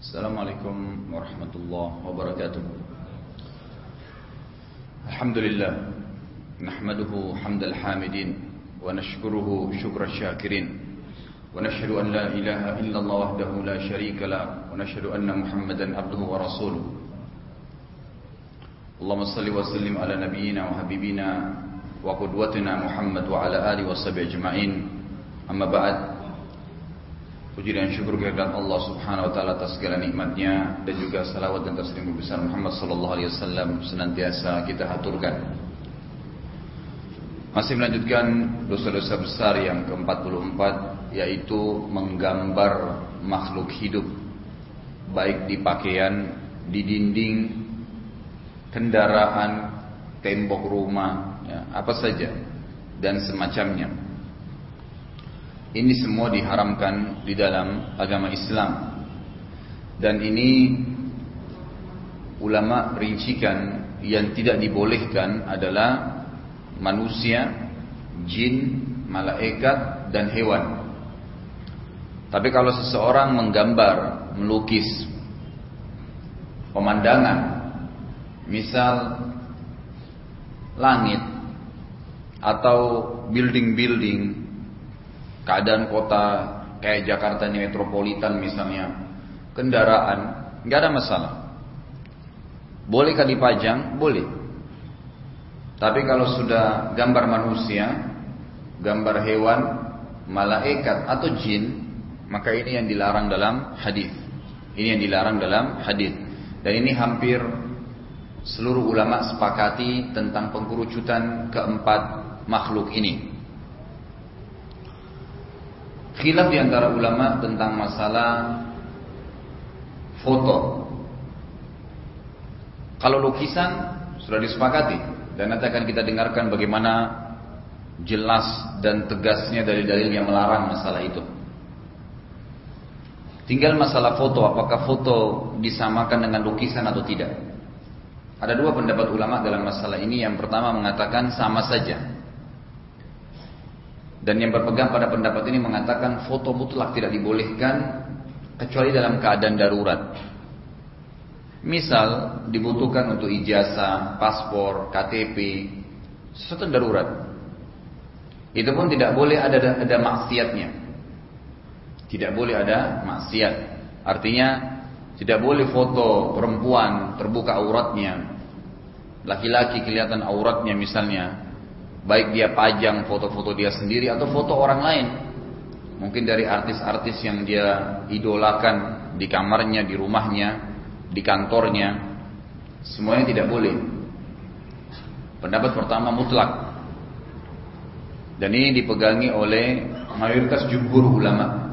السلام عليكم ورحمة الله وبركاته. الحمد لله نحمده حمد الحامدين ونشكره شكر الشاكرين ونشهد أن لا إله إلا الله وحده لا شريك له ونشهد أن محمدا عبده ورسوله. اللهم صل وسلم على نبينا وحبيبنا وقدوتنا محمد وعلى آله وصحبه أجمعين. أما بعد Puji dan syukur kehadirat Allah Subhanahu wa taala atas segala nikmatnya dan juga salawat dan taslim besar Muhammad sallallahu alaihi wasallam senantiasa kita haturkan. Masih melanjutkan dosa-dosa besar yang ke-44 yaitu menggambar makhluk hidup baik di pakaian, di dinding, kendaraan, tembok rumah, ya, apa saja dan semacamnya. Ini semua diharamkan di dalam agama Islam. Dan ini ulama rincikan yang tidak dibolehkan adalah manusia, jin, malaikat dan hewan. Tapi kalau seseorang menggambar, melukis pemandangan, misal langit atau building-building keadaan kota kayak Jakarta ini metropolitan misalnya, kendaraan, nggak ada masalah. Bolehkah dipajang? Boleh. Tapi kalau sudah gambar manusia, gambar hewan, malaikat atau jin, maka ini yang dilarang dalam hadis. Ini yang dilarang dalam hadis. Dan ini hampir seluruh ulama sepakati tentang pengkerucutan keempat makhluk ini. Khilaf di antara ulama tentang masalah foto. Kalau lukisan sudah disepakati dan nanti akan kita dengarkan bagaimana jelas dan tegasnya dari dalil yang melarang masalah itu. Tinggal masalah foto, apakah foto disamakan dengan lukisan atau tidak? Ada dua pendapat ulama dalam masalah ini. Yang pertama mengatakan sama saja. Dan yang berpegang pada pendapat ini mengatakan foto mutlak tidak dibolehkan kecuali dalam keadaan darurat. Misal dibutuhkan untuk ijazah, paspor, KTP, sesuatu darurat. Itu pun tidak boleh ada ada maksiatnya. Tidak boleh ada maksiat. Artinya tidak boleh foto perempuan terbuka auratnya. Laki-laki kelihatan auratnya misalnya. Baik dia pajang foto-foto dia sendiri atau foto orang lain. Mungkin dari artis-artis yang dia idolakan di kamarnya, di rumahnya, di kantornya. Semuanya tidak boleh. Pendapat pertama mutlak. Dan ini dipegangi oleh mayoritas jumhur ulama.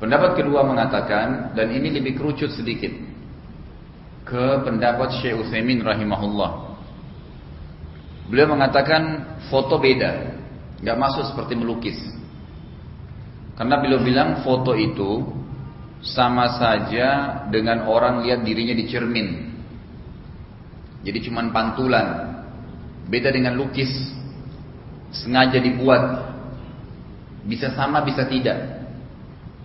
Pendapat kedua mengatakan dan ini lebih kerucut sedikit ke pendapat Syekh Utsaimin rahimahullah. Beliau mengatakan foto beda, nggak masuk seperti melukis. Karena beliau bilang foto itu sama saja dengan orang lihat dirinya di cermin. Jadi cuman pantulan. Beda dengan lukis. Sengaja dibuat. Bisa sama bisa tidak.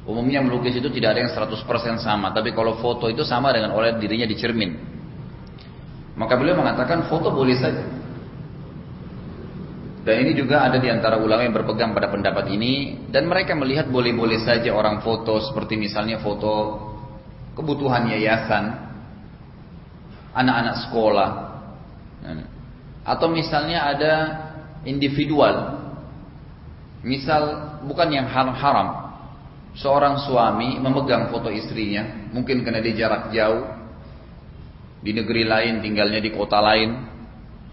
Umumnya melukis itu tidak ada yang 100% sama, tapi kalau foto itu sama dengan oleh dirinya di cermin. Maka beliau mengatakan foto boleh saja. Dan ini juga ada di antara ulama yang berpegang pada pendapat ini. Dan mereka melihat boleh-boleh saja orang foto seperti misalnya foto kebutuhan yayasan, anak-anak sekolah, atau misalnya ada individual, misal bukan yang haram-haram, seorang suami memegang foto istrinya, mungkin karena dia jarak jauh di negeri lain, tinggalnya di kota lain,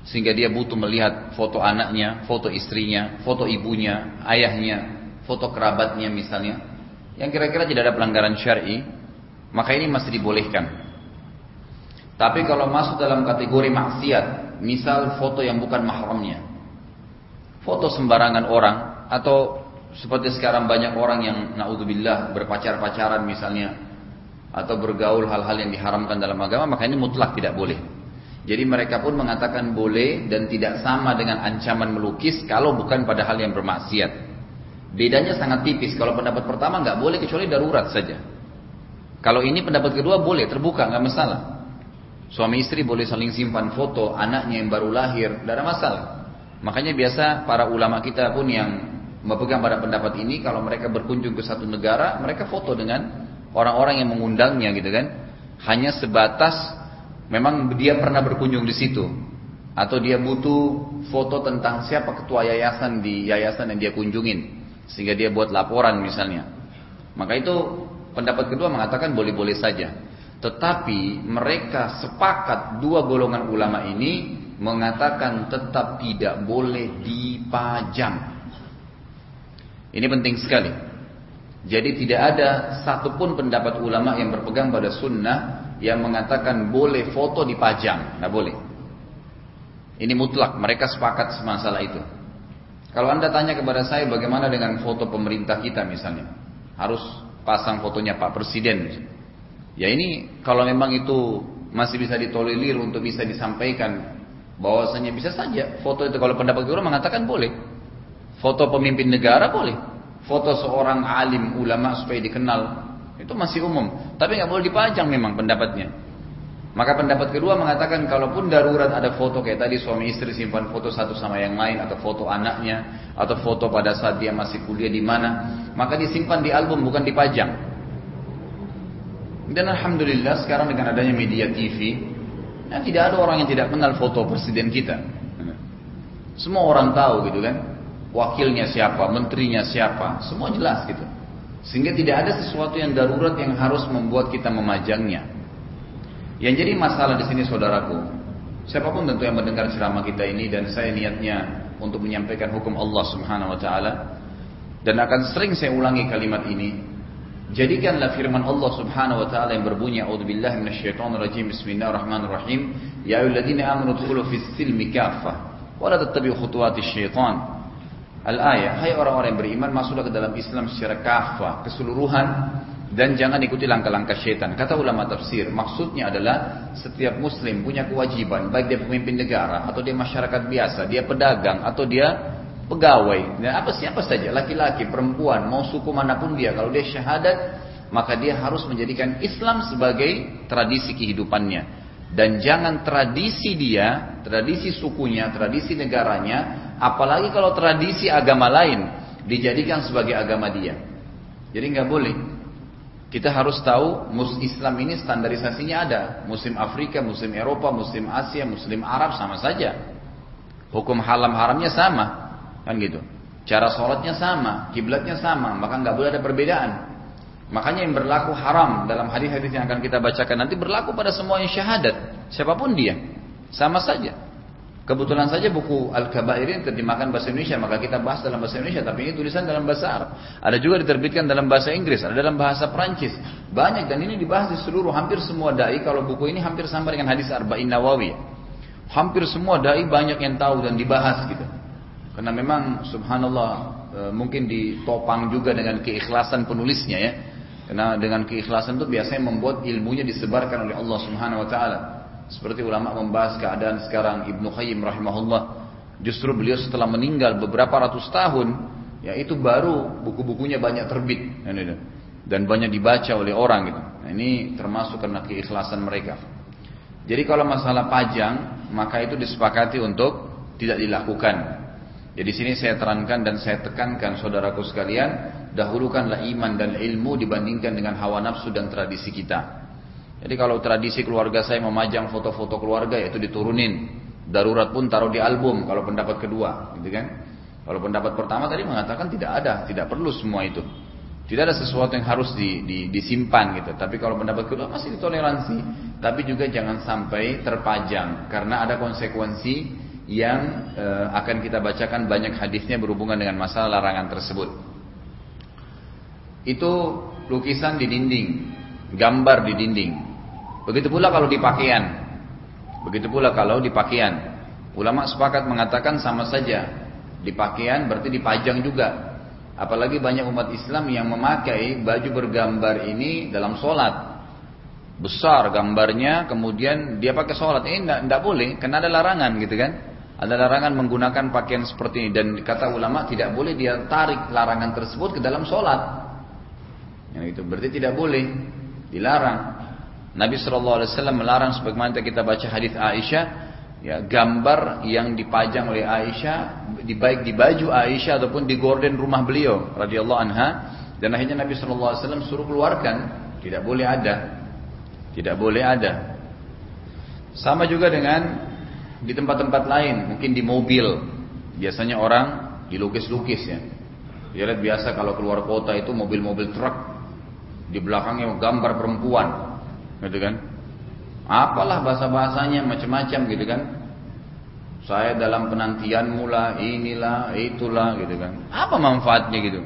sehingga dia butuh melihat foto anaknya, foto istrinya, foto ibunya, ayahnya, foto kerabatnya misalnya, yang kira-kira tidak ada pelanggaran syar'i, maka ini masih dibolehkan. Tapi kalau masuk dalam kategori maksiat, misal foto yang bukan mahramnya, foto sembarangan orang atau seperti sekarang banyak orang yang naudzubillah berpacar-pacaran misalnya atau bergaul hal-hal yang diharamkan dalam agama maka ini mutlak tidak boleh. Jadi mereka pun mengatakan boleh dan tidak sama dengan ancaman melukis kalau bukan pada hal yang bermaksiat. Bedanya sangat tipis. Kalau pendapat pertama nggak boleh kecuali darurat saja. Kalau ini pendapat kedua boleh terbuka nggak masalah. Suami istri boleh saling simpan foto anaknya yang baru lahir, tidak ada masalah. Makanya biasa para ulama kita pun yang memegang pada pendapat ini, kalau mereka berkunjung ke satu negara, mereka foto dengan orang-orang yang mengundangnya gitu kan. Hanya sebatas memang dia pernah berkunjung di situ atau dia butuh foto tentang siapa ketua yayasan di yayasan yang dia kunjungin sehingga dia buat laporan misalnya. Maka itu pendapat kedua mengatakan boleh-boleh saja. Tetapi mereka sepakat dua golongan ulama ini mengatakan tetap tidak boleh dipajang. Ini penting sekali. Jadi tidak ada satupun pendapat ulama yang berpegang pada sunnah yang mengatakan boleh foto dipajang. Tidak boleh. Ini mutlak, mereka sepakat masalah itu. Kalau anda tanya kepada saya bagaimana dengan foto pemerintah kita misalnya, harus pasang fotonya Pak Presiden. Ya ini kalau memang itu masih bisa ditolerir untuk bisa disampaikan bahwasanya bisa saja foto itu kalau pendapat guru mengatakan boleh. Foto pemimpin negara boleh. Foto seorang alim ulama supaya dikenal itu masih umum. Tapi nggak boleh dipajang memang pendapatnya. Maka pendapat kedua mengatakan kalaupun darurat ada foto kayak tadi suami istri simpan foto satu sama yang lain atau foto anaknya atau foto pada saat dia masih kuliah di mana, maka disimpan di album bukan dipajang. Dan alhamdulillah sekarang dengan adanya media TV, ya tidak ada orang yang tidak kenal foto presiden kita. Semua orang tahu gitu kan, wakilnya siapa, menterinya siapa, semua jelas gitu. Sehingga tidak ada sesuatu yang darurat yang harus membuat kita memajangnya. Yang jadi masalah di sini saudaraku, siapa pun tentu yang mendengar ceramah kita ini dan saya niatnya untuk menyampaikan hukum Allah Subhanahu wa taala dan akan sering saya ulangi kalimat ini. Jadikanlah firman Allah Subhanahu wa taala yang berbunyi a'udzubillahi minasyaitonirrajim bismillahirrahmanirrahim ya ayyuhalladzina amanu fis silmi kaffah wa la tattabi'u khutuwatis syaitan. Al-ayah, hai orang-orang yang beriman masuklah ke dalam Islam secara kafah, keseluruhan dan jangan ikuti langkah-langkah syaitan. Kata ulama tafsir, maksudnya adalah setiap muslim punya kewajiban, baik dia pemimpin negara atau dia masyarakat biasa, dia pedagang atau dia pegawai, dan apa siapa saja, laki-laki, perempuan, mau suku mana pun dia, kalau dia syahadat, maka dia harus menjadikan Islam sebagai tradisi kehidupannya. Dan jangan tradisi dia, tradisi sukunya, tradisi negaranya, apalagi kalau tradisi agama lain dijadikan sebagai agama dia. Jadi nggak boleh. Kita harus tahu Islam ini standarisasinya ada. Muslim Afrika, Muslim Eropa, Muslim Asia, Muslim Arab sama saja. Hukum haram haramnya sama, kan gitu. Cara sholatnya sama, kiblatnya sama, maka nggak boleh ada perbedaan. Makanya yang berlaku haram dalam hadis-hadis yang akan kita bacakan nanti berlaku pada semua yang syahadat, siapa pun dia, sama saja. Kebetulan saja buku Al-Kabair ini terjemahkan bahasa Indonesia, maka kita bahas dalam bahasa Indonesia, tapi ini tulisan dalam bahasa Arab. Ada juga diterbitkan dalam bahasa Inggris, ada dalam bahasa Perancis. Banyak dan ini dibahas di seluruh hampir semua dai kalau buku ini hampir sama dengan hadis Arba'in Nawawi. Hampir semua dai banyak yang tahu dan dibahas gitu. Karena memang subhanallah e, mungkin ditopang juga dengan keikhlasan penulisnya ya. Karena dengan keikhlasan itu biasanya membuat ilmunya disebarkan oleh Allah Subhanahu wa taala. Seperti ulama membahas keadaan sekarang Ibnu Qayyim rahimahullah. Justru beliau setelah meninggal beberapa ratus tahun, ya itu baru buku-bukunya banyak terbit. Dan banyak dibaca oleh orang gitu. Nah, ini termasuk karena keikhlasan mereka. Jadi kalau masalah pajang, maka itu disepakati untuk tidak dilakukan. Jadi sini saya terangkan dan saya tekankan saudaraku sekalian, dahulukanlah iman dan ilmu dibandingkan dengan hawa nafsu dan tradisi kita. Jadi kalau tradisi keluarga saya memajang foto-foto keluarga itu diturunin. Darurat pun taruh di album kalau pendapat kedua, gitu kan? Kalau pendapat pertama tadi mengatakan tidak ada, tidak perlu semua itu. Tidak ada sesuatu yang harus di, di, disimpan gitu. Tapi kalau pendapat kedua masih ditoleransi. Tapi juga jangan sampai terpajang karena ada konsekuensi yang e, akan kita bacakan banyak hadisnya berhubungan dengan masalah larangan tersebut. Itu lukisan di dinding, gambar di dinding. Begitu pula kalau di pakaian. Begitu pula kalau di pakaian. Ulama sepakat mengatakan sama saja. Di pakaian berarti dipajang juga. Apalagi banyak umat Islam yang memakai baju bergambar ini dalam sholat. Besar gambarnya, kemudian dia pakai sholat. Ini tidak, tidak boleh, karena ada larangan gitu kan. Ada larangan menggunakan pakaian seperti ini. Dan kata ulama tidak boleh dia tarik larangan tersebut ke dalam sholat. Yang itu berarti tidak boleh. Dilarang. Nabi Shallallahu Alaihi Wasallam melarang sebagaimana kita baca hadis Aisyah, ya gambar yang dipajang oleh Aisyah, baik di baju Aisyah ataupun di gorden rumah beliau, radhiyallahu anha. Dan akhirnya Nabi Shallallahu Alaihi Wasallam suruh keluarkan, tidak boleh ada, tidak boleh ada. Sama juga dengan di tempat-tempat lain, mungkin di mobil, biasanya orang dilukis-lukis ya. Dia lihat biasa kalau keluar kota itu mobil-mobil truk di belakangnya gambar perempuan, gitu kan? Apalah bahasa-bahasanya macam-macam gitu kan? Saya dalam penantian mula inilah itulah gitu kan. Apa manfaatnya gitu?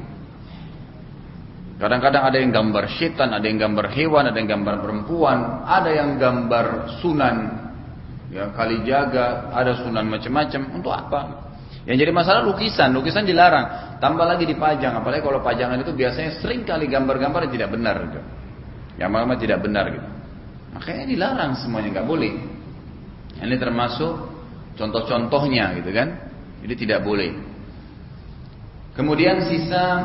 Kadang-kadang ada yang gambar setan, ada yang gambar hewan, ada yang gambar perempuan, ada yang gambar sunan, ya kali jaga, ada sunan macam-macam. Untuk apa? Yang jadi masalah lukisan, lukisan dilarang. Tambah lagi dipajang, apalagi kalau pajangan itu biasanya sering kali gambar-gambar tidak benar gitu. Yang memang tidak benar gitu. Makanya dilarang semuanya nggak boleh. Ini termasuk contoh-contohnya gitu kan. Jadi tidak boleh. Kemudian sisa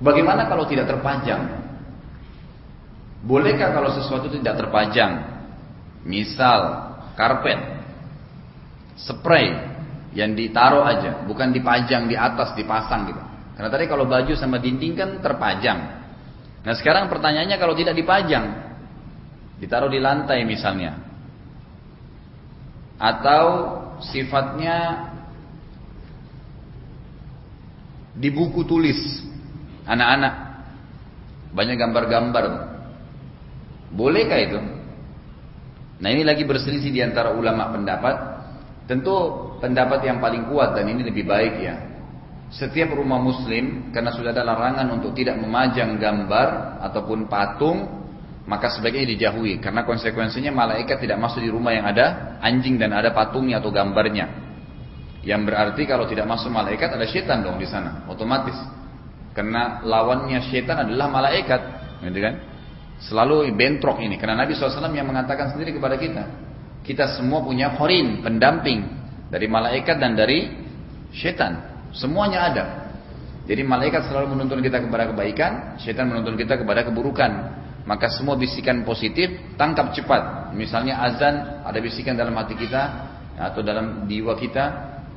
bagaimana kalau tidak terpajang? Bolehkah kalau sesuatu tidak terpajang? Misal karpet, spray, yang ditaruh aja, bukan dipajang di atas, dipasang gitu. Karena tadi kalau baju sama dinding kan terpajang. Nah sekarang pertanyaannya kalau tidak dipajang, ditaruh di lantai misalnya, atau sifatnya di buku tulis anak-anak. Banyak gambar-gambar bolehkah itu nah ini lagi berselisih di antara ulama pendapat tentu pendapat yang paling kuat dan ini lebih baik ya. Setiap rumah muslim karena sudah ada larangan untuk tidak memajang gambar ataupun patung maka sebaiknya dijauhi karena konsekuensinya malaikat tidak masuk di rumah yang ada anjing dan ada patungnya atau gambarnya. Yang berarti kalau tidak masuk malaikat ada setan dong di sana, otomatis. Karena lawannya setan adalah malaikat, gitu kan? Selalu bentrok ini karena Nabi SAW yang mengatakan sendiri kepada kita, kita semua punya korin, pendamping dari malaikat dan dari setan. Semuanya ada. Jadi malaikat selalu menuntun kita kepada kebaikan, setan menuntun kita kepada keburukan. Maka semua bisikan positif tangkap cepat. Misalnya azan, ada bisikan dalam hati kita atau dalam jiwa kita,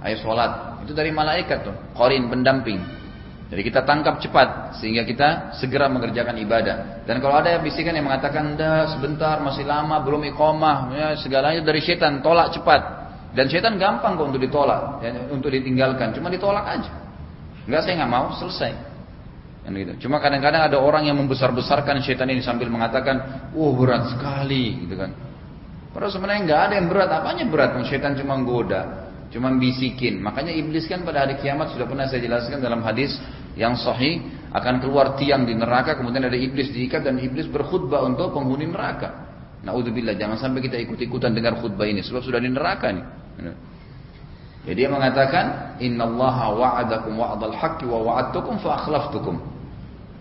ayo sholat. Itu dari malaikat tuh, korin pendamping. Jadi kita tangkap cepat sehingga kita segera mengerjakan ibadah. Dan kalau ada bisikan yang mengatakan dah sebentar masih lama belum iqomah, ya segalanya dari setan, tolak cepat. Dan setan gampang kok untuk ditolak, ya, untuk ditinggalkan. Cuma ditolak aja. Enggak saya nggak mau, selesai. Kan gitu. Cuma kadang-kadang ada orang yang membesar-besarkan setan ini sambil mengatakan, "Uh, berat sekali," gitu kan. Padahal sebenarnya nggak ada yang berat. Apanya berat? Setan cuma goda, cuma bisikin. Makanya iblis kan pada hari kiamat sudah pernah saya jelaskan dalam hadis yang sahih akan keluar tiang di neraka, kemudian ada iblis diikat dan iblis berkhutbah untuk penghuni neraka. Naudzubillah, jangan sampai kita ikut-ikutan dengar khutbah ini sebab sudah di neraka nih. Jadi dia mengatakan, Innallaha wa'adakum wa'adal haqqi wa wa'adtukum fa akhlaftukum.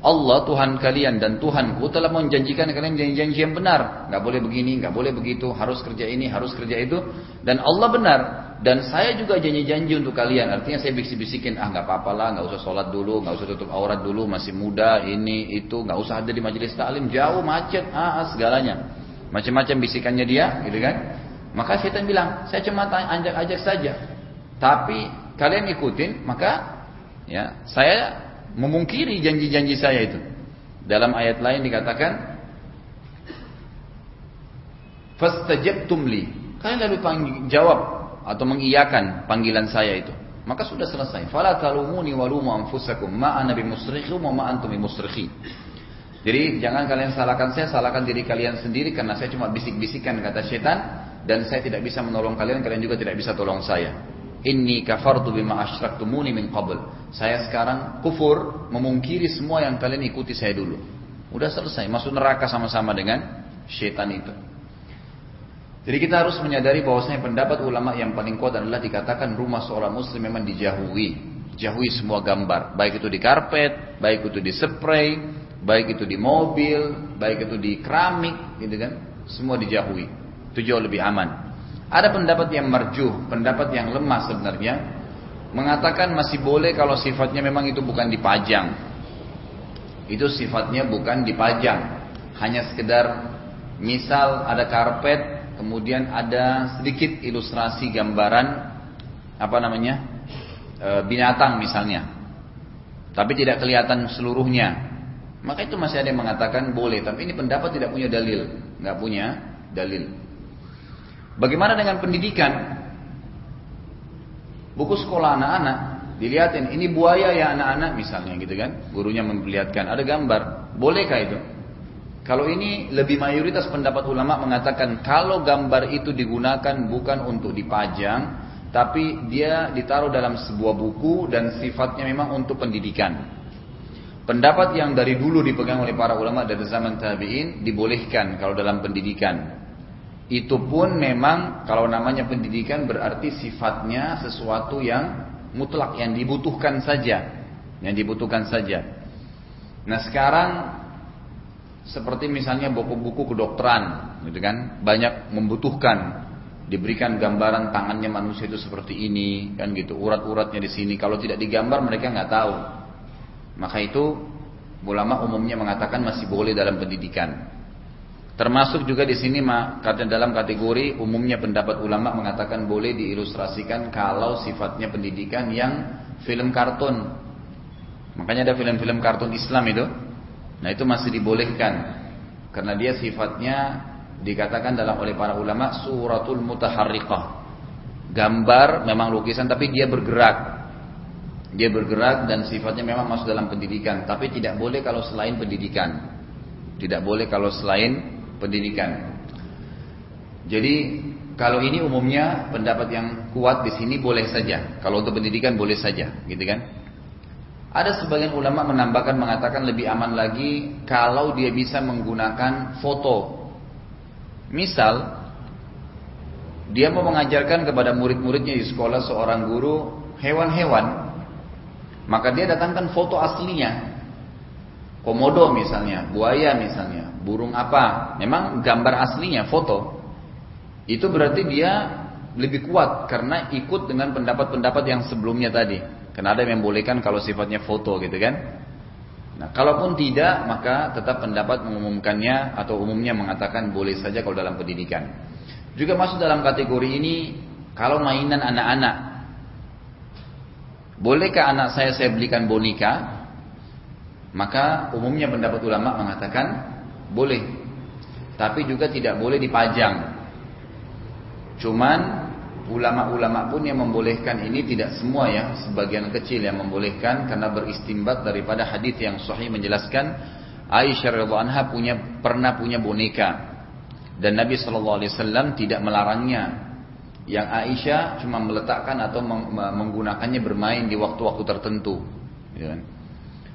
Allah Tuhan kalian dan Tuhanku telah menjanjikan kalian janji-janji yang benar. Nggak boleh begini, nggak boleh begitu, harus kerja ini, harus kerja itu. Dan Allah benar. Dan saya juga janji-janji untuk kalian. Artinya saya bisik-bisikin, ah nggak apa-apa lah, nggak usah sholat dulu, nggak usah tutup aurat dulu, masih muda, ini, itu, nggak usah ada di majelis taklim, jauh, macet, ah, ah segalanya. Macam-macam bisikannya dia, gitu kan? Maka setan bilang, saya cuma ajak-ajak saja. Tapi kalian ikutin, maka ya saya memungkiri janji-janji saya itu. Dalam ayat lain dikatakan, Fastajabtum li. Kalian lalu jawab atau mengiyakan panggilan saya itu. Maka sudah selesai. Fala talumuni walumu anfusakum ma ana bimusrikhikum wa ma antum bimusrikhi. Jadi jangan kalian salahkan saya, salahkan diri kalian sendiri karena saya cuma bisik-bisikan kata setan dan saya tidak bisa menolong kalian, kalian juga tidak bisa tolong saya. Inni kafartu bima asyraktumuni min qabl. Saya sekarang kufur memungkiri semua yang kalian ikuti saya dulu. Udah selesai, masuk neraka sama-sama dengan setan itu. Jadi kita harus menyadari bahwasanya pendapat ulama yang paling kuat adalah dikatakan rumah seorang muslim memang dijauhi. Jauhi semua gambar, baik itu di karpet, baik itu di spray, baik itu di mobil, baik itu di keramik, gitu kan, semua dijauhi. Itu jauh lebih aman. Ada pendapat yang merjuh, pendapat yang lemah sebenarnya, mengatakan masih boleh kalau sifatnya memang itu bukan dipajang. Itu sifatnya bukan dipajang. hanya sekedar misal ada karpet, kemudian ada sedikit ilustrasi gambaran apa namanya e, binatang misalnya, tapi tidak kelihatan seluruhnya. Maka itu masih ada yang mengatakan boleh, tapi ini pendapat tidak punya dalil, nggak punya dalil. Bagaimana dengan pendidikan? Buku sekolah anak-anak Dilihatin, ini buaya ya anak-anak misalnya gitu kan. Gurunya memperlihatkan, ada gambar. Bolehkah itu? Kalau ini lebih mayoritas pendapat ulama mengatakan kalau gambar itu digunakan bukan untuk dipajang, tapi dia ditaruh dalam sebuah buku dan sifatnya memang untuk pendidikan. Pendapat yang dari dulu dipegang oleh para ulama dari zaman tabi'in dibolehkan kalau dalam pendidikan. Itu pun memang kalau namanya pendidikan berarti sifatnya sesuatu yang mutlak yang dibutuhkan saja, yang dibutuhkan saja. Nah sekarang seperti misalnya buku-buku kedokteran, gitu kan, banyak membutuhkan diberikan gambaran tangannya manusia itu seperti ini, kan gitu, urat-uratnya di sini. Kalau tidak digambar mereka nggak tahu. Maka itu ulama umumnya mengatakan masih boleh dalam pendidikan. Termasuk juga di sini kata dalam kategori umumnya pendapat ulama mengatakan boleh diilustrasikan kalau sifatnya pendidikan yang film kartun. Makanya ada film-film kartun Islam itu. Nah itu masih dibolehkan karena dia sifatnya dikatakan dalam oleh para ulama suratul mutaharriqah. Gambar memang lukisan tapi dia bergerak. Dia bergerak dan sifatnya memang masuk dalam pendidikan, tapi tidak boleh kalau selain pendidikan. Tidak boleh kalau selain pendidikan. Jadi kalau ini umumnya pendapat yang kuat di sini boleh saja. Kalau untuk pendidikan boleh saja, gitu kan? Ada sebagian ulama menambahkan mengatakan lebih aman lagi kalau dia bisa menggunakan foto. Misal dia mau mengajarkan kepada murid-muridnya di sekolah seorang guru hewan-hewan, maka dia datangkan foto aslinya komodo misalnya, buaya misalnya, burung apa, memang gambar aslinya foto. Itu berarti dia lebih kuat karena ikut dengan pendapat-pendapat yang sebelumnya tadi. Karena ada yang membolehkan kalau sifatnya foto gitu kan. Nah, kalaupun tidak, maka tetap pendapat mengumumkannya atau umumnya mengatakan boleh saja kalau dalam pendidikan. Juga masuk dalam kategori ini kalau mainan anak-anak. Bolehkah anak saya saya belikan boneka? Maka umumnya pendapat ulama mengatakan boleh. Tapi juga tidak boleh dipajang. Cuman ulama-ulama pun yang membolehkan ini tidak semua ya, sebagian kecil yang membolehkan karena beristimbat daripada hadis yang sahih menjelaskan Aisyah radhiallahu anha punya pernah punya boneka dan Nabi Shallallahu alaihi wasallam tidak melarangnya. Yang Aisyah cuma meletakkan atau menggunakannya bermain di waktu-waktu tertentu. Ya kan?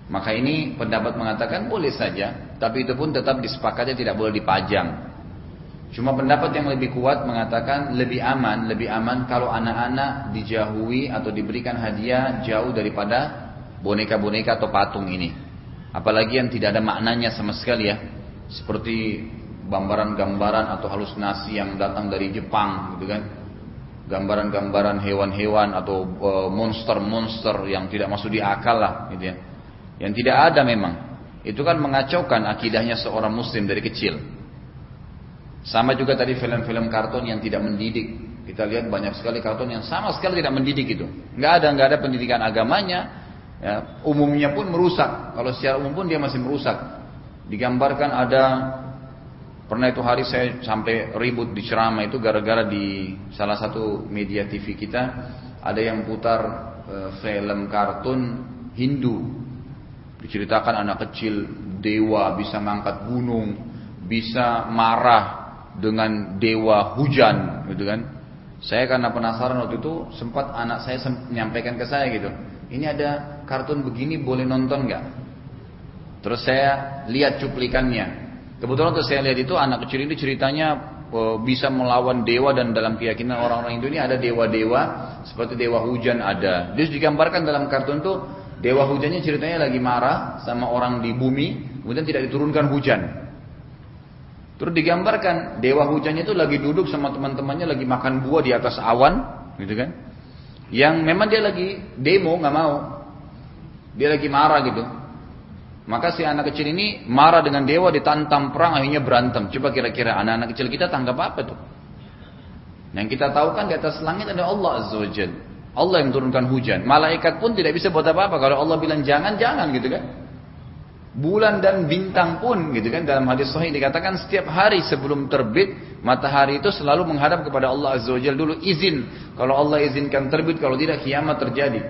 Maka ini pendapat mengatakan boleh saja, tapi itu pun tetap disepakati tidak boleh dipajang. Cuma pendapat yang lebih kuat mengatakan lebih aman, lebih aman kalau anak-anak dijauhi atau diberikan hadiah jauh daripada boneka-boneka atau patung ini. Apalagi yang tidak ada maknanya sama sekali ya. Seperti gambaran-gambaran atau halusinasi yang datang dari Jepang gitu kan. Gambaran-gambaran hewan-hewan atau eh, monster-monster yang tidak masuk di akal lah gitu ya yang tidak ada memang. Itu kan mengacaukan akidahnya seorang muslim dari kecil. Sama juga tadi film-film kartun yang tidak mendidik. Kita lihat banyak sekali kartun yang sama sekali tidak mendidik itu. Nggak ada, nggak ada pendidikan agamanya. Ya, umumnya pun merusak. Kalau secara umum pun dia masih merusak. Digambarkan ada pernah itu hari saya sampai ribut di ceramah itu gara-gara di salah satu media TV kita ada yang putar e, film kartun Hindu Diceritakan anak kecil dewa bisa mengangkat gunung, bisa marah dengan dewa hujan, gitu kan? Saya karena penasaran waktu itu sempat anak saya menyampaikan ke saya gitu, ini ada kartun begini boleh nonton nggak? Terus saya lihat cuplikannya. Kebetulan waktu saya lihat itu anak kecil ini ceritanya e, bisa melawan dewa dan dalam keyakinan orang-orang Indonesia ada dewa-dewa seperti dewa hujan ada. Terus digambarkan dalam kartun tuh Dewa hujannya ceritanya lagi marah sama orang di bumi, kemudian tidak diturunkan hujan. Terus digambarkan dewa hujannya itu lagi duduk sama teman-temannya lagi makan buah di atas awan, gitu kan? Yang memang dia lagi demo nggak mau, dia lagi marah gitu. Maka si anak kecil ini marah dengan dewa ditantang perang akhirnya berantem. Coba kira-kira anak-anak kecil kita tanggap apa tuh? Yang kita tahu kan di atas langit ada Allah Azza wa Jal. Allah yang turunkan hujan. Malaikat pun tidak bisa buat apa-apa. Kalau Allah bilang jangan, jangan gitu kan. Bulan dan bintang pun gitu kan. Dalam hadis sahih dikatakan setiap hari sebelum terbit. Matahari itu selalu menghadap kepada Allah Azza wa Jal dulu izin. Kalau Allah izinkan terbit, kalau tidak kiamat terjadi.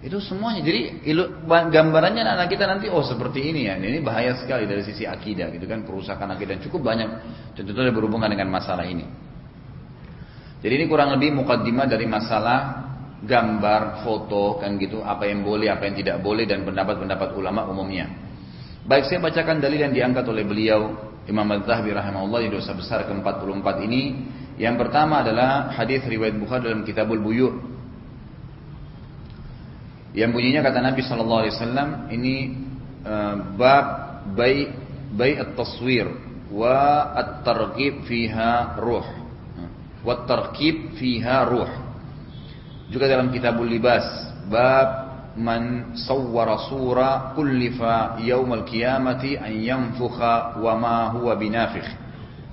Itu semuanya. Jadi ilu, gambarannya anak kita nanti oh seperti ini ya. Ini bahaya sekali dari sisi akidah gitu kan perusakan akidah cukup banyak contohnya berhubungan dengan masalah ini. Jadi ini kurang lebih mukaddimah dari masalah gambar, foto kan gitu, apa yang boleh, apa yang tidak boleh dan pendapat-pendapat ulama umumnya. Baik saya bacakan dalil yang diangkat oleh beliau Imam Al-Zahabi rahimahullah di dosa besar ke-44 ini. Yang pertama adalah hadis riwayat Bukhari dalam Kitabul Buyu' Yang bunyinya kata Nabi Shallallahu Alaihi Wasallam ini uh, bab bay bay at-taswir wa at-targhib fiha ruh wa at-tarkib fiha ruh juga dalam kitabul libas bab man sawwara sura kullifa yaumal qiyamati an yanfukha wa ma huwa binafikh.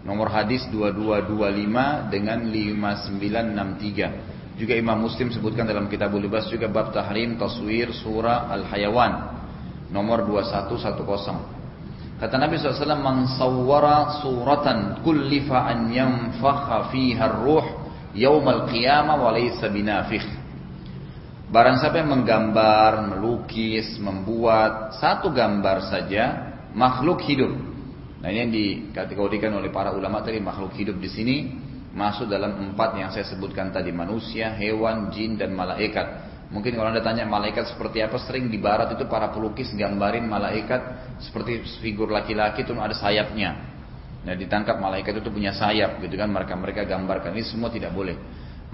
Nomor hadis 2225 dengan 5963 juga Imam Muslim sebutkan dalam kitab libas juga bab tahrim taswir surah Al-Hayawan. Nomor 2110. Kata Nabi SAW, "Man sawwara suratan kullifa an yanfakha fiha ruh yaumal qiyamah wa laysa binafikh." Barang siapa yang menggambar, melukis, membuat satu gambar saja makhluk hidup. Nah ini yang dikategorikan oleh para ulama tadi makhluk hidup di sini masuk dalam empat yang saya sebutkan tadi manusia, hewan, jin dan malaikat. Mungkin kalau anda tanya malaikat seperti apa sering di barat itu para pelukis gambarin malaikat seperti figur laki-laki itu ada sayapnya. Nah ditangkap malaikat itu punya sayap gitu kan mereka mereka gambarkan ini semua tidak boleh.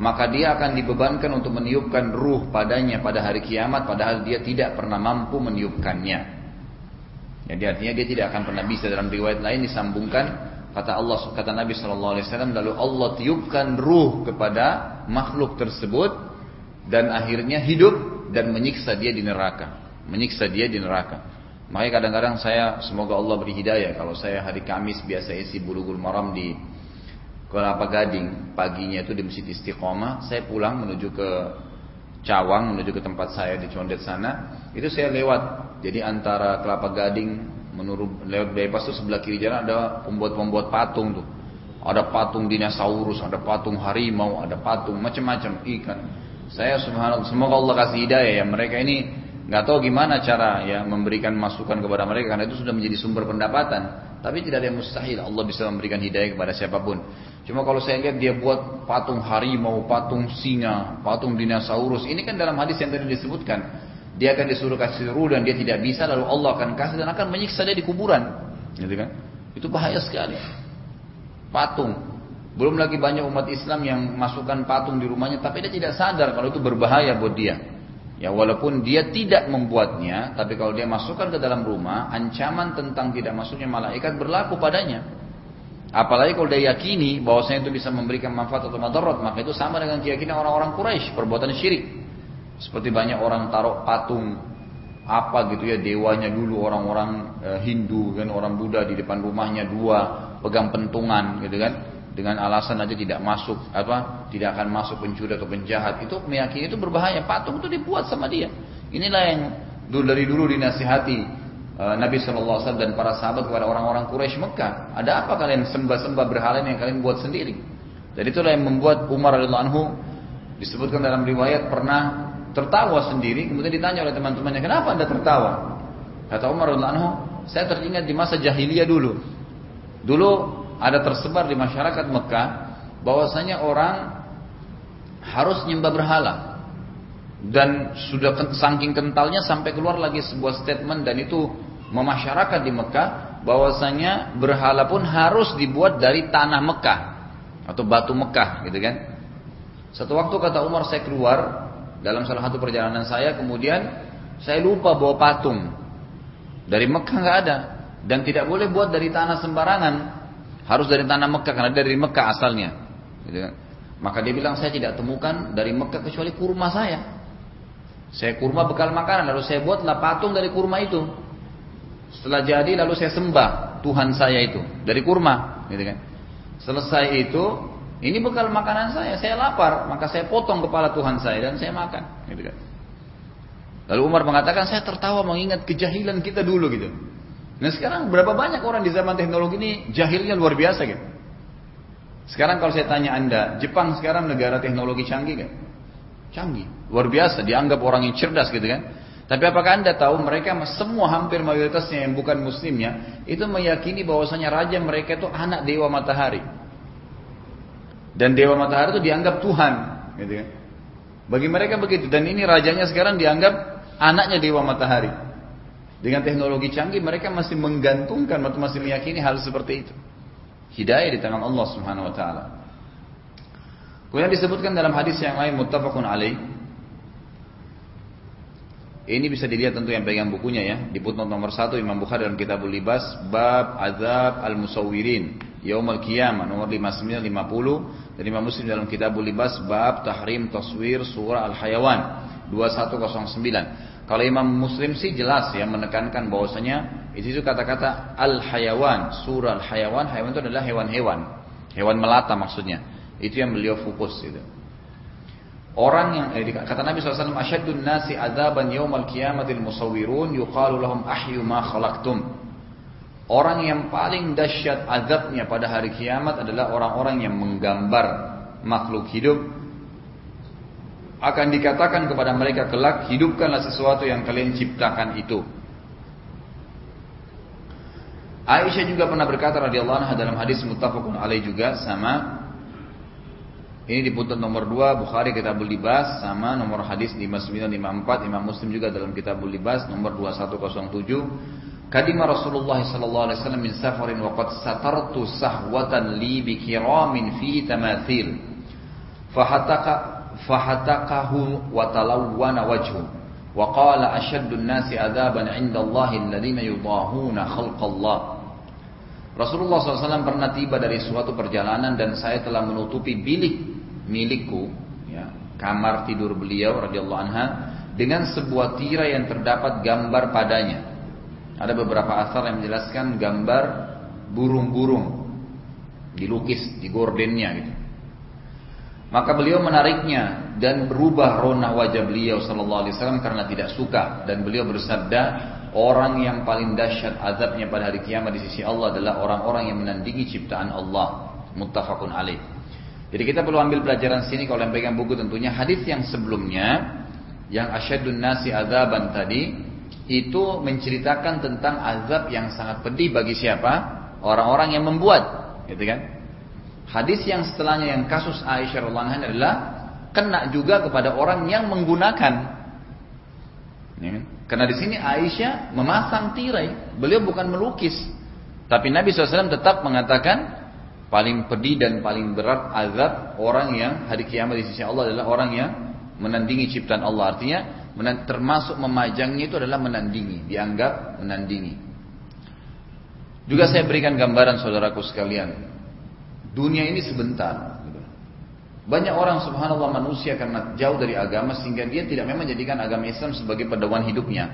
Maka dia akan dibebankan untuk meniupkan ruh padanya pada hari kiamat padahal dia tidak pernah mampu meniupkannya. Jadi artinya dia tidak akan pernah bisa dalam riwayat lain disambungkan Kata Allah, kata Nabi Wasallam, lalu Allah tiupkan ruh kepada makhluk tersebut dan akhirnya hidup dan menyiksa dia di neraka, menyiksa dia di neraka. Makanya kadang-kadang saya semoga Allah beri hidayah kalau saya hari Kamis biasa isi bulughul maram di Kelapa Gading paginya itu di Masjid Istiqomah, saya pulang menuju ke Cawang menuju ke tempat saya di Condet sana, itu saya lewat. Jadi antara Kelapa Gading menurut lewat bypass itu sebelah kiri jalan ada pembuat-pembuat patung tuh. Ada patung dinosaurus, ada patung harimau, ada patung macam-macam ikan. Saya subhanallah semoga Allah kasih hidayah ya mereka ini nggak tahu gimana cara ya memberikan masukan kepada mereka karena itu sudah menjadi sumber pendapatan. Tapi tidak ada yang mustahil. Allah bisa memberikan hidayah kepada siapa pun. Cuma kalau saya lihat dia buat patung harimau, patung singa, patung dinosaurus, ini kan dalam hadis yang tadi disebutkan. Dia akan disuruh kasih ruh dan dia tidak bisa lalu Allah akan kasih dan akan menyiksa dia di kuburan. Gitu kan? Itu bahaya sekali. Patung. Belum lagi banyak umat Islam yang masukkan patung di rumahnya tapi dia tidak sadar kalau itu berbahaya buat dia ya walaupun dia tidak membuatnya tapi kalau dia masukkan ke dalam rumah ancaman tentang tidak masuknya malaikat berlaku padanya. Apalagi kalau dia yakini bahwasanya itu bisa memberikan manfaat atau madarat maka itu sama dengan keyakinan orang-orang Quraisy perbuatan syirik. Seperti banyak orang taruh patung apa gitu ya dewanya dulu orang-orang e, Hindu kan orang Buddha di depan rumahnya dua pegang pentungan gitu kan dengan alasan aja tidak masuk apa tidak akan masuk pencuri atau penjahat. Itu meyakini itu berbahaya. Patung itu dibuat sama dia. Inilah yang dulu dari dulu dinasihati e, Nabi Shallallahu Alaihi Wasallam dan para sahabat kepada orang-orang Quraisy Mekah. Ada apa kalian sembah-sembah berhala yang kalian buat sendiri? Jadi itulah yang membuat Umar radhiallahu anhu disebutkan dalam riwayat pernah tertawa sendiri. Kemudian ditanya oleh teman-temannya kenapa anda tertawa? Kata Umar radhiallahu saya teringat di masa jahiliyah dulu. Dulu ada tersebar di masyarakat Mekah bahwasanya orang harus nyembah berhala. Dan sudah saking kentalnya sampai keluar lagi sebuah statement dan itu memasyarakat di Mekah bahwasanya berhala pun harus dibuat dari tanah Mekah atau batu Mekah gitu kan. Satu waktu kata Umar saya keluar dalam salah satu perjalanan saya kemudian saya lupa bawa patung. Dari Mekah nggak ada. Dan tidak boleh buat dari tanah sembarangan harus dari tanah Mekah karena dari Mekah asalnya gitu kan. maka dia bilang saya tidak temukan dari Mekah kecuali kurma saya saya kurma bekal makanan lalu saya buatlah patung dari kurma itu Setelah jadi lalu saya sembah Tuhan saya itu dari kurma, gitu kan. Selesai itu, ini bekal makanan saya, saya lapar, maka saya potong kepala Tuhan saya dan saya makan, gitu kan. Lalu Umar mengatakan saya tertawa mengingat kejahilan kita dulu gitu. Nah sekarang berapa banyak orang di zaman teknologi ini jahilnya luar biasa gitu. Sekarang kalau saya tanya anda, Jepang sekarang negara teknologi canggih kan? Canggih, luar biasa, dianggap orang yang cerdas gitu kan. Tapi apakah anda tahu mereka semua hampir mayoritasnya yang bukan muslimnya itu meyakini bahwasanya raja mereka itu anak dewa matahari. Dan dewa matahari itu dianggap Tuhan, gitu kan. Bagi mereka begitu dan ini rajanya sekarang dianggap anaknya dewa matahari. Dengan teknologi canggih mereka masih menggantungkan atau masih meyakini hal seperti itu. Hidayah di tangan Allah Subhanahu wa taala. Kemudian disebutkan dalam hadis yang lain muttafaqun alaih ini bisa dilihat tentu yang pegang bukunya ya. Di footnote nomor satu Imam Bukhari dalam Kitabul Libas bab azab al-musawwirin yaumul qiyamah nomor 59 50 dan Imam Muslim dalam Kitabul Libas bab tahrim taswir surah al-hayawan 2109. Kalau Imam Muslim sih jelas ya menekankan bahwasanya itu itu kata-kata al-hayawan, surah al-hayawan, hayawan itu adalah hewan-hewan. Hewan melata maksudnya. Itu yang beliau fokus gitu. Orang yang eh, kata Nabi SAW asyadun nasi azaban yaumal qiyamatil musawwirun yuqalu lahum ahyu ma khalaqtum. Orang yang paling dahsyat azabnya pada hari kiamat adalah orang-orang yang menggambar makhluk hidup akan dikatakan kepada mereka kelak hidupkanlah sesuatu yang kalian ciptakan itu. Aisyah juga pernah berkata radhiyallahu anha dalam hadis muttafaqun alaih juga sama. Ini di putut nomor 2 Bukhari Kitabul Libas sama nomor hadis 5954 Imam Muslim juga dalam Kitabul Libas nomor 2107 Kadima Rasulullah sallallahu alaihi wasallam min safarin wa qad satartu sahwatan li bi kiramin fi tamathil fahatakahu wa talawwana wajhu wa qala ashaddu an-nasi adaban 'inda Allah alladhina yudahuna khalqallah Rasulullah SAW pernah tiba dari suatu perjalanan dan saya telah menutupi bilik milikku, ya, kamar tidur beliau radhiyallahu anha dengan sebuah tirai yang terdapat gambar padanya. Ada beberapa asal yang menjelaskan gambar burung-burung dilukis di gordennya gitu. Maka beliau menariknya dan berubah rona wajah beliau sallallahu alaihi wasallam karena tidak suka dan beliau bersabda orang yang paling dahsyat azabnya pada hari kiamat di sisi Allah adalah orang-orang yang menandingi ciptaan Allah muttafaqun alaih. Jadi kita perlu ambil pelajaran sini kalau yang pegang buku tentunya hadis yang sebelumnya yang asyadun nasi azaban tadi itu menceritakan tentang azab yang sangat pedih bagi siapa? Orang-orang yang membuat, gitu kan? Hadis yang setelahnya yang kasus Aisyah radhiyallahu anha adalah kena juga kepada orang yang menggunakan. Kan? Karena di sini Aisyah memasang tirai, beliau bukan melukis. Tapi Nabi SAW tetap mengatakan paling pedih dan paling berat azab orang yang hari kiamat di sisi Allah adalah orang yang menandingi ciptaan Allah. Artinya termasuk memajangnya itu adalah menandingi, dianggap menandingi. Juga saya berikan gambaran saudaraku sekalian. Dunia ini sebentar. Banyak orang subhanallah manusia karena jauh dari agama sehingga dia tidak memang menjadikan agama Islam sebagai pedoman hidupnya.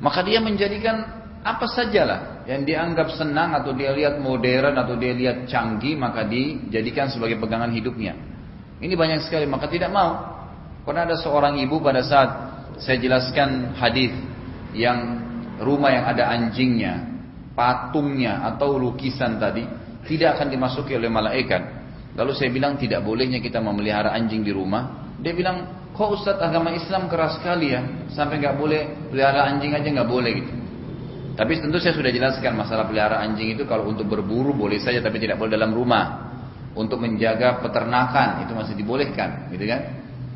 Maka dia menjadikan apa sajalah yang dianggap senang atau dia lihat modern atau dia lihat canggih maka dijadikan sebagai pegangan hidupnya. Ini banyak sekali maka tidak mau. Pernah ada seorang ibu pada saat saya jelaskan hadis yang rumah yang ada anjingnya, patungnya atau lukisan tadi tidak akan dimasuki oleh malaikat. Lalu saya bilang tidak bolehnya kita memelihara anjing di rumah. Dia bilang, kok Ustadz agama Islam keras sekali ya, sampai nggak boleh pelihara anjing aja nggak boleh gitu. Tapi tentu saya sudah jelaskan masalah pelihara anjing itu kalau untuk berburu boleh saja tapi tidak boleh dalam rumah. Untuk menjaga peternakan itu masih dibolehkan, gitu kan?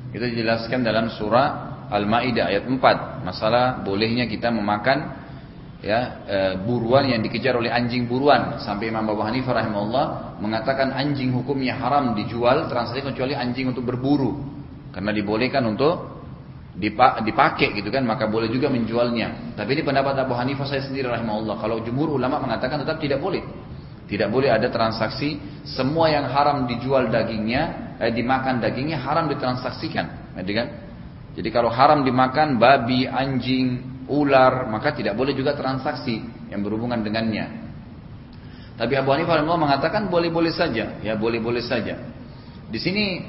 Itu dijelaskan dalam surah Al-Maidah ayat 4, masalah bolehnya kita memakan ya e, buruan yang dikejar oleh anjing buruan. Sampai Imam Abu Hanifah rahimahullah mengatakan anjing hukumnya haram dijual transaksi kecuali anjing untuk berburu. Karena dibolehkan untuk dipakai gitu kan maka boleh juga menjualnya. Tapi ini pendapat Abu Hanifah saya sendiri rahimahullah. Kalau jumhur ulama mengatakan tetap tidak boleh. Tidak boleh ada transaksi semua yang haram dijual dagingnya eh, dimakan dagingnya haram ditransaksikan. Gitu kan? Jadi kalau haram dimakan babi anjing ular maka tidak boleh juga transaksi yang berhubungan dengannya. Tapi Abu Hanifah mengatakan boleh-boleh saja, ya boleh-boleh saja. Di sini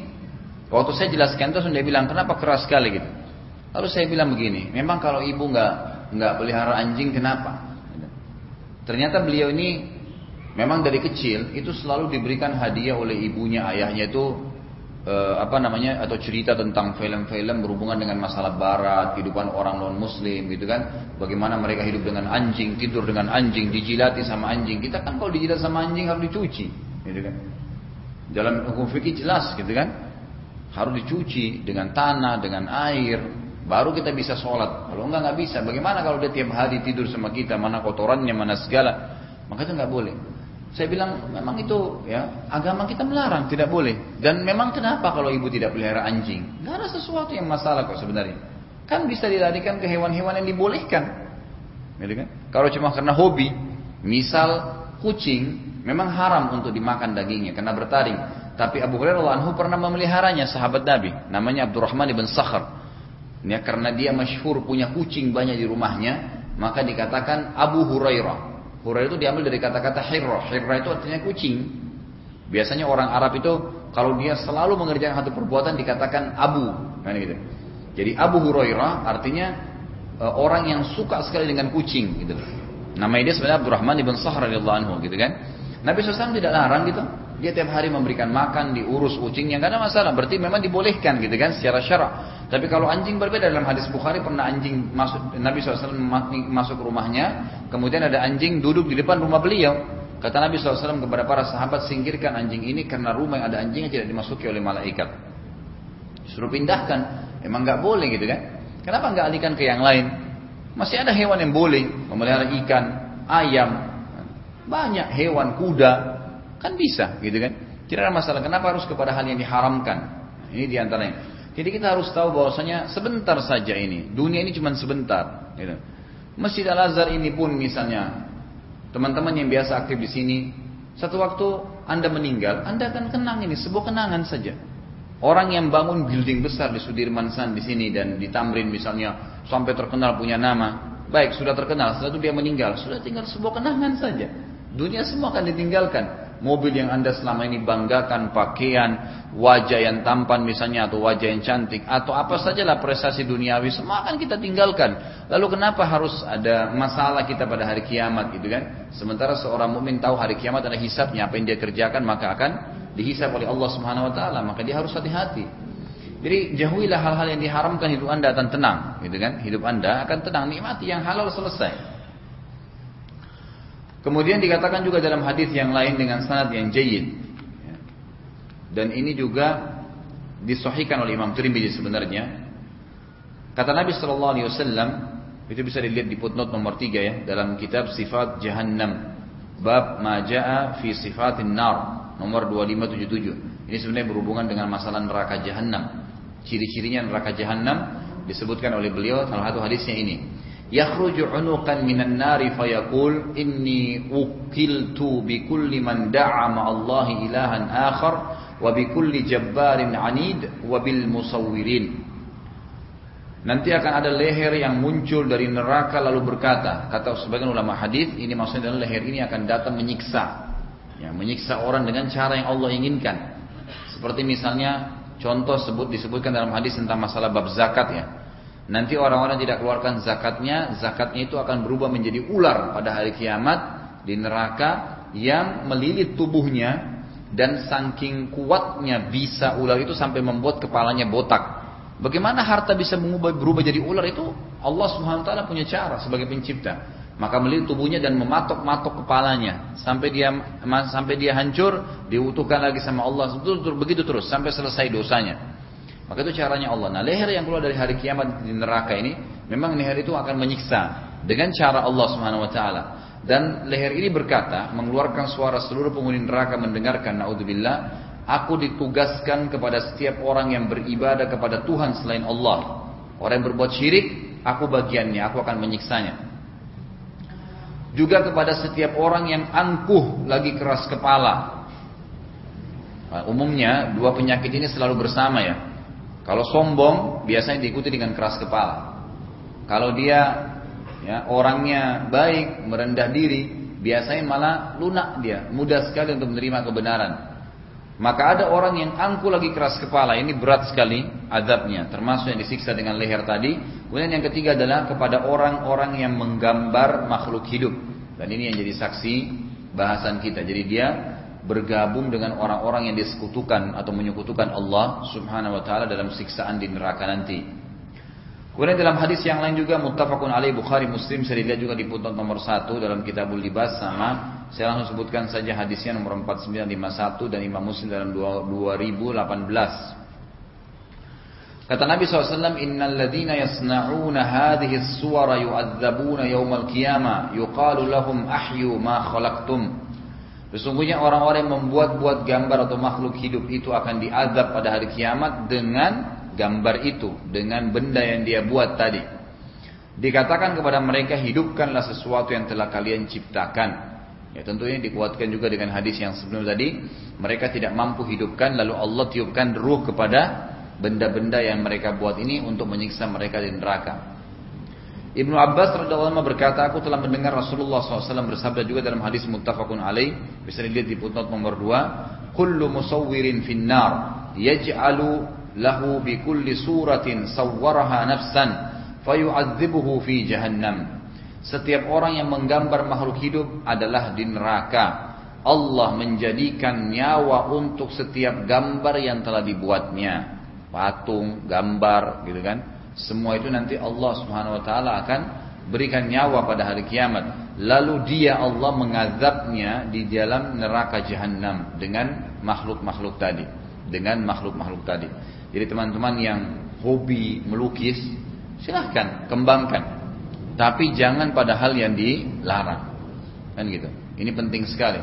waktu saya jelaskan itu sudah bilang kenapa keras sekali gitu. Lalu saya bilang begini, memang kalau ibu nggak nggak pelihara anjing kenapa? Ternyata beliau ini memang dari kecil itu selalu diberikan hadiah oleh ibunya ayahnya itu eh, apa namanya atau cerita tentang film-film berhubungan dengan masalah barat, kehidupan orang non muslim gitu kan. Bagaimana mereka hidup dengan anjing, tidur dengan anjing, dijilati sama anjing. Kita kan kalau dijilat sama anjing harus dicuci, gitu kan. Dalam hukum fikih jelas gitu kan. Harus dicuci dengan tanah, dengan air, baru kita bisa sholat. Kalau enggak nggak bisa. Bagaimana kalau dia tiap hari tidur sama kita, mana kotorannya, mana segala. Maka itu nggak boleh. Saya bilang memang itu ya agama kita melarang tidak boleh. Dan memang kenapa kalau ibu tidak pelihara anjing? Gak ada sesuatu yang masalah kok sebenarnya. Kan bisa dilarikan ke hewan-hewan yang dibolehkan. Gitu kan? Kalau cuma karena hobi, misal kucing memang haram untuk dimakan dagingnya karena bertaring. Tapi Abu Hurairah anhu pernah memeliharanya sahabat Nabi, namanya Abdurrahman ibn Sakhar. Ya, karena dia masyhur punya kucing banyak di rumahnya, maka dikatakan Abu Hurairah. Hurairah itu diambil dari kata-kata hirra. Hirra itu artinya kucing. Biasanya orang Arab itu kalau dia selalu mengerjakan satu perbuatan dikatakan abu, kan gitu. Jadi Abu Hurairah artinya e, orang yang suka sekali dengan kucing gitu. Nama dia sebenarnya Abdurrahman ibn Sahr radhiyallahu anhu gitu kan. Nabi SAW tidak larang gitu. Dia tiap hari memberikan makan, diurus kucingnya, gak ada masalah. Berarti memang dibolehkan gitu kan secara syarak. Tapi kalau anjing berbeda dalam hadis Bukhari pernah anjing masuk Nabi SAW masuk rumahnya, kemudian ada anjing duduk di depan rumah beliau. Kata Nabi SAW kepada para sahabat singkirkan anjing ini karena rumah yang ada anjingnya tidak dimasuki oleh malaikat. Suruh pindahkan, emang nggak boleh gitu kan? Kenapa nggak alihkan ke yang lain? Masih ada hewan yang boleh memelihara ikan, ayam, banyak hewan, kuda, Kan bisa gitu kan. Tidak ada masalah. Kenapa harus kepada hal yang diharamkan? Ini di antaranya. Jadi kita harus tahu bahwasanya sebentar saja ini. Dunia ini cuma sebentar. Gitu. Masjid Al Azhar ini pun misalnya teman-teman yang biasa aktif di sini, satu waktu anda meninggal, anda akan kenang ini sebuah kenangan saja. Orang yang bangun building besar di Sudirman San di sini dan di Tamrin misalnya sampai terkenal punya nama, baik sudah terkenal, setelah itu dia meninggal, sudah tinggal sebuah kenangan saja. Dunia semua akan ditinggalkan mobil yang anda selama ini banggakan, pakaian, wajah yang tampan misalnya atau wajah yang cantik atau apa sajalah prestasi duniawi semua akan kita tinggalkan. Lalu kenapa harus ada masalah kita pada hari kiamat gitu kan? Sementara seorang mukmin tahu hari kiamat ada hisapnya apa yang dia kerjakan maka akan dihisap oleh Allah Subhanahu wa taala, maka dia harus hati-hati. Jadi jauhilah hal-hal yang diharamkan hidup Anda akan tenang, gitu kan? Hidup Anda akan tenang, nikmati yang halal selesai. Kemudian dikatakan juga dalam hadis yang lain dengan sanad yang jayid. Dan ini juga disahihkan oleh Imam Tirmidzi sebenarnya. Kata Nabi sallallahu alaihi wasallam itu bisa dilihat di footnote nomor 3 ya dalam kitab Sifat Jahannam bab majaa fi sifatin nar nomor 2577. Ini sebenarnya berhubungan dengan masalah neraka jahanam. Ciri-cirinya neraka jahanam disebutkan oleh beliau salah satu hadisnya ini yakhruju unuqan minan nari fayaqul inni ukiltu bi kulli man da'a ma'allahi ilahan akhar wa bi kulli jabbarin anid wa bil musawwirin Nanti akan ada leher yang muncul dari neraka lalu berkata, kata sebagian ulama hadis ini maksudnya adalah leher ini akan datang menyiksa. Ya, menyiksa orang dengan cara yang Allah inginkan. Seperti misalnya contoh sebut disebutkan dalam hadis tentang masalah bab zakat ya. Nanti orang-orang tidak keluarkan zakatnya, zakatnya itu akan berubah menjadi ular pada hari kiamat di neraka yang melilit tubuhnya dan saking kuatnya bisa ular itu sampai membuat kepalanya botak. Bagaimana harta bisa mengubah berubah jadi ular itu? Allah Subhanahu wa taala punya cara sebagai pencipta. Maka melilit tubuhnya dan mematok-matok kepalanya sampai dia sampai dia hancur, diutuhkan lagi sama Allah begitu terus sampai selesai dosanya. Maka itu caranya Allah. Nah leher yang keluar dari hari kiamat di neraka ini, memang leher itu akan menyiksa dengan cara Allah Subhanahu Wa Taala. Dan leher ini berkata, mengeluarkan suara seluruh penghuni neraka mendengarkan, naudzubillah, aku ditugaskan kepada setiap orang yang beribadah kepada Tuhan selain Allah. Orang yang berbuat syirik, aku bagiannya, aku akan menyiksanya. Juga kepada setiap orang yang angkuh lagi keras kepala. Nah, umumnya dua penyakit ini selalu bersama ya. Kalau sombong biasanya diikuti dengan keras kepala. Kalau dia ya, orangnya baik, merendah diri, biasanya malah lunak dia, mudah sekali untuk menerima kebenaran. Maka ada orang yang angku lagi keras kepala, ini berat sekali azabnya, termasuk yang disiksa dengan leher tadi. Kemudian yang ketiga adalah kepada orang-orang yang menggambar makhluk hidup. Dan ini yang jadi saksi bahasan kita. Jadi dia bergabung dengan orang-orang yang disekutukan atau menyekutukan Allah Subhanahu wa taala dalam siksaan di neraka nanti. Kemudian dalam hadis yang lain juga muttafaqun alaih Bukhari Muslim saya lihat juga di putnot nomor 1 dalam Kitabul Libas sama saya langsung sebutkan saja hadisnya nomor 4951 dan Imam Muslim dalam 2018. Kata Nabi SAW, Innal ladhina yasna'una hadhihi suwara yu'adzabuna yawmal qiyamah yuqalu lahum ahyu ma khalaqtum. Sesungguhnya orang-orang yang membuat-buat gambar atau makhluk hidup itu akan diazab pada hari kiamat dengan gambar itu, dengan benda yang dia buat tadi. Dikatakan kepada mereka, hidupkanlah sesuatu yang telah kalian ciptakan. Ya tentunya dikuatkan juga dengan hadis yang sebelum tadi, mereka tidak mampu hidupkan lalu Allah tiupkan ruh kepada benda-benda yang mereka buat ini untuk menyiksa mereka di neraka. Ibnu Abbas radhiyallahu berkata, aku telah mendengar Rasulullah SAW bersabda juga dalam hadis muttafaqun alaih, bisa dilihat di footnote nomor 2, kullu musawwirin finnar yaj'alu lahu bi kulli suratin sawwaraha nafsan fayu'adzibuhu fi jahannam. Setiap orang yang menggambar makhluk hidup adalah di neraka. Allah menjadikan nyawa untuk setiap gambar yang telah dibuatnya. Patung, gambar, gitu kan. Semua itu nanti Allah Subhanahu wa taala akan berikan nyawa pada hari kiamat. Lalu dia Allah mengazabnya di dalam neraka jahanam dengan makhluk-makhluk tadi. Dengan makhluk-makhluk tadi. Jadi teman-teman yang hobi melukis, silahkan kembangkan tapi jangan pada hal yang dilarang. Kan gitu. Ini penting sekali.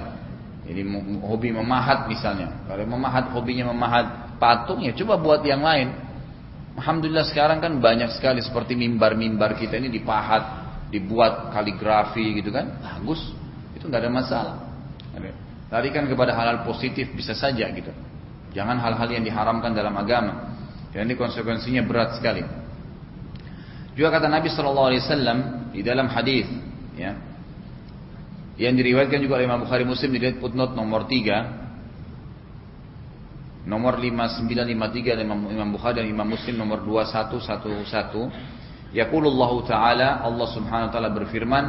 Jadi hobi memahat misalnya. Kalau memahat hobinya memahat patung ya coba buat yang lain. Alhamdulillah sekarang kan banyak sekali seperti mimbar-mimbar kita ini dipahat, dibuat kaligrafi gitu kan. Bagus. Itu nggak ada masalah. Larikan kepada hal-hal positif bisa saja gitu. Jangan hal-hal yang diharamkan dalam agama. Dan ini konsekuensinya berat sekali. Juga kata Nabi Shallallahu Alaihi Wasallam di dalam hadis, ya, yang diriwayatkan juga oleh Imam Bukhari Muslim di footnote nomor 3 nomor 5953 Imam, Imam Bukhari dan Imam Muslim. Nomor 2111 Yaqulullah Ta'ala Allah Subhanahu wa taala berfirman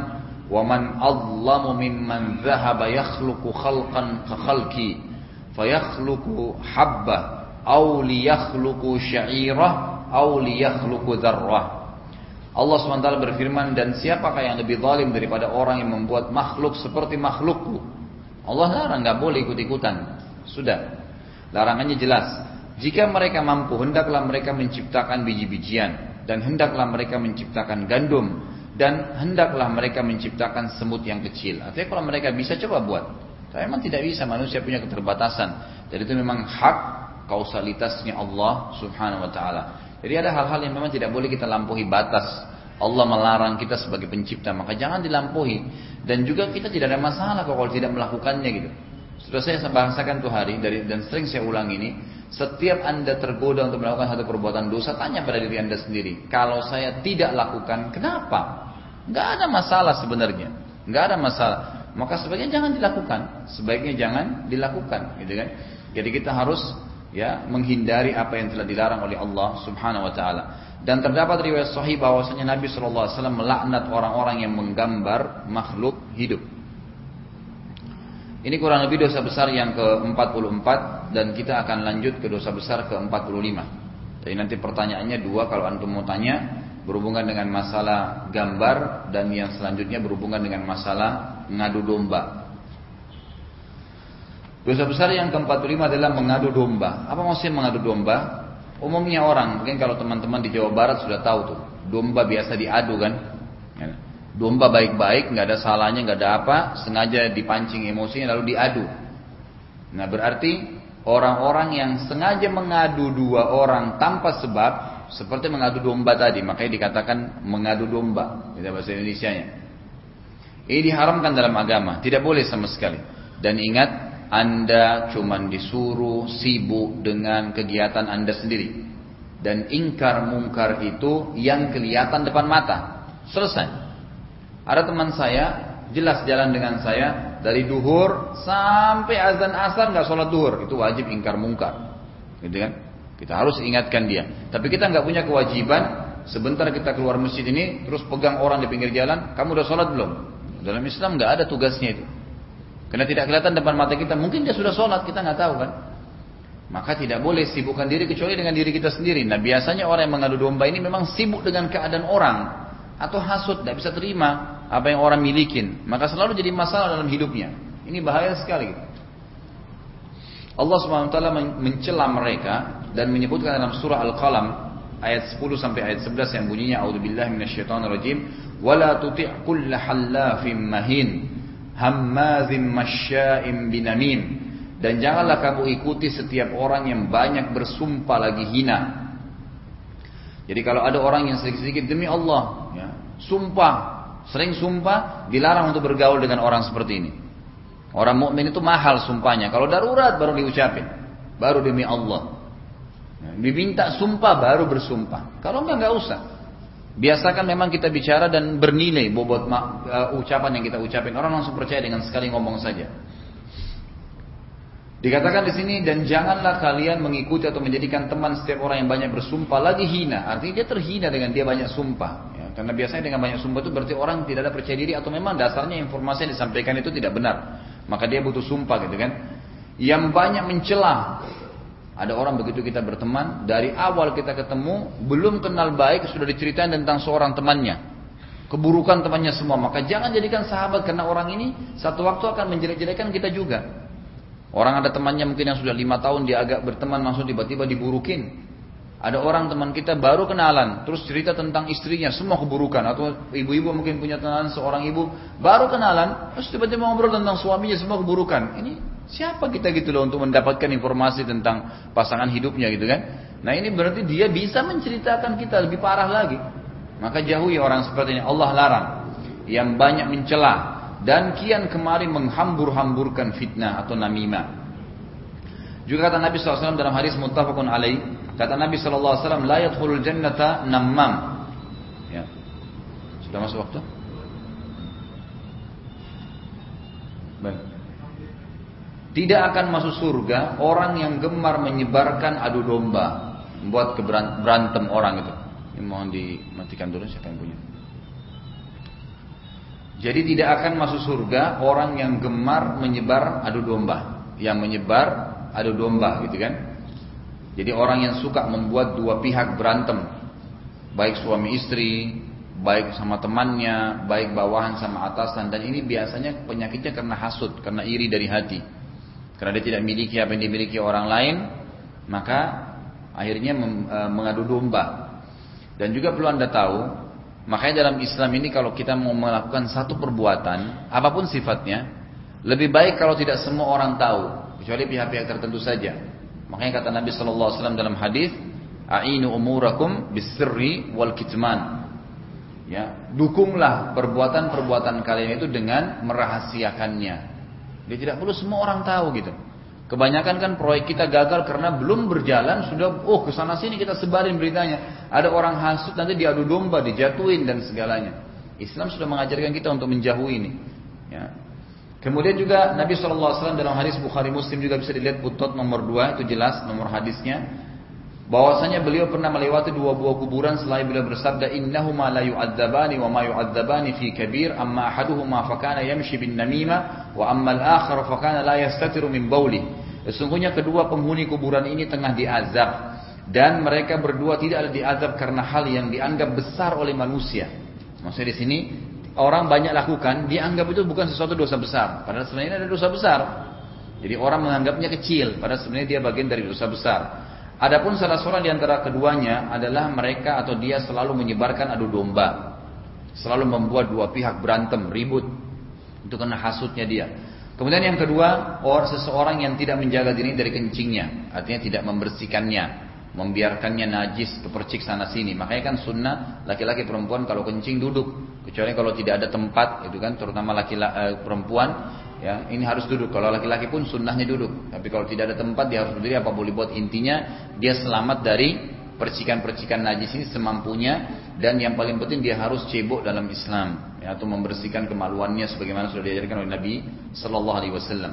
wa man azlamu mimman dhahaba yakhluqu khalqan ka khalqi fayakhluqu habba aw liyakhluqu sya'irah aw liyakhluqu dzarrah Allah SWT berfirman dan siapakah yang lebih zalim daripada orang yang membuat makhluk seperti makhlukku? Allah larang nggak boleh ikut-ikutan. Sudah larangannya jelas. Jika mereka mampu hendaklah mereka menciptakan biji-bijian. Dan hendaklah mereka menciptakan gandum. Dan hendaklah mereka menciptakan semut yang kecil. Artinya kalau mereka bisa coba buat. Tapi memang tidak bisa. Manusia punya keterbatasan. Dan itu memang hak kausalitasnya Allah subhanahu wa ta'ala. Jadi ada hal-hal yang memang tidak boleh kita lampaui batas. Allah melarang kita sebagai pencipta, maka jangan dilampaui. Dan juga kita tidak ada masalah kalau tidak melakukannya gitu. Sudah saya bahasakan tuh hari dari dan sering saya ulang ini, setiap anda tergoda untuk melakukan satu perbuatan dosa, tanya pada diri anda sendiri. Kalau saya tidak lakukan, kenapa? Gak ada masalah sebenarnya, gak ada masalah. Maka sebaiknya jangan dilakukan, sebaiknya jangan dilakukan, gitu kan? Jadi kita harus ya menghindari apa yang telah dilarang oleh Allah Subhanahu wa taala. Dan terdapat riwayat sahih bahwasanya Nabi sallallahu alaihi wasallam melaknat orang-orang yang menggambar makhluk hidup. Ini kurang lebih dosa besar yang ke-44 dan kita akan lanjut ke dosa besar ke-45. Jadi nanti pertanyaannya dua kalau antum mau tanya berhubungan dengan masalah gambar dan yang selanjutnya berhubungan dengan masalah ngadu domba. Dosa besar yang keempat lima adalah mengadu domba. Apa maksudnya mengadu domba? Umumnya orang, mungkin kalau teman-teman di Jawa Barat sudah tahu tuh, domba biasa diadu kan. Domba baik-baik, nggak ada salahnya, nggak ada apa, sengaja dipancing emosinya lalu diadu. Nah berarti orang-orang yang sengaja mengadu dua orang tanpa sebab, seperti mengadu domba tadi, makanya dikatakan mengadu domba, kita bahasa Indonesia-nya. Ini diharamkan dalam agama, tidak boleh sama sekali. Dan ingat, anda cuma disuruh sibuk dengan kegiatan Anda sendiri. Dan ingkar mungkar itu yang kelihatan depan mata. Selesai. Ada teman saya jelas jalan dengan saya dari duhur sampai azan asar nggak sholat duhur itu wajib ingkar mungkar, gitu kan? Kita harus ingatkan dia. Tapi kita nggak punya kewajiban sebentar kita keluar masjid ini terus pegang orang di pinggir jalan, kamu udah sholat belum? Dalam Islam nggak ada tugasnya itu. Karena tidak kelihatan depan mata kita, mungkin dia sudah sholat, kita nggak tahu kan? Maka tidak boleh sibukkan diri kecuali dengan diri kita sendiri. Nah biasanya orang yang mengadu domba ini memang sibuk dengan keadaan orang atau hasut, tidak bisa terima apa yang orang milikin. Maka selalu jadi masalah dalam hidupnya. Ini bahaya sekali. Allah swt mencela mereka dan menyebutkan dalam surah Al-Qalam ayat 10 sampai ayat 11 yang bunyinya A'udzubillahi minasyaitonirrajim wala tuti' kulla hallafin mahin hammazim masya'im binamim dan janganlah kamu ikuti setiap orang yang banyak bersumpah lagi hina. Jadi kalau ada orang yang sedikit-sedikit demi Allah, ya, sumpah, sering sumpah, dilarang untuk bergaul dengan orang seperti ini. Orang mukmin itu mahal sumpahnya. Kalau darurat baru diucapin, baru demi Allah. Diminta sumpah baru bersumpah. Kalau enggak enggak usah. Biasakan memang kita bicara dan bernilai bobot uh, ucapan yang kita ucapin. Orang langsung percaya dengan sekali ngomong saja. Dikatakan di sini dan janganlah kalian mengikuti atau menjadikan teman setiap orang yang banyak bersumpah lagi hina. Artinya dia terhina dengan dia banyak sumpah. Karena biasanya dengan banyak sumpah itu berarti orang tidak ada percaya diri atau memang dasarnya informasi yang disampaikan itu tidak benar. Maka dia butuh sumpah gitu kan. Yang banyak mencela. Ada orang begitu kita berteman dari awal kita ketemu belum kenal baik sudah diceritain tentang seorang temannya. Keburukan temannya semua. Maka jangan jadikan sahabat karena orang ini satu waktu akan menjelek-jelekan kita juga. Orang ada temannya mungkin yang sudah lima tahun dia agak berteman langsung tiba-tiba diburukin. Ada orang teman kita baru kenalan, terus cerita tentang istrinya semua keburukan atau ibu-ibu mungkin punya kenalan seorang ibu baru kenalan, terus tiba-tiba ngobrol tentang suaminya semua keburukan. Ini siapa kita gitu loh untuk mendapatkan informasi tentang pasangan hidupnya gitu kan? Nah ini berarti dia bisa menceritakan kita lebih parah lagi. Maka jauhi orang seperti ini. Allah larang yang banyak mencela dan kian kemari menghambur-hamburkan fitnah atau namimah. Juga kata Nabi SAW dalam hadis muttafaqun alaih, kata Nabi SAW, la yadkhulul jannata nammam. Ya. Sudah masuk waktu? Baik. Tidak akan masuk surga orang yang gemar menyebarkan adu domba, membuat berantem orang itu. Ini mohon dimatikan dulu siapa yang punya. Jadi tidak akan masuk surga orang yang gemar menyebar adu domba, yang menyebar adu domba gitu kan. Jadi orang yang suka membuat dua pihak berantem, baik suami istri, baik sama temannya, baik bawahan sama atasan dan ini biasanya penyakitnya karena hasut, karena iri dari hati. Karena dia tidak memiliki apa yang dimiliki orang lain, maka akhirnya e, mengadu domba. Dan juga perlu Anda tahu, Makanya dalam Islam ini kalau kita mau melakukan satu perbuatan, apa pun sifatnya, lebih baik kalau tidak semua orang tahu, kecuali pihak-pihak tertentu saja. Makanya kata Nabi Shallallahu Alaihi Wasallam dalam hadis, "Ainu umurakum bisri wal kitman." Ya, dukunglah perbuatan-perbuatan kalian itu dengan merahasiakannya. Dia tidak perlu semua orang tahu gitu. Kebanyakan kan proyek kita gagal karena belum berjalan sudah oh ke sana sini kita sebarin beritanya. Ada orang hasut nanti diadu domba, dijatuhin dan segalanya. Islam sudah mengajarkan kita untuk menjauhi ini. Ya. Kemudian juga Nabi SAW dalam hadis Bukhari Muslim juga bisa dilihat butot nomor 2 itu jelas nomor hadisnya. Bahwasanya beliau pernah melewati dua buah kuburan selain beliau bersabda innahuma la yu'adzabani wa ma yu'adzabani fi kabir amma ahaduhuma fakana yamshi bin namima wa amma al-akhar fakana la yastatiru min bauli sesungguhnya kedua penghuni kuburan ini tengah diazab dan mereka berdua tidak ada diazab karena hal yang dianggap besar oleh manusia. Maksudnya di sini orang banyak lakukan dianggap itu bukan sesuatu dosa besar padahal sebenarnya ada dosa besar jadi orang menganggapnya kecil padahal sebenarnya dia bagian dari dosa besar Adapun salah seorang di antara keduanya adalah mereka atau dia selalu menyebarkan adu domba. Selalu membuat dua pihak berantem, ribut. Itu karena hasutnya dia. Kemudian yang kedua, orang seseorang yang tidak menjaga diri dari kencingnya, artinya tidak membersihkannya, membiarkannya najis, kepercik sana sini. Makanya kan sunnah laki-laki perempuan kalau kencing duduk, kecuali kalau tidak ada tempat, itu kan terutama laki-laki eh, perempuan Ya, ini harus duduk. Kalau laki-laki pun sunnahnya duduk. Tapi kalau tidak ada tempat dia harus berdiri. Apa boleh buat intinya dia selamat dari percikan-percikan najis ini semampunya dan yang paling penting dia harus cebok dalam Islam ya, atau membersihkan kemaluannya sebagaimana sudah diajarkan oleh Nabi Sallallahu Alaihi Wasallam.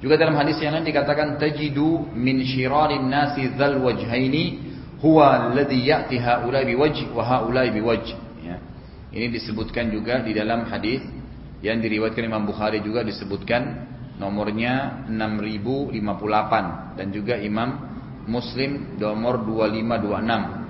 Juga dalam hadis yang lain dikatakan tajidu min syirarin nasi dzal wajhaini huwa alladhi ya'ti haula'i biwajh wa haula'i biwajh. Ya. Ini disebutkan juga di dalam hadis yang diriwayatkan Imam Bukhari juga disebutkan nomornya 6058 dan juga Imam Muslim nomor 2526.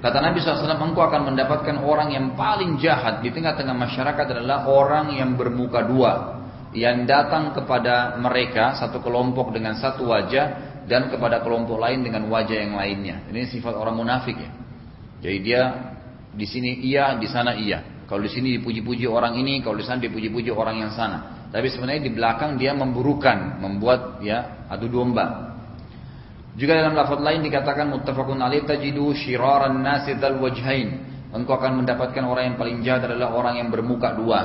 Kata Nabi SAW, engkau akan mendapatkan orang yang paling jahat di tengah-tengah masyarakat adalah orang yang bermuka dua. Yang datang kepada mereka, satu kelompok dengan satu wajah, dan kepada kelompok lain dengan wajah yang lainnya. Ini sifat orang munafik ya. Jadi dia di sini iya, di sana iya. Kalau di sini dipuji-puji orang ini, kalau di sana dipuji-puji orang yang sana. Tapi sebenarnya di belakang dia memburukan, membuat ya adu domba. Juga dalam lafaz lain dikatakan muttafaqun alaih tajidu syiraran nasi dal wajhain. Engkau akan mendapatkan orang yang paling jahat adalah orang yang bermuka dua.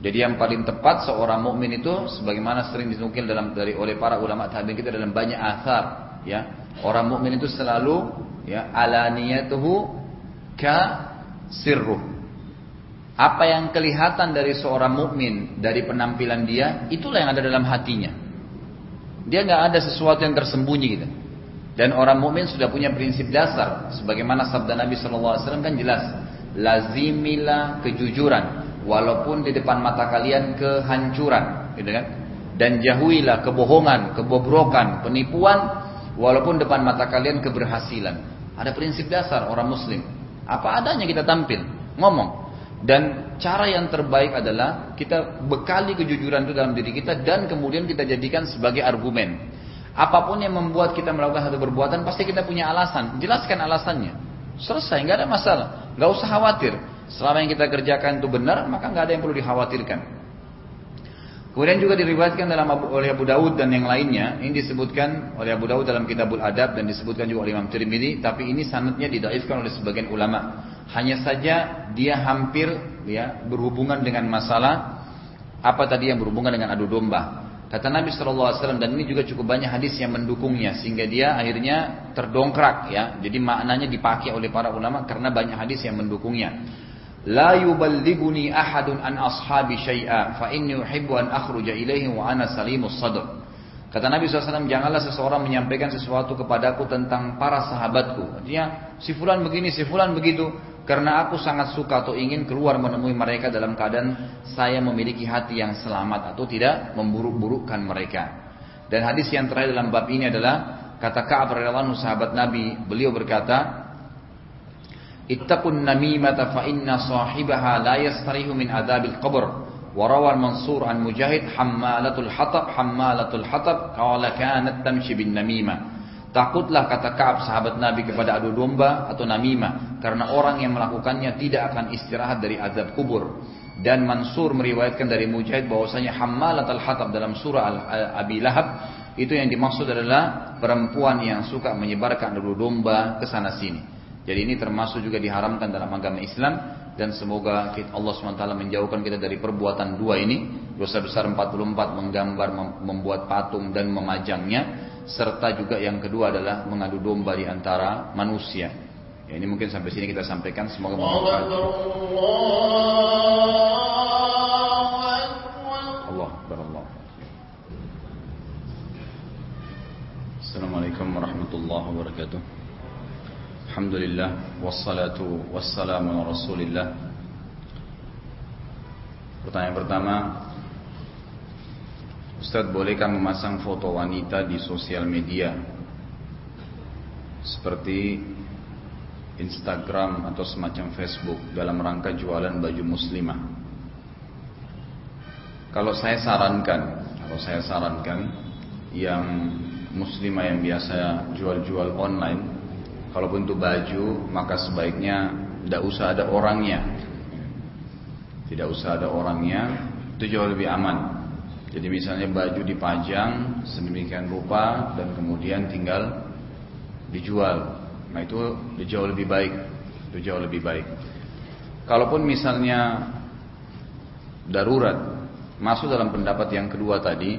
Jadi yang paling tepat seorang mukmin itu sebagaimana sering dinukil dalam dari oleh para ulama tabi'in kita dalam banyak athar ya. Orang mukmin itu selalu ya alaniyatuhu ka sirruh. Apa yang kelihatan dari seorang mukmin dari penampilan dia, itulah yang ada dalam hatinya. Dia nggak ada sesuatu yang tersembunyi gitu. Dan orang mukmin sudah punya prinsip dasar, sebagaimana sabda Nabi Wasallam kan jelas, lazimilah kejujuran, walaupun di depan mata kalian kehancuran, gitu kan? Dan jauhilah kebohongan, kebobrokan, penipuan, walaupun depan mata kalian keberhasilan. Ada prinsip dasar orang Muslim. Apa adanya kita tampil, ngomong. Dan cara yang terbaik adalah kita bekali kejujuran itu dalam diri kita dan kemudian kita jadikan sebagai argumen. Apa pun yang membuat kita melakukan satu perbuatan pasti kita punya alasan. Jelaskan alasannya. Selesai, nggak ada masalah. Nggak usah khawatir. Selama yang kita kerjakan itu benar, maka nggak ada yang perlu dikhawatirkan. Kemudian juga diriwayatkan dalam Abu, oleh Abu Daud dan yang lainnya. Ini disebutkan oleh Abu Daud dalam Kitabul Adab dan disebutkan juga oleh Imam Tirmidzi. Tapi ini sanatnya didaifkan oleh sebagian ulama. Hanya saja dia hampir ya berhubungan dengan masalah apa tadi yang berhubungan dengan adu domba. Kata Nabi SAW dan ini juga cukup banyak hadis yang mendukungnya sehingga dia akhirnya terdongkrak ya. Jadi maknanya dipakai oleh para ulama karena banyak hadis yang mendukungnya. Ahadun an ashabi syai'a fa inni uhibbu an akhruja ilaihi wa ana salimus sadr. Kata Nabi SAW, janganlah seseorang menyampaikan sesuatu kepadaku tentang para sahabatku. Artinya, si fulan begini, si fulan begitu. Karena aku sangat suka atau ingin keluar menemui mereka dalam keadaan saya memiliki hati yang selamat atau tidak memburuk-burukkan mereka. Dan hadis yang terakhir dalam bab ini adalah kata Ka'ab sahabat Nabi, beliau berkata, "Ittaqun namimata fa inna sahibaha la yastarihu min adabil qabr." وروى المنصور عن مجاهد حمالة الحطب حمالة الحطب قال كانت تمشي بالنميمة Takutlah kata Kaab sahabat Nabi kepada adu domba atau namimah karena orang yang melakukannya tidak akan istirahat dari azab kubur. Dan Mansur meriwayatkan dari Mujahid bahwasanya Hammalat al-Hatab dalam surah Al-Abi Lahab itu yang dimaksud adalah perempuan yang suka menyebarkan adu domba ke sana sini. Jadi ini termasuk juga diharamkan dalam agama Islam dan semoga Allah SWT menjauhkan kita dari perbuatan dua ini dosa besar 44 menggambar membuat patung dan memajangnya serta juga yang kedua adalah mengadu domba di antara manusia. Ya, ini mungkin sampai sini kita sampaikan semoga bermanfaat. Allah Allah. Assalamualaikum warahmatullahi wabarakatuh. Alhamdulillah wassalamu ala Rasulillah. Pertanyaan pertama, Ustaz bolehkah memasang foto wanita di sosial media Seperti Instagram atau semacam Facebook Dalam rangka jualan baju muslimah Kalau saya sarankan Kalau saya sarankan Yang muslimah yang biasa jual-jual online Kalaupun itu baju Maka sebaiknya Tidak usah ada orangnya Tidak usah ada orangnya Itu jauh lebih aman jadi misalnya baju dipajang sedemikian rupa dan kemudian tinggal dijual. Nah itu jauh lebih baik. Itu jauh lebih baik. Kalaupun misalnya darurat masuk dalam pendapat yang kedua tadi,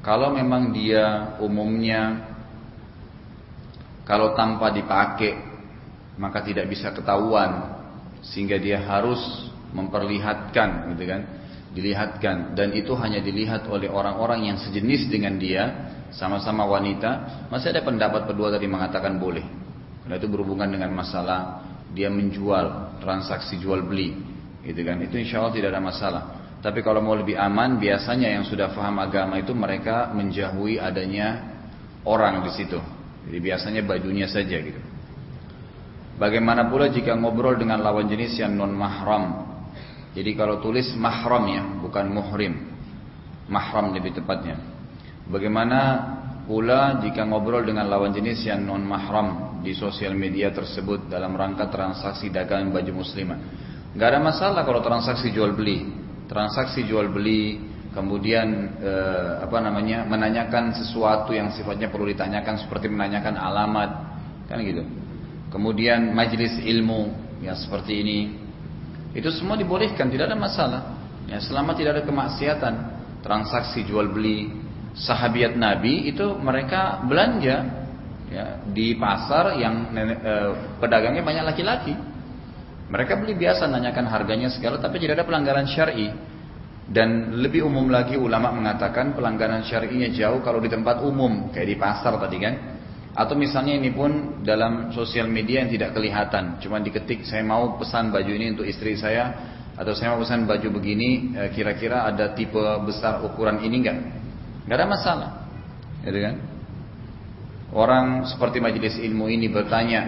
kalau memang dia umumnya Kalau tanpa dipakai maka tidak bisa ketahuan sehingga dia harus memperlihatkan gitu kan? Dilihatkan. Dan itu hanya dilihat oleh orang-orang yang sejenis dengan dia sama-sama wanita. Masih ada pendapat kedua tadi mengatakan boleh. Karena itu berhubungan dengan masalah dia menjual transaksi jual beli gitu kan? Itu insya Allah tidak ada masalah. Tapi kalau mau lebih aman biasanya yang sudah paham agama itu mereka menjauhi adanya orang di situ jadi biasanya bajunya saja gitu Bagaimana pula jika ngobrol dengan lawan jenis yang non mahram jadi kalau tulis mahram ya, bukan muhrim. Mahram lebih tepatnya. Bagaimana pula jika ngobrol dengan lawan jenis yang non mahram di sosial media tersebut dalam rangka transaksi dagang baju muslimah. Gak ada masalah kalau transaksi jual beli. Transaksi jual beli, kemudian eh, apa namanya menanyakan sesuatu yang sifatnya perlu ditanyakan seperti menanyakan alamat, kan gitu. Kemudian majelis ilmu yang seperti ini itu semua dibolehkan, tidak ada masalah. Ya, selama tidak ada kemaksiatan, transaksi jual beli, sahabiat Nabi itu mereka belanja ya, di pasar yang eh, pedagangnya banyak laki-laki. Mereka beli biasa nanyakan harganya segala tapi tidak ada pelanggaran syar'i. Dan lebih umum lagi ulama mengatakan pelanggaran syar'inya jauh kalau di tempat umum kayak di pasar tadi kan. Atau misalnya ini pun dalam sosial media yang tidak kelihatan, cuma diketik saya mau pesan baju ini untuk istri saya atau saya mau pesan baju begini eh, kira-kira ada tipe besar ukuran ini enggak? Enggak ada masalah. Gitu kan? Orang seperti majelis ilmu ini bertanya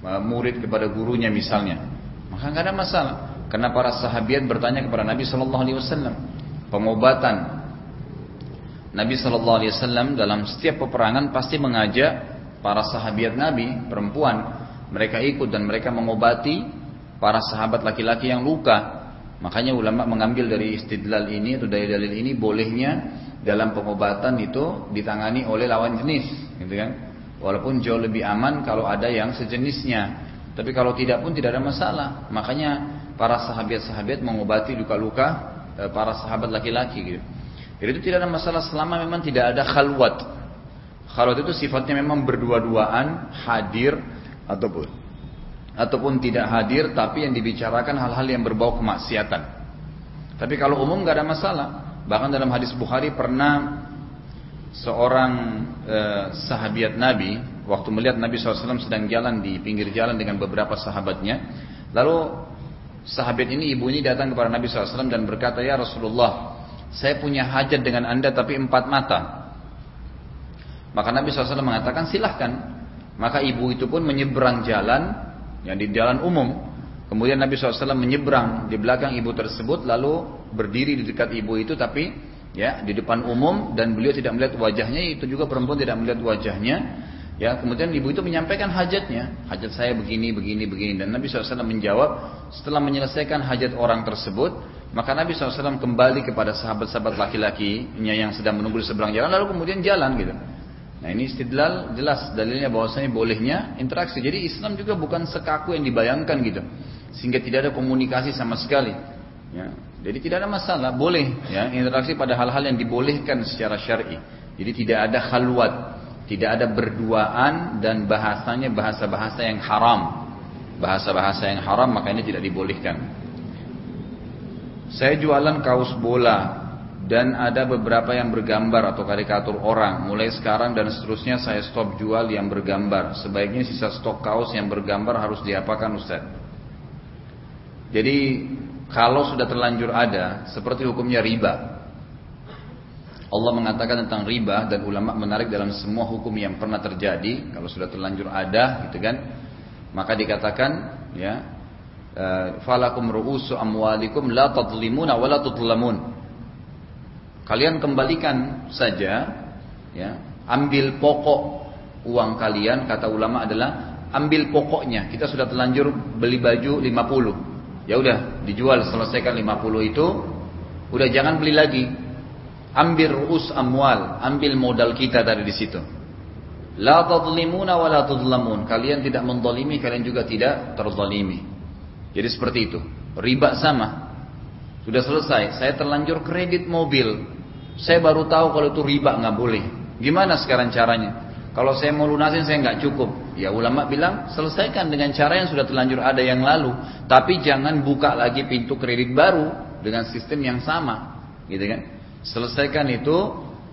eh, murid kepada gurunya misalnya, maka enggak ada masalah. Karena para sahabat bertanya kepada Nabi Shallallahu Alaihi Wasallam pengobatan Nabi Shallallahu Alaihi Wasallam dalam setiap peperangan pasti mengajak para sahabat Nabi perempuan mereka ikut dan mereka mengobati para sahabat laki-laki yang luka. Makanya ulama mengambil dari istidlal ini atau dari dalil ini bolehnya dalam pengobatan itu ditangani oleh lawan jenis, gitu kan? Walaupun jauh lebih aman kalau ada yang sejenisnya. Tapi kalau tidak pun tidak ada masalah. Makanya para sahabat-sahabat mengobati luka-luka eh, para sahabat laki-laki gitu. Jadi itu tidak ada masalah selama memang tidak ada khalwat. Khalwat itu sifatnya memang berdua-duaan, hadir ataupun ataupun tidak hadir tapi yang dibicarakan hal-hal yang berbau kemaksiatan. Tapi kalau umum nggak ada masalah. Bahkan dalam hadis Bukhari pernah seorang eh, sahabiat Nabi waktu melihat Nabi SAW sedang jalan di pinggir jalan dengan beberapa sahabatnya, lalu sahabat ini ibu ini datang kepada Nabi SAW dan berkata ya Rasulullah saya punya hajat dengan anda tapi empat mata. Maka Nabi SAW mengatakan silahkan. Maka ibu itu pun menyeberang jalan yang di jalan umum. Kemudian Nabi SAW menyeberang di belakang ibu tersebut lalu berdiri di dekat ibu itu tapi ya di depan umum dan beliau tidak melihat wajahnya itu juga perempuan tidak melihat wajahnya ya kemudian ibu itu menyampaikan hajatnya hajat saya begini begini begini dan Nabi SAW menjawab setelah menyelesaikan hajat orang tersebut maka Nabi SAW kembali kepada sahabat-sahabat laki-lakinya yang sedang menunggu di seberang jalan lalu kemudian jalan gitu. Nah ini istidlal jelas dalilnya bahwasanya bolehnya interaksi. Jadi Islam juga bukan sekaku yang dibayangkan gitu. Sehingga tidak ada komunikasi sama sekali. Ya. Jadi tidak ada masalah, boleh ya interaksi pada hal-hal yang dibolehkan secara syar'i. Jadi tidak ada khalwat, tidak ada berduaan dan bahasanya bahasa-bahasa yang haram. Bahasa-bahasa yang haram maka ini tidak dibolehkan. Saya jualan kaos bola dan ada beberapa yang bergambar atau karikatur orang. Mulai sekarang dan seterusnya saya stop jual yang bergambar. Sebaiknya sisa stok kaos yang bergambar harus diapakan Ustaz? Jadi kalau sudah terlanjur ada, seperti hukumnya riba. Allah mengatakan tentang riba dan ulama menarik dalam semua hukum yang pernah terjadi. Kalau sudah terlanjur ada, gitu kan? Maka dikatakan, ya Eh, falakum ru'usu amwalikum la tadlimuna wa la tudlamun. Kalian kembalikan saja ya, ambil pokok uang kalian kata ulama adalah ambil pokoknya. Kita sudah terlanjur beli baju 50. Ya udah, dijual selesaikan 50 itu, udah jangan beli lagi. Ambil ru'us amwal, ambil modal kita tadi di situ. La tadlimuna wa la tudlamun. Kalian tidak mendolimi, kalian juga tidak terzalimi. Jadi seperti itu. Riba sama. Sudah selesai. Saya terlanjur kredit mobil. Saya baru tahu kalau itu riba nggak boleh. Gimana sekarang caranya? Kalau saya mau lunasin saya nggak cukup. Ya ulama bilang selesaikan dengan cara yang sudah terlanjur ada yang lalu. Tapi jangan buka lagi pintu kredit baru dengan sistem yang sama. Gitu kan? Selesaikan itu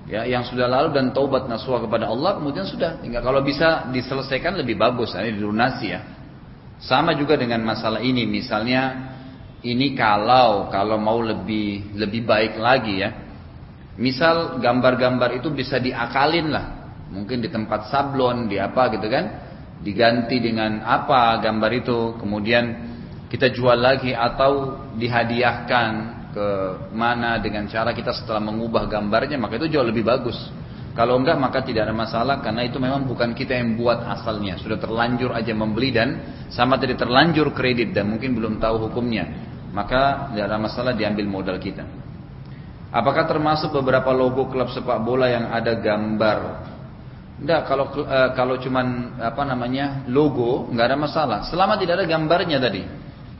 ya yang sudah lalu dan taubat nasuha kepada Allah kemudian sudah. Tinggal kalau bisa diselesaikan lebih bagus. Ini dilunasi ya. Sama juga dengan masalah ini. Misalnya ini kalau kalau mau lebih lebih baik lagi ya. Misal gambar-gambar itu bisa diakalin lah mungkin di tempat sablon di apa gitu kan diganti dengan apa gambar itu kemudian kita jual lagi atau dihadiahkan ke mana dengan cara kita setelah mengubah gambarnya maka itu jauh lebih bagus. Kalau enggak maka tidak ada masalah karena itu memang bukan kita yang buat asalnya. Sudah terlanjur aja membeli dan sama tadi terlanjur kredit dan mungkin belum tahu hukumnya. Maka tidak ada masalah diambil modal kita. Apakah termasuk beberapa logo klub sepak bola yang ada gambar? Enggak, kalau uh, kalau cuman apa namanya logo nggak ada masalah. Selama tidak ada gambarnya tadi.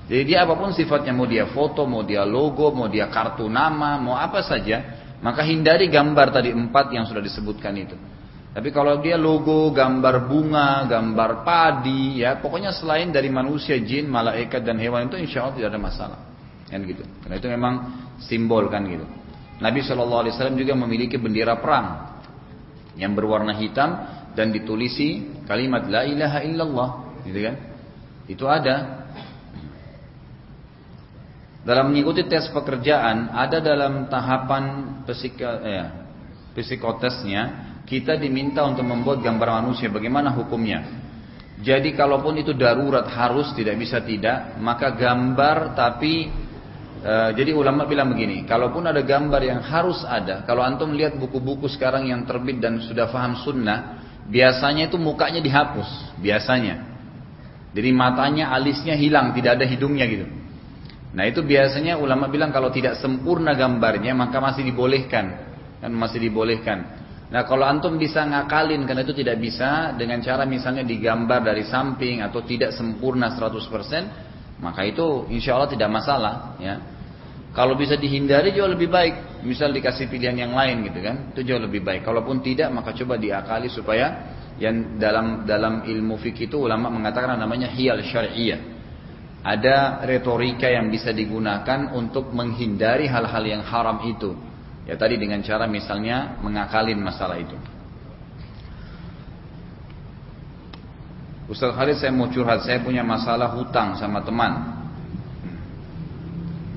Jadi dia apa pun sifatnya mau dia foto, mau dia logo, mau dia kartu nama, mau apa saja, maka hindari gambar tadi empat yang sudah disebutkan itu. Tapi kalau dia logo, gambar bunga, gambar padi, ya pokoknya selain dari manusia, jin, malaikat dan hewan itu insya Allah tidak ada masalah. Kan gitu. Karena itu memang simbol kan gitu. Nabi Shallallahu Alaihi Wasallam juga memiliki bendera perang yang berwarna hitam dan ditulisi kalimat la ilaha illallah gitu kan itu ada dalam mengikuti tes pekerjaan ada dalam tahapan psika, ya, psikotesnya kita diminta untuk membuat gambar manusia bagaimana hukumnya jadi kalaupun itu darurat harus tidak bisa tidak maka gambar tapi Eh, jadi ulama bilang begini, kalaupun ada gambar yang harus ada, kalau antum lihat buku-buku sekarang yang terbit dan sudah faham sunnah, biasanya itu mukanya dihapus, biasanya. Jadi matanya, alisnya hilang, tidak ada hidungnya gitu. Nah itu biasanya ulama bilang kalau tidak sempurna gambarnya maka masih dibolehkan, kan masih dibolehkan. Nah kalau antum bisa ngakalin karena itu tidak bisa dengan cara misalnya digambar dari samping atau tidak sempurna 100%, maka itu insya Allah tidak masalah ya. Kalau bisa dihindari jauh lebih baik. Misal dikasih pilihan yang lain gitu kan itu jauh lebih baik. Kalaupun tidak maka coba diakali supaya yang dalam dalam ilmu fikih itu ulama mengatakan namanya hiyal syariah ada retorika yang bisa digunakan untuk menghindari hal-hal yang haram itu ya tadi dengan cara misalnya mengakalin masalah itu Ustaz Khalid saya mau curhat, saya punya masalah hutang sama teman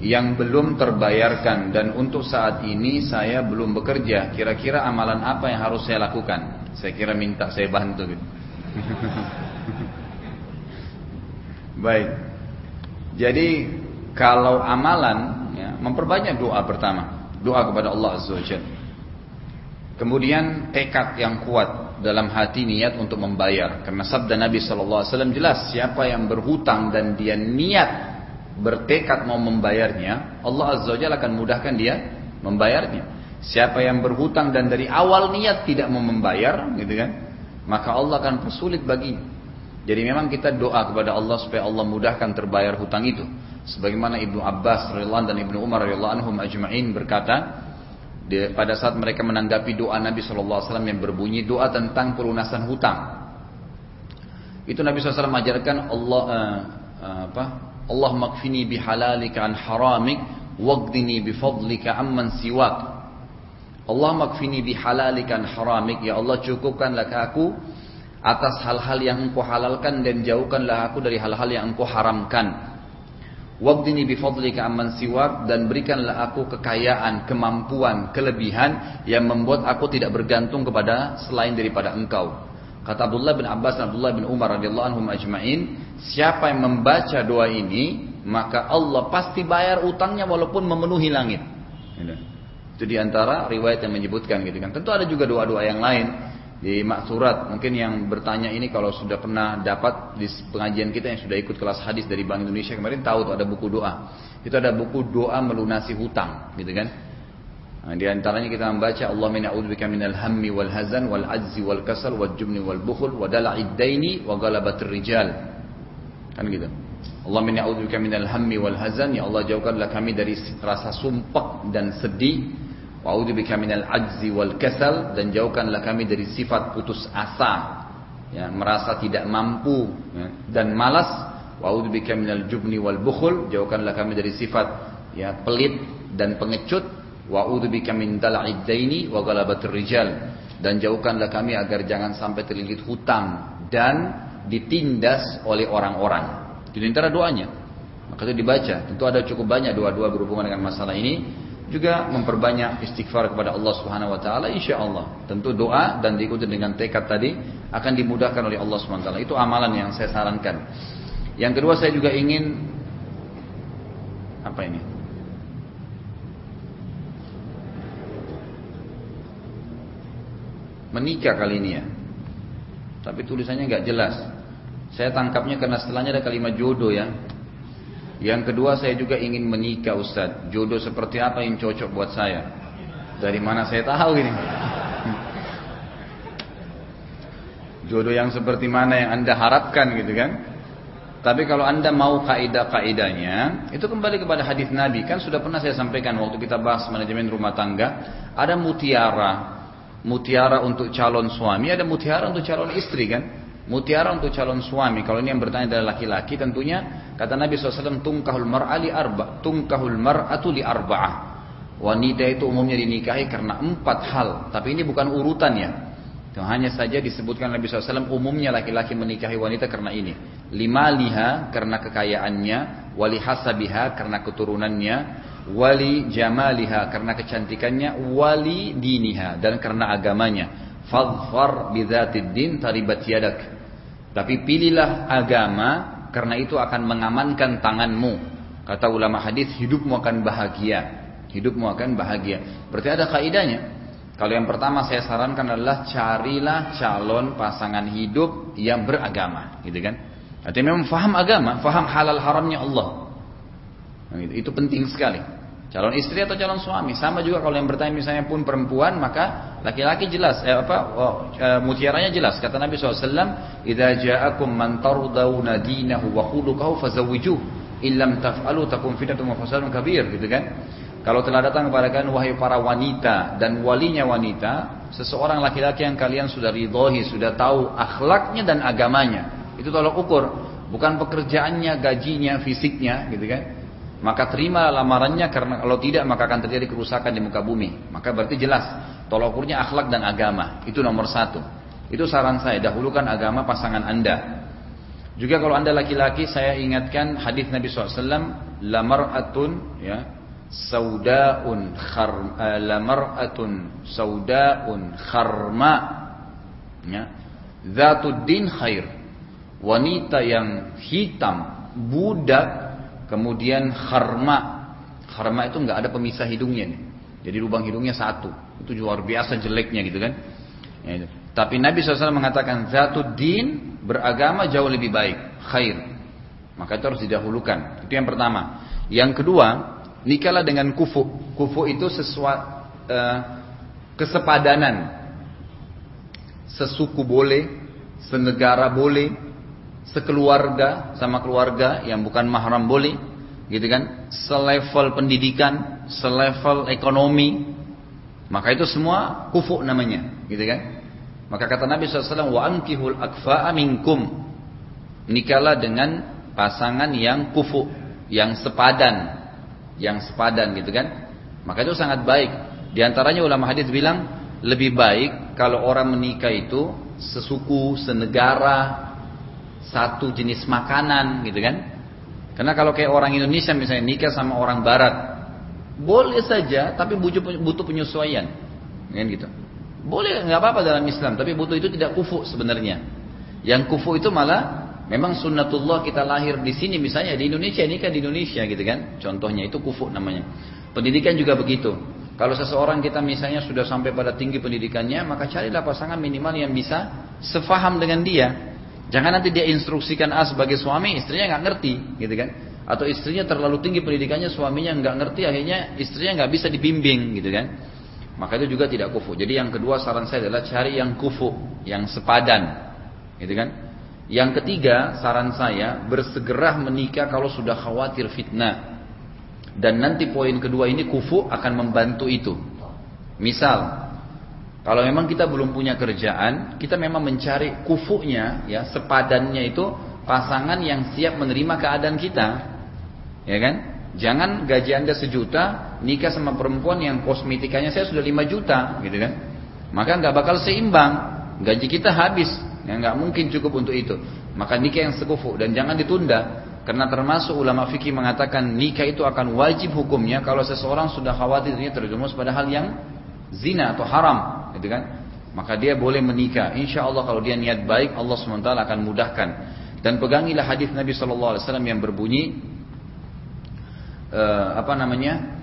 yang belum terbayarkan dan untuk saat ini saya belum bekerja. Kira-kira amalan apa yang harus saya lakukan? Saya kira minta saya bantu gitu. Baik. Jadi kalau amalan ya, memperbanyak doa pertama, doa kepada Allah Azza Wajalla. Kemudian tekad yang kuat dalam hati niat untuk membayar. Karena sabda Nabi SAW jelas siapa yang berhutang dan dia niat bertekad mau membayarnya, Allah Azza wa akan mudahkan dia membayarnya. Siapa yang berhutang dan dari awal niat tidak mau membayar, gitu kan? Maka Allah akan persulit bagi. Jadi memang kita doa kepada Allah supaya Allah mudahkan terbayar hutang itu. Sebagaimana Ibnu Abbas radhiyallahu dan Ibnu Umar radhiyallahu anhum ajma'in berkata, pada saat mereka menanggapi doa Nabi SAW yang berbunyi doa tentang pelunasan hutang. Itu Nabi SAW mengajarkan Allah uh, uh, apa? Allah makfini bihalalika an haramik waqdini bifadlika amman siwak. Allah makfini bihalalika an haramik ya Allah cukupkanlah aku atas hal-hal yang engkau halalkan dan jauhkanlah aku dari hal-hal yang engkau haramkan. Wabdini bifadlika amman siwak dan berikanlah aku kekayaan, kemampuan, kelebihan yang membuat aku tidak bergantung kepada selain daripada engkau. Kata Abdullah bin Abbas dan Abdullah bin Umar radhiyallahu anhum ajma'in, siapa yang membaca doa ini, maka Allah pasti bayar utangnya walaupun memenuhi langit. Itu di antara riwayat yang menyebutkan gitu kan. Tentu ada juga doa-doa yang lain di maksurat mungkin yang bertanya ini kalau sudah pernah dapat di pengajian kita yang sudah ikut kelas hadis dari Bank Indonesia kemarin tahu tuh ada buku doa. Itu ada buku doa melunasi hutang gitu kan? Nah, di antaranya kita membaca Allah min a'udzubika minal hammi wal hazan wal ajzi wal kasal wal jubni wal bukhul wa dala'id daini wa galabatir rijal. Kan gitu? Allah min a'udzubika minal hammi wal hazan. Ya Allah jauhkanlah kami dari rasa sumpah dan sedih Wa'udzubika minal ajzi wal kasal dan jauhkanlah kami dari sifat putus asa, ya, merasa tidak mampu ya, dan malas. Wa'udzubika minal jubni wal bukhul, jauhkanlah kami dari sifat ya pelit dan pengecut. Wa'udzubika min dal'id daini wa ghalabatir rijal dan jauhkanlah kami agar jangan sampai terlilit hutang dan ditindas oleh orang-orang. Itu antara doanya. Maka itu dibaca. Tentu ada cukup banyak doa-doa berhubungan dengan masalah ini juga memperbanyak istighfar kepada Allah Subhanahu wa taala insyaallah. Tentu doa dan diikuti dengan tekad tadi akan dimudahkan oleh Allah Subhanahu wa taala. Itu amalan yang saya sarankan. Yang kedua saya juga ingin apa ini? Menikah kali ini ya. Tapi tulisannya nggak jelas. Saya tangkapnya karena setelahnya ada kalimat jodoh ya. Yang kedua saya juga ingin menikah Ustaz. Jodoh seperti apa yang cocok buat saya? Dari mana saya tahu ini? Jodoh yang seperti mana yang anda harapkan gitu kan? Tapi kalau anda mau kaidah-kaidahnya, itu kembali kepada hadis Nabi. Kan sudah pernah saya sampaikan waktu kita bahas manajemen rumah tangga, ada mutiara, mutiara untuk calon suami, ada mutiara untuk calon istri kan? Mutiara untuk calon suami. Kalau ini yang bertanya adalah laki-laki, tentunya kata Nabi SAW, tungkahul mar'ali arba, tungkahul mar'atu li arba'ah. Wanita itu umumnya dinikahi karena empat hal. Tapi ini bukan urutannya. Hanya saja disebutkan Nabi SAW umumnya laki-laki menikahi wanita karena ini. Lima liha karena kekayaannya, wali hasabiha karena keturunannya, wali jamaliha karena kecantikannya, wali diniha dan karena agamanya. Fadfar bidzatid din taribat yadak. Tapi pilihlah agama karena itu akan mengamankan tanganmu. Kata ulama hadis hidupmu akan bahagia. Hidupmu akan bahagia. Berarti ada kaidahnya. Kalau yang pertama saya sarankan adalah carilah calon pasangan hidup yang beragama, gitu kan? Artinya memang faham agama, faham halal haramnya Allah. Nah, itu, itu penting sekali. Calon istri atau calon suami. Sama juga kalau yang bertanya misalnya pun perempuan maka laki-laki jelas. Eh, apa? Oh, eh, mutiaranya jelas. Kata Nabi SAW idza ja'akum man tardawna dinahu wa khuluquhu fazawwijuh. Illam taf'alu takum fitnatun wa fasadun kabir. Gitu kan? Kalau telah datang kepada kalian wahai para wanita dan walinya wanita seseorang laki-laki yang kalian sudah ridhoi sudah tahu akhlaknya dan agamanya. Itu tolak ukur. Bukan pekerjaannya gajinya fisiknya gitu kan maka terima lamarannya karena kalau tidak maka akan terjadi kerusakan di muka bumi. Maka berarti jelas tolak akhlak dan agama itu nomor satu. Itu saran saya dahulukan agama pasangan anda. Juga kalau anda laki-laki saya ingatkan hadis Nabi SAW lamar'atun ya saudaun khar uh, lamar'atun saudaun kharma ya zatud din khair wanita yang hitam budak Kemudian kharma. Kharma itu nggak ada pemisah hidungnya nih. Jadi lubang hidungnya satu. Itu luar biasa jeleknya gitu kan. Ya, itu. Tapi Nabi SAW mengatakan zatu din beragama jauh lebih baik, khair. Maka itu harus didahulukan. Itu yang pertama. Yang kedua, nikahlah dengan kufu. Kufu itu sesuatu uh, kesepadanan. Sesuku boleh, senegara boleh, sekeluarga sama keluarga yang bukan mahram boleh, gitu kan? Selevel pendidikan, selevel ekonomi, maka itu semua kufu namanya, gitu kan? Maka kata Nabi SAW, wa ankihul akfa'a minkum. Nikahlah dengan pasangan yang kufu, yang sepadan, yang sepadan gitu kan? Maka itu sangat baik. Di antaranya ulama hadis bilang lebih baik kalau orang menikah itu sesuku, senegara, satu jenis makanan gitu kan. Karena kalau kayak orang Indonesia misalnya nikah sama orang Barat, boleh saja tapi butuh penyesuaian, kan gitu. Boleh nggak apa-apa dalam Islam, tapi butuh itu tidak kufu sebenarnya. Yang kufu itu malah memang sunnatullah kita lahir di sini misalnya di Indonesia nikah di Indonesia gitu kan. Contohnya itu kufu namanya. Pendidikan juga begitu. Kalau seseorang kita misalnya sudah sampai pada tinggi pendidikannya, maka carilah pasangan minimal yang bisa sefaham dengan dia. Jangan nanti dia instruksikan A sebagai suami, istrinya nggak ngerti, gitu kan? Atau istrinya terlalu tinggi pendidikannya, suaminya nggak ngerti, akhirnya istrinya nggak bisa dibimbing, gitu kan? Maka itu juga tidak kufu. Jadi yang kedua saran saya adalah cari yang kufu, yang sepadan, gitu kan? Yang ketiga saran saya bersegera menikah kalau sudah khawatir fitnah. Dan nanti poin kedua ini kufu akan membantu itu. Misal, kalau memang kita belum punya kerjaan, kita memang mencari kufunya, ya sepadannya itu pasangan yang siap menerima keadaan kita, ya kan? Jangan gaji anda sejuta nikah sama perempuan yang kosmetikanya saya sudah 5 juta, gitu kan? Maka nggak bakal seimbang, gaji kita habis, ya nggak mungkin cukup untuk itu. Maka nikah yang sekufu dan jangan ditunda. Karena termasuk ulama fikih mengatakan nikah itu akan wajib hukumnya kalau seseorang sudah khawatir dia terjerumus pada hal yang zina atau haram, gitu kan? Maka dia boleh menikah. Insya Allah kalau dia niat baik, Allah swt akan mudahkan. Dan pegangilah hadis Nabi Wasallam yang berbunyi uh, apa namanya?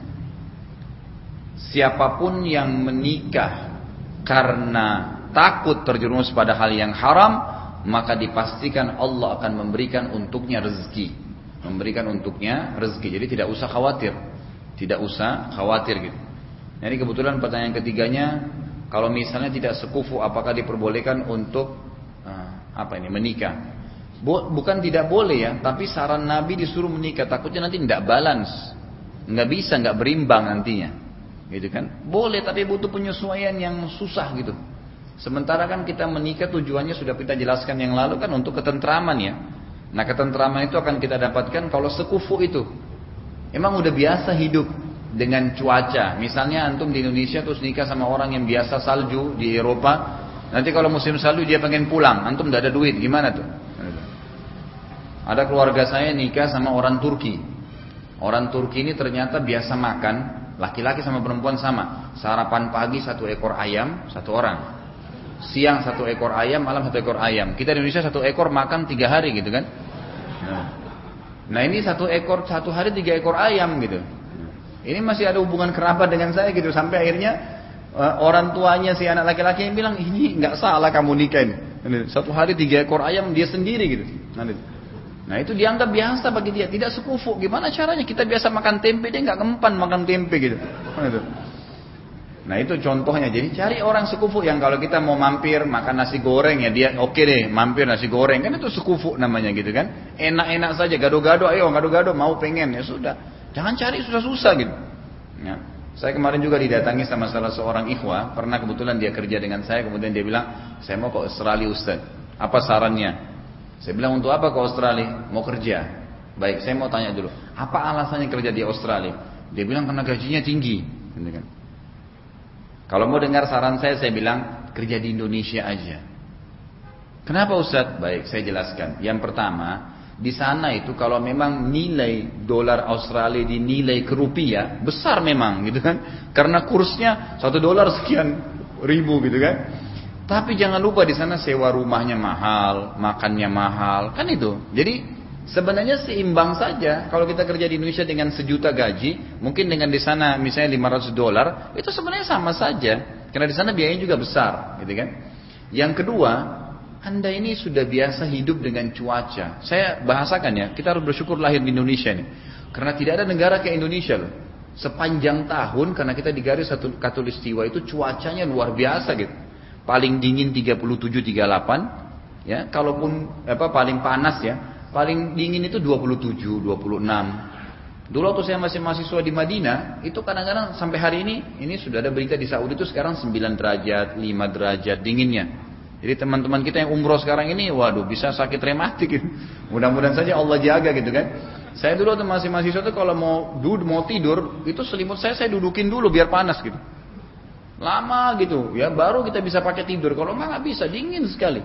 Siapa pun yang menikah karena takut terjerumus pada hal yang haram, maka dipastikan Allah akan memberikan untuknya rezeki. Memberikan untuknya rezeki. Jadi tidak usah khawatir. Tidak usah khawatir gitu. Jadi kebetulan pertanyaan ketiganya, kalau misalnya tidak sekufu, apakah diperbolehkan untuk uh, apa ini menikah? Bukan tidak boleh ya, tapi saran Nabi disuruh menikah. Takutnya nanti tidak balance, nggak bisa, nggak berimbang nantinya, gitu kan? Boleh, tapi butuh penyesuaian yang susah gitu. Sementara kan kita menikah tujuannya sudah kita jelaskan yang lalu kan untuk ketentraman ya. Nah ketentraman itu akan kita dapatkan kalau sekufu itu. Emang udah biasa hidup dengan cuaca. Misalnya antum di Indonesia terus nikah sama orang yang biasa salju di Eropa. Nanti kalau musim salju dia pengen pulang. Antum tidak ada duit. Gimana tuh? Ada keluarga saya nikah sama orang Turki. Orang Turki ini ternyata biasa makan. Laki-laki sama perempuan sama. Sarapan pagi satu ekor ayam, satu orang siang satu ekor ayam, malam satu ekor ayam. Kita di Indonesia satu ekor makan tiga hari gitu kan. Nah, nah ini satu ekor satu hari tiga ekor ayam gitu. Ini masih ada hubungan kerabat dengan saya gitu sampai akhirnya uh, orang tuanya si anak laki-laki yang bilang ini nggak salah kamu nikah ini. Satu hari tiga ekor ayam dia sendiri gitu. Nah itu dianggap biasa bagi dia, tidak sekufu. Gimana caranya? Kita biasa makan tempe, dia nggak kempan makan tempe gitu. Nah itu contohnya. Jadi cari orang sekufu yang kalau kita mau mampir makan nasi goreng ya dia oke okay deh mampir nasi goreng kan itu sekufu namanya gitu kan. Enak-enak saja gado-gado ayo gado-gado mau pengen ya sudah. Jangan cari susah-susah gitu. Ya. Saya kemarin juga didatangi sama salah seorang ikhwah. Pernah kebetulan dia kerja dengan saya. Kemudian dia bilang saya mau ke Australia Ustaz. Apa sarannya? Saya bilang untuk apa ke Australia? Mau kerja. Baik saya mau tanya dulu. Apa alasannya kerja di Australia? Dia bilang karena gajinya tinggi. Gitu kan. Kalau mau dengar saran saya, saya bilang kerja di Indonesia aja. Kenapa Ustadz? Baik, saya jelaskan. Yang pertama, di sana itu kalau memang nilai dolar Australia dinilai ke rupiah, besar memang gitu kan. Karena kursnya satu dolar sekian ribu gitu kan. Tapi jangan lupa di sana sewa rumahnya mahal, makannya mahal, kan itu. Jadi Sebenarnya seimbang saja kalau kita kerja di Indonesia dengan sejuta gaji, mungkin dengan di sana misalnya 500 dolar, itu sebenarnya sama saja. Karena di sana biayanya juga besar, gitu kan? Yang kedua, Anda ini sudah biasa hidup dengan cuaca. Saya bahasakan ya, kita harus bersyukur lahir di Indonesia nih. Karena tidak ada negara kayak Indonesia loh. Sepanjang tahun karena kita di garis satu katulistiwa itu cuacanya luar biasa gitu. Paling dingin 37 38 ya, kalaupun apa paling panas ya Paling dingin itu 27, 26. Dulu waktu saya masih mahasiswa di Madinah, itu kadang-kadang sampai hari ini, ini sudah ada berita di Saudi itu sekarang 9 derajat, 5 derajat dinginnya. Jadi teman-teman kita yang umroh sekarang ini, waduh bisa sakit rematik. Gitu. Mudah-mudahan saja Allah jaga gitu kan. Saya dulu waktu masih mahasiswa itu kalau mau duduk mau tidur, itu selimut saya saya dudukin dulu biar panas gitu. Lama gitu, ya baru kita bisa pakai tidur. Kalau enggak nggak bisa, dingin sekali.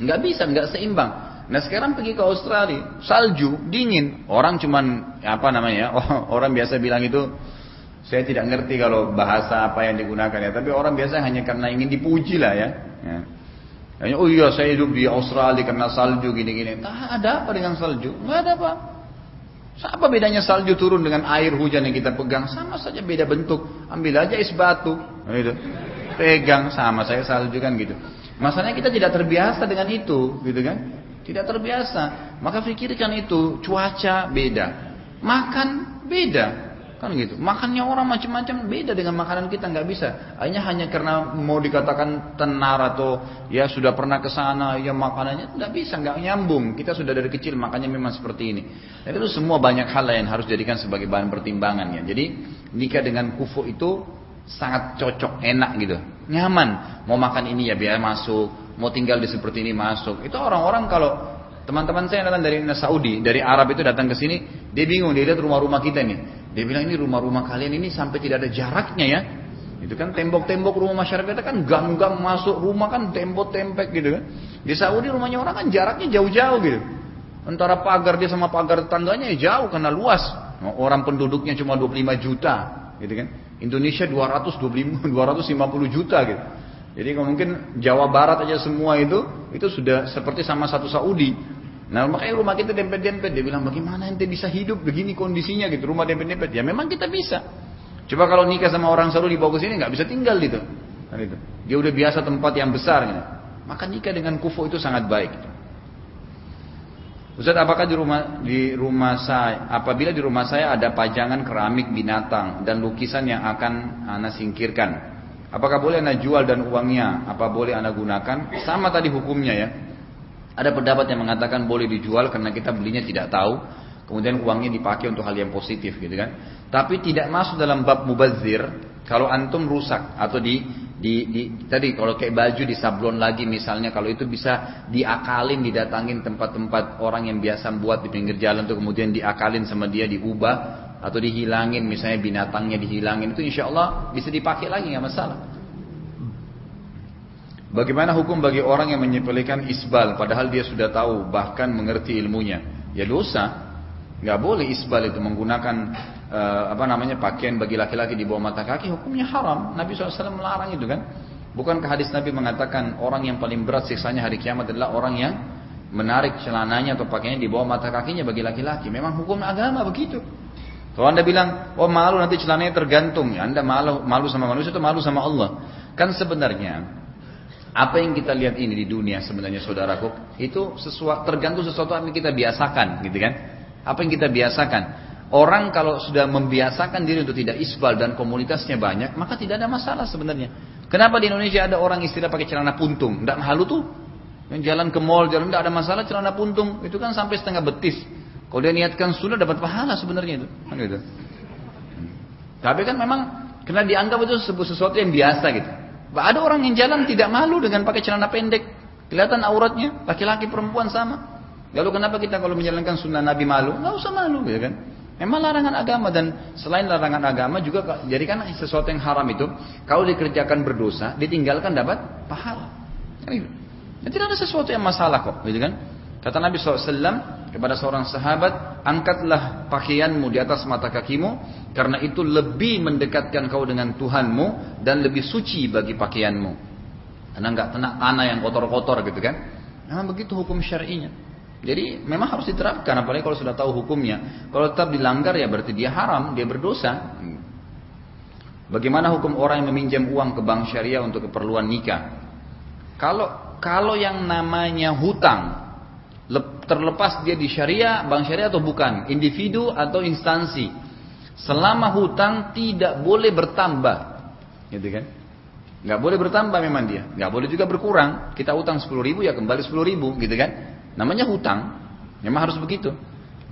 Nggak bisa, nggak seimbang. Nah sekarang pergi ke Australia, salju, dingin. Orang cuman apa namanya? Orang biasa bilang itu saya tidak ngerti kalau bahasa apa yang digunakan ya. Tapi orang biasa hanya karena ingin dipuji lah ya. ya. Hanya, oh iya saya hidup di Australia karena salju gini-gini. Nah, ada apa dengan salju? Nggak ada apa. Apa bedanya salju turun dengan air hujan yang kita pegang? Sama saja beda bentuk. Ambil aja es batu. Nah, gitu. Pegang sama saya salju kan gitu. Masalahnya kita tidak terbiasa dengan itu, gitu kan? Tidak terbiasa. Maka pikirkan itu, cuaca beda. Makan beda. Kan gitu. Makannya orang macam-macam beda dengan makanan kita nggak bisa. Hanya hanya karena mau dikatakan tenar atau ya sudah pernah ke sana ya makanannya nggak bisa, nggak nyambung. Kita sudah dari kecil makannya memang seperti ini. Dan itu semua banyak hal yang harus dijadikan sebagai bahan pertimbangan ya. Jadi nikah dengan kufu itu sangat cocok, enak gitu, nyaman. Mau makan ini ya biar masuk, mau tinggal di seperti ini masuk. Itu orang-orang kalau teman-teman saya datang dari Saudi, dari Arab itu datang ke sini, dia bingung, dia lihat rumah-rumah kita nih. Dia bilang ini rumah-rumah kalian ini sampai tidak ada jaraknya ya. Itu kan tembok-tembok rumah masyarakat kan gang-gang masuk rumah kan tembok tempek gitu kan. Di Saudi rumahnya orang kan jaraknya jauh-jauh gitu. Antara pagar dia sama pagar tetangganya ya jauh karena luas. Orang penduduknya cuma 25 juta gitu kan. Indonesia 225, 250 juta gitu. Jadi kalau mungkin Jawa Barat aja semua itu itu sudah seperti sama satu Saudi. Nah makanya rumah kita dempet-dempet dia bilang bagaimana ente bisa hidup begini kondisinya gitu rumah dempet-dempet ya memang kita bisa. Coba kalau nikah sama orang Saudi dibawa ke sini nggak bisa tinggal gitu. Kan. Dia udah biasa tempat yang besar gitu. Maka nikah dengan kufu itu sangat baik. Ustaz, apakah di rumah di rumah saya apabila di rumah saya ada pajangan keramik binatang dan lukisan yang akan ana singkirkan, apakah boleh ana jual dan uangnya apa boleh ana gunakan? Sama tadi hukumnya ya. Ada pendapat yang mengatakan boleh dijual karena kita belinya tidak tahu, kemudian uangnya dipakai untuk hal yang positif gitu kan. Tapi tidak masuk dalam bab mubazir kalau antum rusak atau di di, di tadi kalau kayak baju di sablon lagi misalnya kalau itu bisa diakalin didatangin tempat-tempat orang yang biasa buat di pinggir jalan tuh kemudian diakalin sama dia diubah atau dihilangin misalnya binatangnya dihilangin itu insya Allah bisa dipakai lagi nggak masalah. Bagaimana hukum bagi orang yang menyepelekan isbal padahal dia sudah tahu bahkan mengerti ilmunya? Ya dosa. Nggak boleh isbal itu menggunakan uh, apa namanya pakaian bagi laki-laki di bawah mata kaki hukumnya haram. Nabi SAW melarang itu kan. Bukankah hadis Nabi mengatakan orang yang paling berat siksanya hari kiamat adalah orang yang menarik celananya atau pakaiannya di bawah mata kakinya bagi laki-laki. Memang hukum agama begitu. Kalau anda bilang, oh malu nanti celananya tergantung, ya anda malu, malu sama manusia atau malu sama Allah. Kan sebenarnya apa yang kita lihat ini di dunia sebenarnya saudaraku itu sesuatu tergantung sesuatu yang kita biasakan, gitu kan? Apa yang kita biasakan? Orang kalau sudah membiasakan diri untuk tidak isbal dan komunitasnya banyak, maka tidak ada masalah sebenarnya. Kenapa di Indonesia ada orang istilah pakai celana puntung? Tidak malu tuh. Yang jalan ke mall, jalan tidak ada masalah celana puntung. Itu kan sampai setengah betis. Kalau dia niatkan sudah dapat pahala sebenarnya itu. Kan gitu. Tapi kan memang karena dianggap itu sesuatu yang biasa gitu. Ada orang yang jalan tidak malu dengan pakai celana pendek. Kelihatan auratnya, laki-laki perempuan sama. Lalu kenapa kita kalau menjalankan sunnah Nabi malu? Nggak usah malu, ya kan? Memang larangan agama dan selain larangan agama juga jadi kan sesuatu yang haram itu kalau dikerjakan berdosa ditinggalkan dapat pahala. Dan tidak ada sesuatu yang masalah kok, gitu kan? Kata Nabi SAW kepada seorang sahabat, angkatlah pakaianmu di atas mata kakimu, karena itu lebih mendekatkan kau dengan Tuhanmu dan lebih suci bagi pakaianmu. Karena nggak tanah tanah yang kotor-kotor gitu kan? Memang begitu hukum syar'inya. Jadi memang harus diterapkan apalagi kalau sudah tahu hukumnya. Kalau tetap dilanggar ya berarti dia haram, dia berdosa. Bagaimana hukum orang yang meminjam uang ke bank syariah untuk keperluan nikah? Kalau kalau yang namanya hutang terlepas dia di syariah, bank syariah atau bukan, individu atau instansi. Selama hutang tidak boleh bertambah. Gitu kan? Nggak boleh bertambah memang dia. Nggak boleh juga berkurang. Kita utang 10 ribu ya kembali 10 ribu gitu kan. Namanya hutang. Memang harus begitu.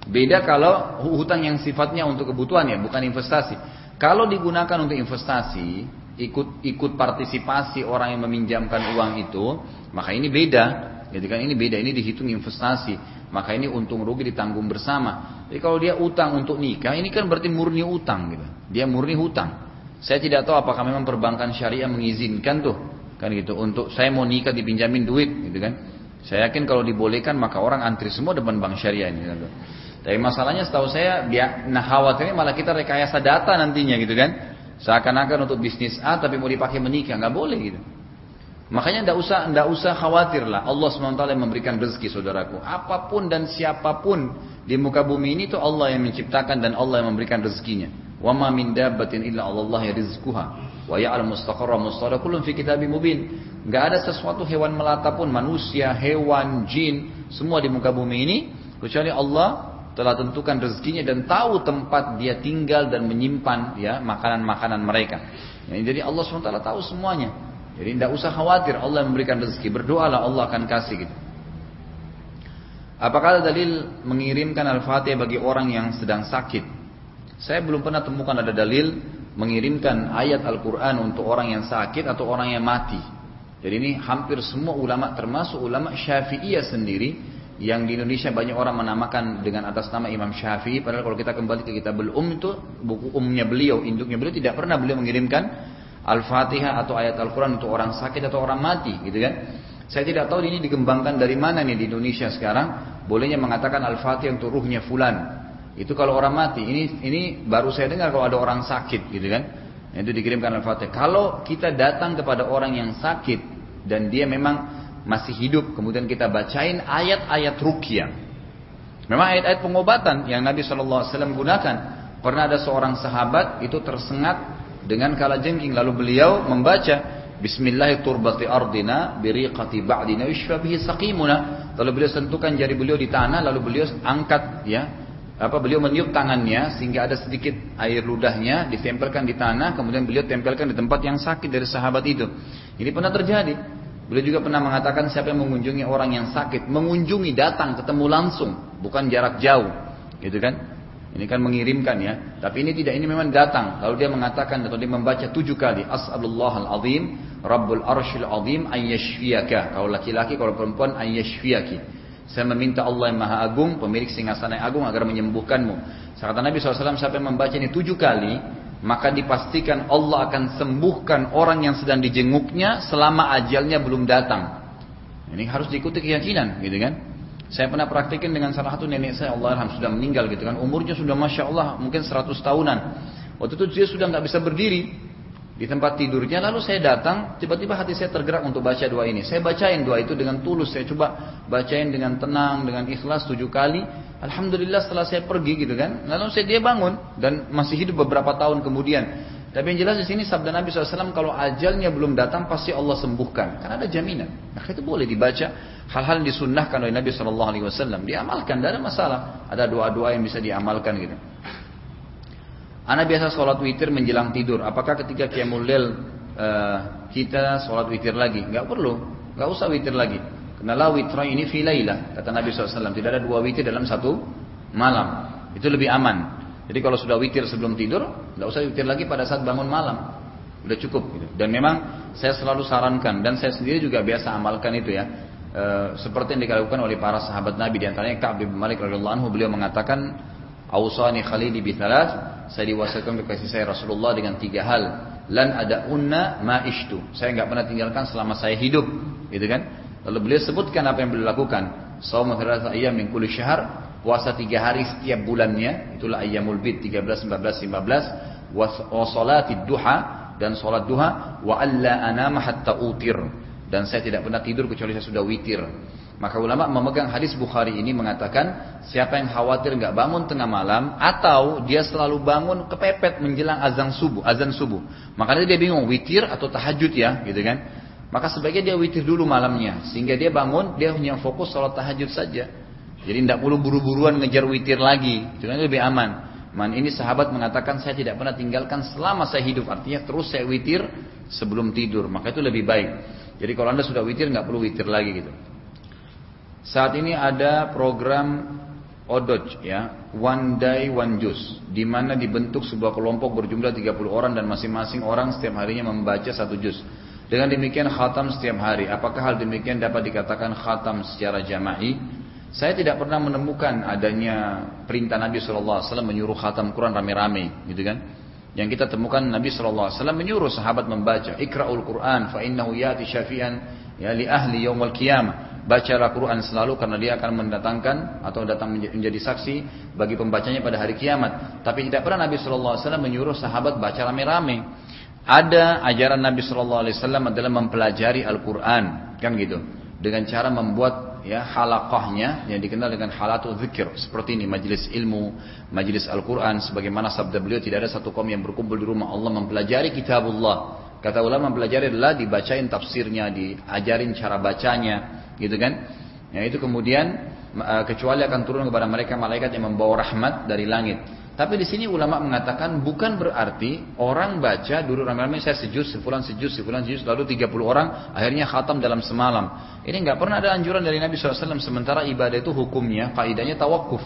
Beda kalau hutang yang sifatnya untuk kebutuhan ya, bukan investasi. Kalau digunakan untuk investasi, ikut ikut partisipasi orang yang meminjamkan uang itu, maka ini beda. Jadi kan ini beda, ini dihitung investasi. Maka ini untung rugi ditanggung bersama. Jadi kalau dia utang untuk nikah, ini kan berarti murni utang gitu. Dia murni hutang. Saya tidak tahu apakah memang perbankan syariah mengizinkan tuh kan gitu untuk saya mau nikah dipinjamin duit gitu kan saya yakin kalau dibolehkan maka orang antri semua depan bank syariah ini. Tapi masalahnya setahu saya, dia, nah khawatirnya malah kita rekayasa data nantinya gitu kan. Seakan-akan untuk bisnis A tapi mau dipakai menikah, nggak boleh gitu. Makanya tidak usah tidak usah khawatir lah. Allah swt yang memberikan rezeki saudaraku. Apa pun dan siapa pun di muka bumi ini itu Allah yang menciptakan dan Allah yang memberikan rezekinya. Wa ma min dabbatin illa Allah ya rizquha wa ya'lamu mustaqarra mustaqarra fi kitabim mubin. Enggak ada sesuatu hewan melata pun manusia, hewan, jin, semua di muka bumi ini kecuali Allah telah tentukan rezekinya dan tahu tempat dia tinggal dan menyimpan ya makanan-makanan mereka. Jadi Allah SWT tahu semuanya. Jadi tidak usah khawatir Allah memberikan rezeki. Berdoalah Allah akan kasih gitu. Apakah ada dalil mengirimkan Al-Fatihah bagi orang yang sedang sakit? Saya belum pernah temukan ada dalil mengirimkan ayat Al-Quran untuk orang yang sakit atau orang yang mati. Jadi ini hampir semua ulama termasuk ulama Syafi'iyah sendiri yang di Indonesia banyak orang menamakan dengan atas nama Imam Syafi'i padahal kalau kita kembali ke kitab Al-Um itu buku umumnya beliau, induknya beliau tidak pernah beliau mengirimkan Al-Fatihah atau ayat Al-Quran untuk orang sakit atau orang mati gitu kan. Saya tidak tahu ini dikembangkan dari mana nih di Indonesia sekarang. Bolehnya mengatakan Al-Fatihah untuk ruhnya fulan. Itu kalau orang mati. Ini ini baru saya dengar kalau ada orang sakit gitu kan. Itu dikirimkan Al-Fatihah. Kalau kita datang kepada orang yang sakit dan dia memang masih hidup, kemudian kita bacain ayat-ayat rukyah. Memang ayat-ayat pengobatan yang Nabi SAW gunakan. Pernah ada seorang sahabat itu tersengat dengan kala jengking lalu beliau membaca Bismillahirrahmanirrahim ardina biriqati ba'dina yushfa bihi saqimuna. Lalu beliau sentuhkan jari beliau di tanah lalu beliau angkat ya. Apa beliau meniup tangannya sehingga ada sedikit air ludahnya ditempelkan di tanah kemudian beliau tempelkan di tempat yang sakit dari sahabat itu. Ini pernah terjadi. Beliau juga pernah mengatakan siapa yang mengunjungi orang yang sakit mengunjungi datang ketemu langsung bukan jarak jauh. Gitu kan ini kan mengirimkan ya tapi ini tidak ini memang datang lalu dia mengatakan atau dia membaca tujuh kali as'alullah al-azim rabbul arshil azim ayyashfiyaka kalau laki-laki kalau perempuan ayyashfiyaki saya meminta Allah yang maha agung, pemilik singgasana yang agung agar menyembuhkanmu. Kata Nabi SAW siapa yang membaca ini tujuh kali, maka dipastikan Allah akan sembuhkan orang yang sedang dijenguknya selama ajalnya belum datang. Ini harus diikuti keyakinan, gitu kan? Saya pernah praktikin dengan salah satu nenek saya, Allah Alhamdulillah sudah meninggal gitu kan. Umurnya sudah Masya Allah mungkin 100 tahunan. Waktu itu dia sudah nggak bisa berdiri di tempat tidurnya. Lalu saya datang tiba-tiba hati saya tergerak untuk baca doa ini. Saya bacain doa itu dengan tulus. Saya coba bacain dengan tenang dengan ikhlas tujuh kali. Alhamdulillah setelah saya pergi gitu kan. Lalu saya dia bangun dan masih hidup beberapa tahun kemudian tapi yang jelas di sini sabda Nabi SAW kalau ajalnya belum datang pasti Allah sembuhkan karena ada jaminan maka itu boleh dibaca hal-hal disunnahkan oleh Nabi SAW diamalkan tidak ada masalah ada doa-doa yang bisa diamalkan gitu Anak biasa sholat witir menjelang tidur. Apakah ketika qiyamul lail uh, kita sholat witir lagi? Enggak perlu, enggak usah witir lagi. Kenalah witra ini filailah kata Nabi SAW. Tidak ada dua witir dalam satu malam. Itu lebih aman. Jadi kalau sudah witir sebelum tidur, enggak usah witir lagi pada saat bangun malam. Udah cukup. Gitu. Dan memang saya selalu sarankan dan saya sendiri juga biasa amalkan itu ya. E, seperti yang dilakukan oleh para sahabat Nabi di antaranya Ka'ab bin Malik radhiyallahu anhu beliau mengatakan Ausani khalili bithalas saya diwasiatkan kasih saya Rasulullah dengan tiga hal. Lan ada unna ma ishtu. Saya nggak pernah tinggalkan selama saya hidup, gitu kan? Lalu beliau sebutkan apa yang beliau lakukan. Saum thalathah ayyam min kulli syahr, puasa tiga hari setiap bulannya, itulah ayyamul bid 13, 14, 15, wa salatid duha dan salat duha wa alla anama hatta utir dan saya tidak pernah tidur kecuali saya sudah witir. Maka ulama memegang hadis Bukhari ini mengatakan siapa yang khawatir nggak bangun tengah malam atau dia selalu bangun kepepet menjelang azan subuh, azan subuh. Makanya dia bingung witir atau tahajud ya, gitu kan? Maka sebaiknya dia witir dulu malamnya sehingga dia bangun dia hanya fokus sholat tahajud saja. Jadi tidak perlu buru-buruan ngejar witir lagi, itu lebih aman. Man ini sahabat mengatakan saya tidak pernah tinggalkan selama saya hidup artinya terus saya witir sebelum tidur maka itu lebih baik. Jadi kalau anda sudah witir nggak perlu witir lagi gitu. Saat ini ada program ODOJ ya, One Day One Juice, di mana dibentuk sebuah kelompok berjumlah 30 orang dan masing-masing orang setiap harinya membaca satu juz. Dengan demikian khatam setiap hari. Apakah hal demikian dapat dikatakan khatam secara jama'i? Saya tidak pernah menemukan adanya perintah Nabi SAW menyuruh khatam Quran rame-rame, gitu kan? Yang kita temukan Nabi SAW menyuruh sahabat membaca, Ikra'ul Quran fa innahu yati syafi'an ya li ahli yaumul qiyamah bacalah Quran selalu karena dia akan mendatangkan atau datang menjadi saksi bagi pembacanya pada hari kiamat. Tapi tidak pernah Nabi Wasallam menyuruh sahabat baca rame-rame. Ada ajaran Nabi Wasallam adalah mempelajari Al-Quran, kan gitu, dengan cara membuat ya halakahnya yang dikenal dengan halatul zikir seperti ini majelis ilmu, majelis Al-Quran, sebagaimana sabda beliau tidak ada satu kaum yang berkumpul di rumah Allah mempelajari kitabullah. Kata ulama mempelajari adalah dibacain tafsirnya, diajarin cara bacanya, gitu kan? Ya itu kemudian kecuali akan turun kepada mereka malaikat yang membawa rahmat dari langit. Tapi di sini ulama mengatakan bukan berarti orang baca dulu ramai-ramai saya sejus, sefulan sejus, sefulan sejus, lalu 30 orang akhirnya khatam dalam semalam. Ini nggak pernah ada anjuran dari Nabi SAW. Sementara ibadah itu hukumnya, kaidahnya tawakuf.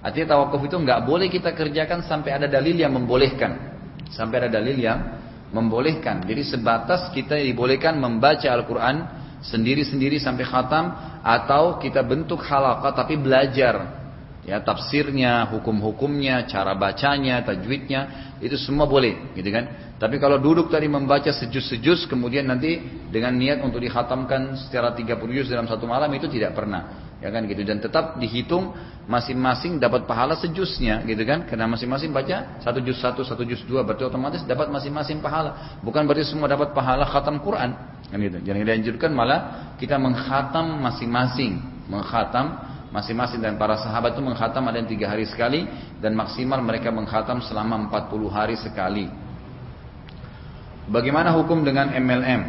Artinya tawakuf itu nggak boleh kita kerjakan sampai ada dalil yang membolehkan. Sampai ada dalil yang membolehkan. Jadi sebatas kita dibolehkan membaca Al-Quran sendiri-sendiri sampai khatam atau kita bentuk halaqah tapi belajar ya tafsirnya, hukum-hukumnya, cara bacanya, tajwidnya itu semua boleh, gitu kan? Tapi kalau duduk tadi membaca sejus-sejus kemudian nanti dengan niat untuk dikhatamkan secara 30 juz dalam satu malam itu tidak pernah. Ya kan gitu dan tetap dihitung masing-masing dapat pahala sejusnya gitu kan karena masing-masing baca satu juz satu satu juz dua berarti otomatis dapat masing-masing pahala bukan berarti semua dapat pahala khatam Quran kan gitu jangan dianjurkan malah kita menghatam masing-masing menghatam masing-masing dan para sahabat itu menghatam ada yang tiga hari sekali dan maksimal mereka menghatam selama 40 hari sekali bagaimana hukum dengan MLM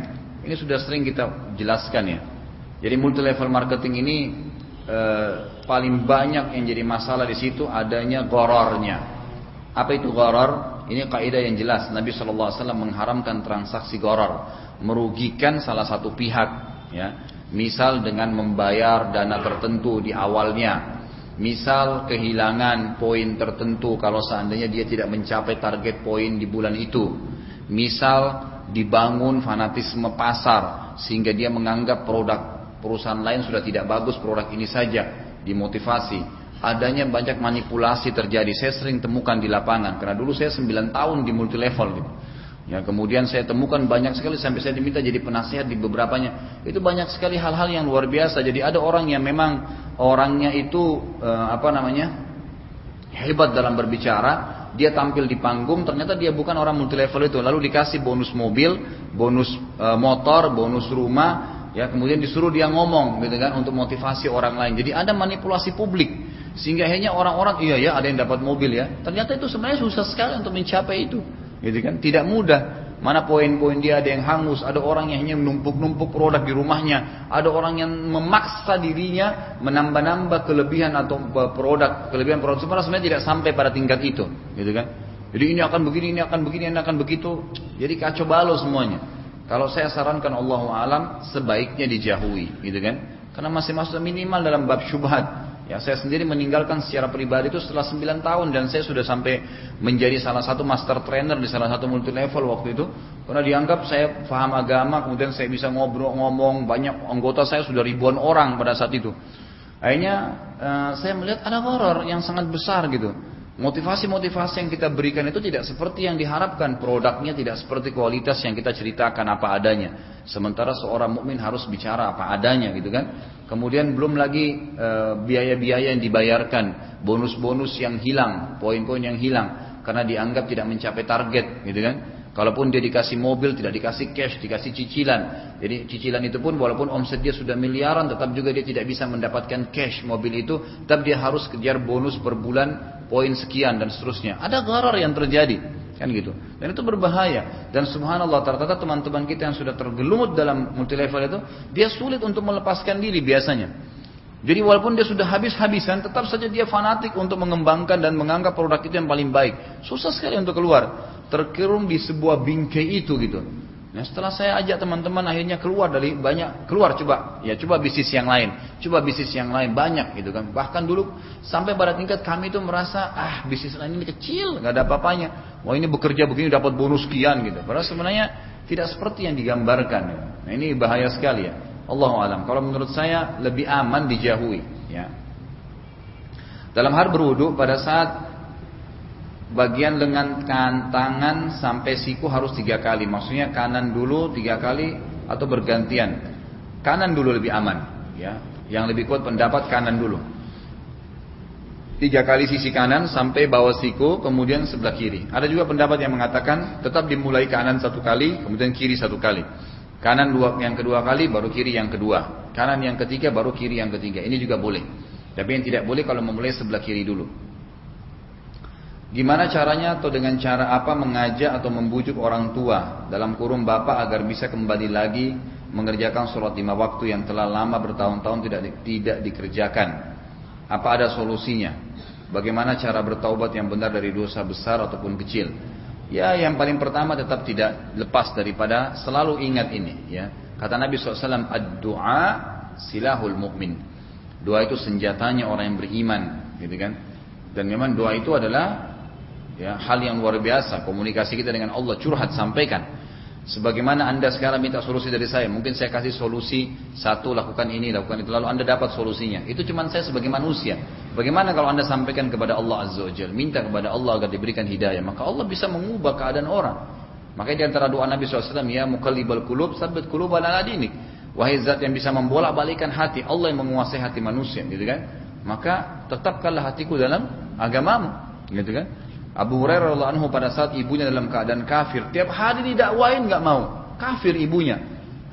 ini sudah sering kita jelaskan ya jadi multi level marketing ini eh, paling banyak yang jadi masalah di situ adanya gorornya. Apa itu goror? Ini kaidah yang jelas. Nabi SAW mengharamkan transaksi goror, merugikan salah satu pihak. Ya, misal dengan membayar dana tertentu di awalnya. Misal kehilangan poin tertentu kalau seandainya dia tidak mencapai target poin di bulan itu. Misal dibangun fanatisme pasar sehingga dia menganggap produk perusahaan lain sudah tidak bagus produk ini saja dimotivasi adanya banyak manipulasi terjadi saya sering temukan di lapangan karena dulu saya 9 tahun di multi level gitu ya kemudian saya temukan banyak sekali sampai saya diminta jadi penasihat di beberapanya. Itu banyak sekali hal-hal yang luar biasa. Jadi ada orang yang memang orangnya itu eh, apa namanya hebat dalam berbicara dia tampil di panggung ternyata dia bukan orang multi level itu. Lalu dikasih bonus mobil bonus e, motor bonus rumah ya kemudian disuruh dia ngomong gitu kan untuk motivasi orang lain. Jadi ada manipulasi publik. Sehingga akhirnya orang-orang iya ya ada yang dapat mobil ya. Ternyata itu sebenarnya susah sekali untuk mencapai itu gitu kan? Tidak mudah. Mana poin-poin dia ada yang hangus ada orang yang hanya menumpuk-numpuk produk di rumahnya ada orang yang memaksa dirinya menambah-nambah kelebihan atau produk kelebihan produk. Sebenarnya tidak sampai pada tingkat itu gitu kan? Jadi ini akan begini ini akan begini ini akan begitu jadi kacau balau semuanya. Kalau saya sarankan Allah alam sebaiknya dijauhi, gitu kan? Karena masih masuk minimal dalam bab syubhat. Ya, saya sendiri meninggalkan secara pribadi itu setelah 9 tahun dan saya sudah sampai menjadi salah satu master trainer di salah satu multi level waktu itu. Karena dianggap saya paham agama, kemudian saya bisa ngobrol ngomong banyak anggota saya sudah ribuan orang pada saat itu. Akhirnya uh, saya melihat ada horor yang sangat besar gitu. Motivasi-motivasi yang kita berikan itu tidak seperti yang diharapkan, produknya tidak seperti kualitas yang kita ceritakan apa adanya. Sementara seorang mukmin harus bicara apa adanya gitu kan. Kemudian belum lagi eh, biaya-biaya yang dibayarkan, bonus-bonus yang hilang, poin-poin yang hilang karena dianggap tidak mencapai target gitu kan. Kalaupun dia dikasih mobil, tidak dikasih cash, dikasih cicilan. Jadi cicilan itu pun walaupun omset dia sudah miliaran, tetap juga dia tidak bisa mendapatkan cash mobil itu. Tetap dia harus kejar bonus per bulan, poin sekian dan seterusnya. Ada gharar yang terjadi. Kan gitu. Dan itu berbahaya. Dan subhanallah, ternyata teman-teman kita yang sudah tergelumut dalam multi level itu, dia sulit untuk melepaskan diri biasanya. Jadi walaupun dia sudah habis-habisan, tetap saja dia fanatik untuk mengembangkan dan menganggap produk itu yang paling baik. Susah sekali untuk keluar terkurung di sebuah bingkai itu gitu. Nah setelah saya ajak teman-teman akhirnya keluar dari banyak keluar coba ya coba bisnis yang lain, coba bisnis yang lain banyak gitu kan. Bahkan dulu sampai pada tingkat kami itu merasa ah bisnis lain ini kecil nggak ada apa-apanya. Wah ini bekerja begini dapat bonus sekian gitu. Padahal sebenarnya tidak seperti yang digambarkan. Nah ini bahaya sekali ya. Allah alam. Kalau menurut saya lebih aman dijauhi ya. Dalam hal berwudu pada saat bagian lengan kan, tangan sampai siku harus tiga kali. Maksudnya kanan dulu tiga kali atau bergantian. Kanan dulu lebih aman. Ya, yang lebih kuat pendapat kanan dulu. Tiga kali sisi kanan sampai bawah siku, kemudian sebelah kiri. Ada juga pendapat yang mengatakan tetap dimulai kanan satu kali, kemudian kiri satu kali. Kanan dua, yang kedua kali, baru kiri yang kedua. Kanan yang ketiga, baru kiri yang ketiga. Ini juga boleh. Tapi yang tidak boleh kalau memulai sebelah kiri dulu. Gimana caranya atau dengan cara apa mengajak atau membujuk orang tua dalam kurung bapak agar bisa kembali lagi mengerjakan sholat lima waktu yang telah lama bertahun-tahun tidak tidak dikerjakan. Apa ada solusinya? Bagaimana cara bertaubat yang benar dari dosa besar ataupun kecil? Ya, yang paling pertama tetap tidak lepas daripada selalu ingat ini. Ya, kata Nabi SAW, ad-du'a silahul mu'min. Doa itu senjatanya orang yang beriman, gitu kan? Dan memang doa itu adalah ya hal yang luar biasa komunikasi kita dengan Allah curhat sampaikan. Sebagaimana anda sekarang minta solusi dari saya mungkin saya kasih solusi satu lakukan ini lakukan itu lalu anda dapat solusinya. Itu cuma saya sebagai manusia. Bagaimana kalau anda sampaikan kepada Allah azza wajalla minta kepada Allah agar diberikan hidayah maka Allah bisa mengubah keadaan orang. Makanya di antara doa Nabi SAW ya mukallibal kulub sabit kulub ala dinik. Wahai zat yang bisa membolak balikan hati Allah yang menguasai hati manusia gitu kan? Maka tetapkanlah hatiku dalam agamamu gitu kan Abu Hurairah radhiallahu anhu pada saat ibunya dalam keadaan kafir, tiap hari didakwain nggak mau. Kafir ibunya.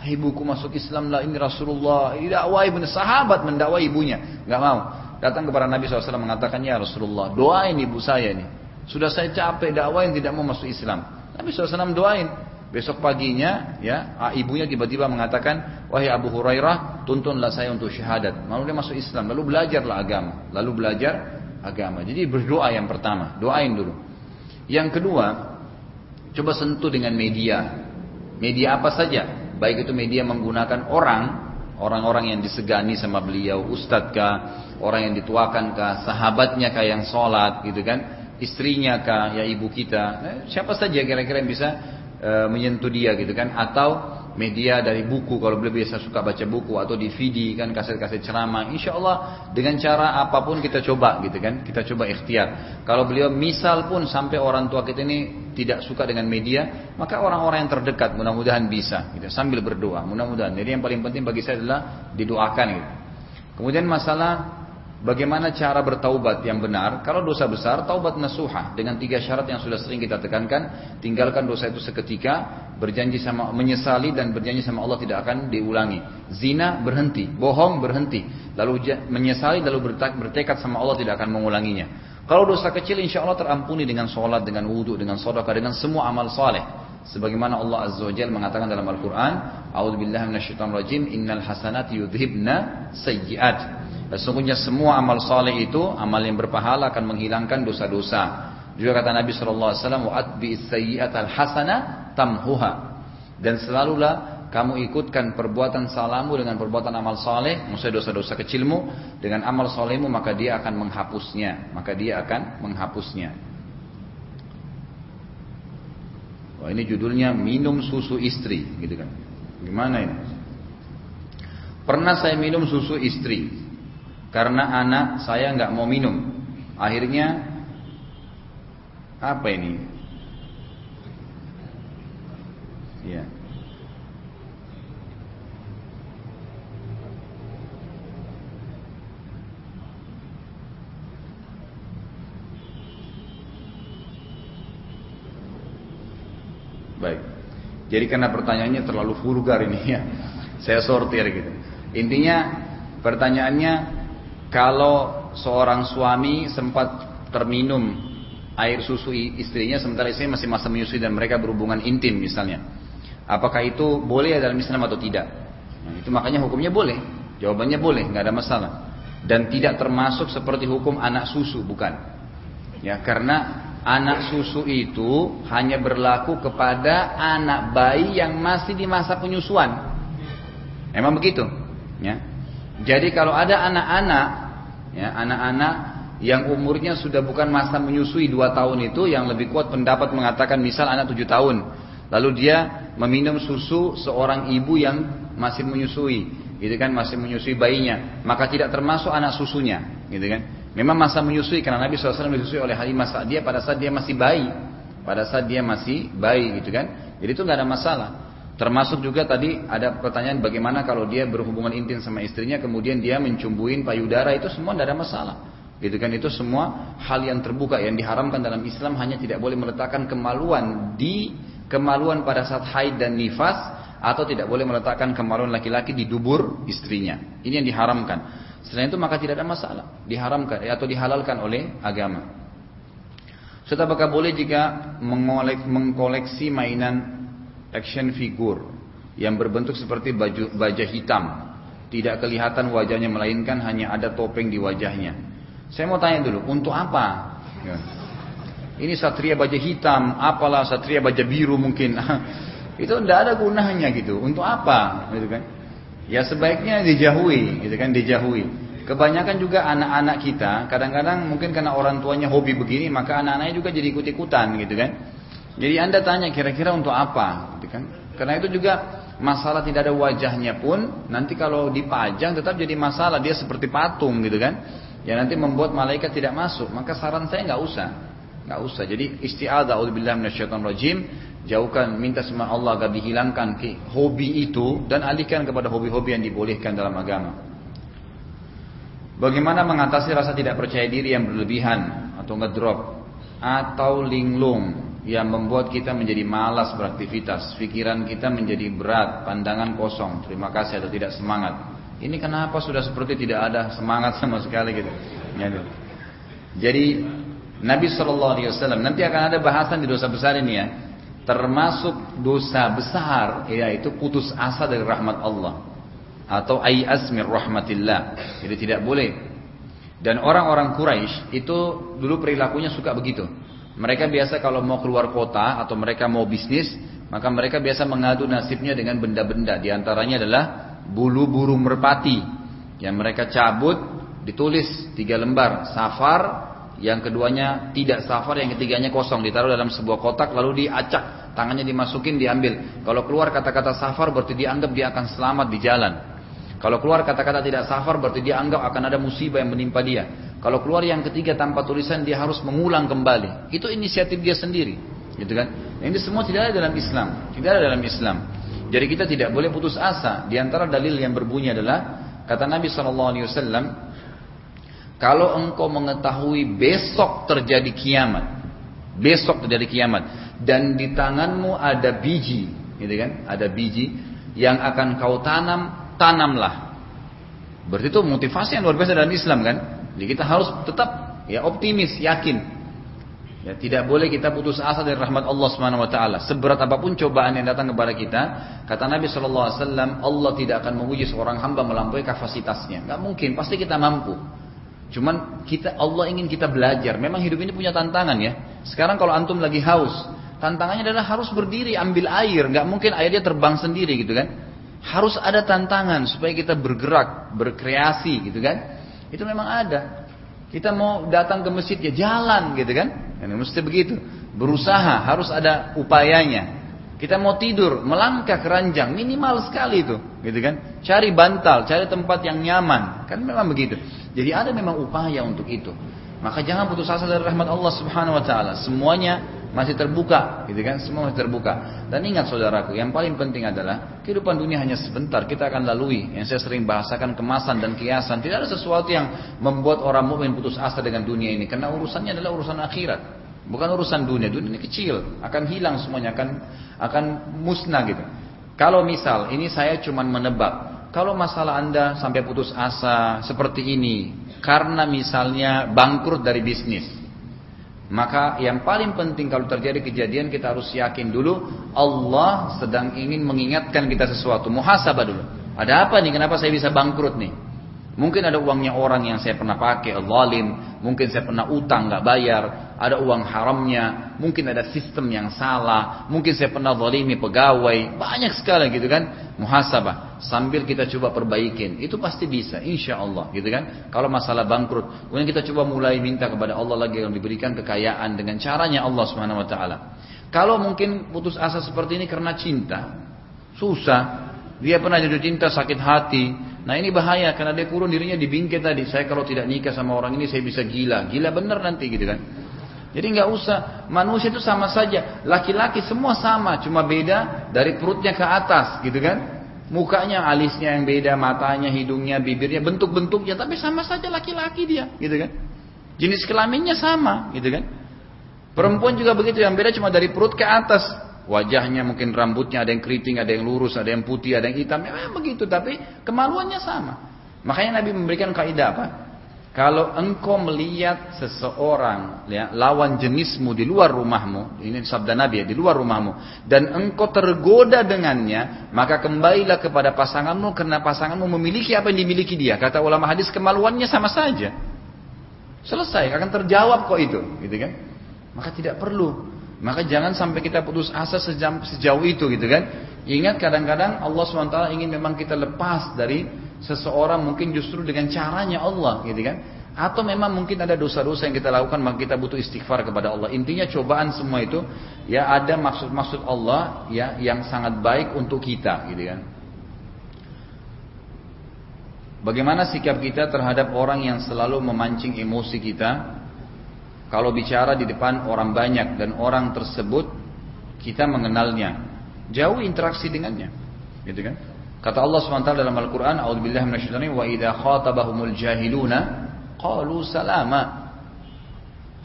Ibuku masuk Islam lah ini Rasulullah. Didakwai benar sahabat mendakwai ibunya, nggak mau. Datang kepada Nabi SAW mengatakan ya Rasulullah, doain ibu saya ini. Sudah saya capek dakwain tidak mau masuk Islam. Nabi SAW doain. Besok paginya, ya, ibunya tiba-tiba mengatakan, wahai Abu Hurairah, tuntunlah saya untuk syahadat. Lalu dia masuk Islam, lalu belajarlah agama, lalu belajar agama. Jadi berdoa yang pertama, doain dulu. Yang kedua, coba sentuh dengan media. Media apa saja, baik itu media menggunakan orang, orang-orang yang disegani sama beliau, ustadz kah, orang yang dituakan kah, sahabatnya kah yang sholat gitu kan, istrinya kah, ya ibu kita, eh, siapa saja kira-kira yang bisa e, menyentuh dia gitu kan, atau media dari buku kalau beliau biasa suka baca buku atau DVD kan kaset-kaset ceramah insya Allah dengan cara apa pun kita coba gitu kan kita coba ikhtiar. Kalau beliau misal pun sampai orang tua kita ini tidak suka dengan media maka orang-orang yang terdekat mudah-mudahan bisa gitu sambil berdoa mudah-mudahan. Jadi yang paling penting bagi saya adalah didoakan gitu. Kemudian masalah Bagaimana cara bertaubat yang benar? Kalau dosa besar, taubat nasuha dengan tiga syarat yang sudah sering kita tekankan. Tinggalkan dosa itu seketika, berjanji sama menyesali dan berjanji sama Allah tidak akan diulangi. Zina berhenti, bohong berhenti, lalu menyesali lalu bertekad sama Allah tidak akan mengulanginya. Kalau dosa kecil insya Allah terampuni dengan sholat, dengan wudhu, dengan sodaka, dengan semua amal saleh. Sebagaimana Allah Azza wa mengatakan dalam Al-Quran, A'udzubillahi minasyaitonirrajim, innal hasanati yudhibna sayyi'at. Sesungguhnya semua amal soleh itu amal yang berpahala akan menghilangkan dosa-dosa. Juga kata Nabi Shallallahu Alaihi Wasallam, "Atbi al hasana tamhuha." Dan selalulah kamu ikutkan perbuatan salamu dengan perbuatan amal soleh, maksudnya dosa-dosa kecilmu dengan amal solehmu maka dia akan menghapusnya, maka dia akan menghapusnya. Wah ini judulnya minum susu istri, gitu kan? Gimana ini? Pernah saya minum susu istri, karena anak saya nggak mau minum. Akhirnya apa ini? Ya. Baik. Jadi karena pertanyaannya terlalu vulgar ini ya. Saya sortir gitu. Intinya pertanyaannya kalau seorang suami sempat terminum air susu istrinya sementara istrinya masih masa menyusui dan mereka berhubungan intim misalnya. Apakah itu boleh dalam Islam atau tidak? Nah, itu makanya hukumnya boleh. Jawabannya boleh, nggak ada masalah. Dan tidak termasuk seperti hukum anak susu, bukan. Ya, karena anak susu itu hanya berlaku kepada anak bayi yang masih di masa penyusuan. Emang begitu? Ya. Jadi kalau ada anak-anak ya anak-anak yang umurnya sudah bukan masa menyusui dua tahun itu yang lebih kuat pendapat mengatakan misal anak tujuh tahun. Lalu dia meminum susu seorang ibu yang masih menyusui gitu kan masih menyusui bayinya. Maka tidak termasuk anak susunya gitu kan. Memang masa menyusui karena Nabi SAW disusui oleh Halimah Sa'diyah pada saat dia masih bayi. Pada saat dia masih bayi gitu kan. Jadi itu nggak ada masalah Termasuk juga tadi ada pertanyaan bagaimana kalau dia berhubungan intim sama istrinya kemudian dia mencumbuin payudara itu semua tidak ada masalah. Gitu kan itu semua hal yang terbuka yang diharamkan dalam Islam hanya tidak boleh meletakkan kemaluan di kemaluan pada saat haid dan nifas atau tidak boleh meletakkan kemaluan laki-laki di dubur istrinya. Ini yang diharamkan. Selain itu maka tidak ada masalah, diharamkan atau dihalalkan oleh agama. Serta apakah boleh jika mengkoleksi mainan action figure yang berbentuk seperti baju baja hitam. Tidak kelihatan wajahnya melainkan hanya ada topeng di wajahnya. Saya mau tanya dulu, untuk apa? Ya. Ini satria baja hitam, apalah satria baja biru mungkin. itu tidak ada gunanya gitu. Untuk apa? Gitu kan? Ya sebaiknya dijauhi, gitu kan? Dijauhi. Kebanyakan juga anak-anak kita, kadang-kadang mungkin karena orang tuanya hobi begini, maka anak-anaknya juga jadi ikut-ikutan gitu kan. Jadi anda tanya kira-kira untuk apa, gitu kan? Karena itu juga masalah tidak ada wajahnya pun, nanti kalau dipajang tetap jadi masalah, dia seperti patung gitu kan. Ya nanti membuat malaikat tidak masuk, maka saran saya nggak usah, nggak usah. Jadi istiadah, auzubillahi rajim, jauhkan, minta sama Allah agar dihilangkan hobi itu dan alihkan kepada hobi-hobi yang dibolehkan dalam agama. Bagaimana mengatasi rasa tidak percaya diri yang berlebihan atau ngedrop atau linglung yang membuat kita menjadi malas beraktivitas, pikiran kita menjadi berat, pandangan kosong, terima kasih atau tidak semangat. Ini kenapa sudah seperti tidak ada semangat sama sekali gitu. Ya, gitu. Jadi Nabi Shallallahu Alaihi Wasallam nanti akan ada bahasan di dosa besar ini ya, termasuk dosa besar yaitu putus asa dari rahmat Allah atau ayas mir rahmatillah. Jadi tidak boleh. Dan orang-orang Quraisy itu dulu perilakunya suka begitu. Mereka biasa kalau mau keluar kota atau mereka mau bisnis, maka mereka biasa mengadu nasibnya dengan benda-benda. Di antaranya adalah bulu burung merpati yang mereka cabut, ditulis tiga lembar safar, yang keduanya tidak safar, yang ketiganya kosong, ditaruh dalam sebuah kotak lalu diacak, tangannya dimasukin, diambil. Kalau keluar kata-kata safar berarti dianggap dia akan selamat di jalan. Kalau keluar kata-kata tidak safar berarti dia anggap akan ada musibah yang menimpa dia. Kalau keluar yang ketiga tanpa tulisan dia harus mengulang kembali. Itu inisiatif dia sendiri. Gitu kan? Ini semua tidak ada dalam Islam. Tidak ada dalam Islam. Jadi kita tidak boleh putus asa. Di antara dalil yang berbunyi adalah kata Nabi SAW, kalau engkau mengetahui besok terjadi kiamat, besok terjadi kiamat, dan di tanganmu ada biji, gitu kan? Ada biji yang akan kau tanam tanamlah. Berarti itu motivasi yang luar biasa dalam Islam kan? Jadi kita harus tetap ya optimis, yakin. Ya, tidak boleh kita putus asa dari rahmat Allah Subhanahu wa taala. Seberat apa pun cobaan yang datang kepada kita, kata Nabi sallallahu alaihi wasallam, Allah tidak akan menguji seorang hamba melampaui kapasitasnya. Enggak mungkin, pasti kita mampu. Cuman kita Allah ingin kita belajar. Memang hidup ini punya tantangan ya. Sekarang kalau antum lagi haus, tantangannya adalah harus berdiri ambil air, nggak mungkin airnya terbang sendiri gitu kan. Harus ada tantangan supaya kita bergerak, berkreasi gitu kan. Itu memang ada. Kita mau datang ke masjid ya jalan gitu kan. Ini mesti begitu. Berusaha harus ada upayanya. Kita mau tidur, melangkah keranjang minimal sekali itu, gitu kan? Cari bantal, cari tempat yang nyaman, kan memang begitu. Jadi ada memang upaya untuk itu. Maka jangan putus asa dari rahmat Allah Subhanahu wa taala. Semuanya masih terbuka, gitu kan? Semua masih terbuka. Dan ingat saudaraku, yang paling penting adalah kehidupan dunia hanya sebentar, kita akan lalui. Yang saya sering bahasakan kemasan dan kiasan. Tidak ada sesuatu yang membuat orang mukmin putus asa dengan dunia ini karena urusannya adalah urusan akhirat. Bukan urusan dunia, dunia ini kecil, akan hilang semuanya, akan akan musnah gitu. Kalau misal ini saya cuma menebak, kalau masalah Anda sampai putus asa seperti ini, karena misalnya bangkrut dari bisnis. Maka yang paling penting kalau terjadi kejadian kita harus yakin dulu Allah sedang ingin mengingatkan kita sesuatu. Muhasabah dulu. Ada apa nih? Kenapa saya bisa bangkrut nih? Mungkin ada uangnya orang yang saya pernah pakai, zalim. Mungkin saya pernah utang nggak bayar. Ada uang haramnya. Mungkin ada sistem yang salah. Mungkin saya pernah zalimi pegawai. Banyak sekali gitu kan. Muhasabah. Sambil kita coba perbaikin. Itu pasti bisa. Insya Allah gitu kan. Kalau masalah bangkrut. Kemudian kita coba mulai minta kepada Allah lagi yang diberikan kekayaan. Dengan caranya Allah subhanahu wa ta'ala. Kalau mungkin putus asa seperti ini karena cinta. Susah. Dia pernah jatuh cinta sakit hati Nah ini bahaya karena dia kurun dirinya dibingkai tadi. Saya kalau tidak nikah sama orang ini saya bisa gila. Gila bener nanti gitu kan. Jadi nggak usah. Manusia itu sama saja. Laki-laki semua sama. Cuma beda dari perutnya ke atas gitu kan. Mukanya, alisnya yang beda, matanya, hidungnya, bibirnya, bentuk-bentuknya. Tapi sama saja laki-laki dia gitu kan. Jenis kelaminnya sama gitu kan. Perempuan juga begitu. Yang beda cuma dari perut ke atas. Wajahnya mungkin rambutnya ada yang keriting, ada yang lurus, ada yang putih, ada yang hitam. Memang begitu, tapi kemaluannya sama. Makanya Nabi memberikan kaidah apa? Kalau engkau melihat seseorang ya, lawan jenismu di luar rumahmu, ini sabda Nabi ya, di luar rumahmu, dan engkau tergoda dengannya, maka kembalilah kepada pasanganmu karena pasanganmu memiliki apa yang dimiliki dia. Kata ulama hadis kemaluannya sama saja. Selesai, akan terjawab kok itu, gitu kan? Maka tidak perlu maka jangan sampai kita putus asa sejam, sejauh itu gitu kan. Ingat kadang-kadang Allah SWT ingin memang kita lepas dari seseorang mungkin justru dengan caranya Allah gitu kan atau memang mungkin ada dosa-dosa yang kita lakukan maka kita butuh istighfar kepada Allah intinya cobaan semua itu ya ada maksud-maksud Allah ya yang sangat baik untuk kita gitu kan Bagaimana sikap kita terhadap orang yang selalu memancing emosi kita? Kalau bicara di depan orang banyak dan orang tersebut kita mengenalnya, jauh interaksi dengannya, gitu kan? Kata Allah SWT dalam Al-Quran, A'udzubillahi minasyaitonir wa idza khatabahumul jahiluna qalu salama.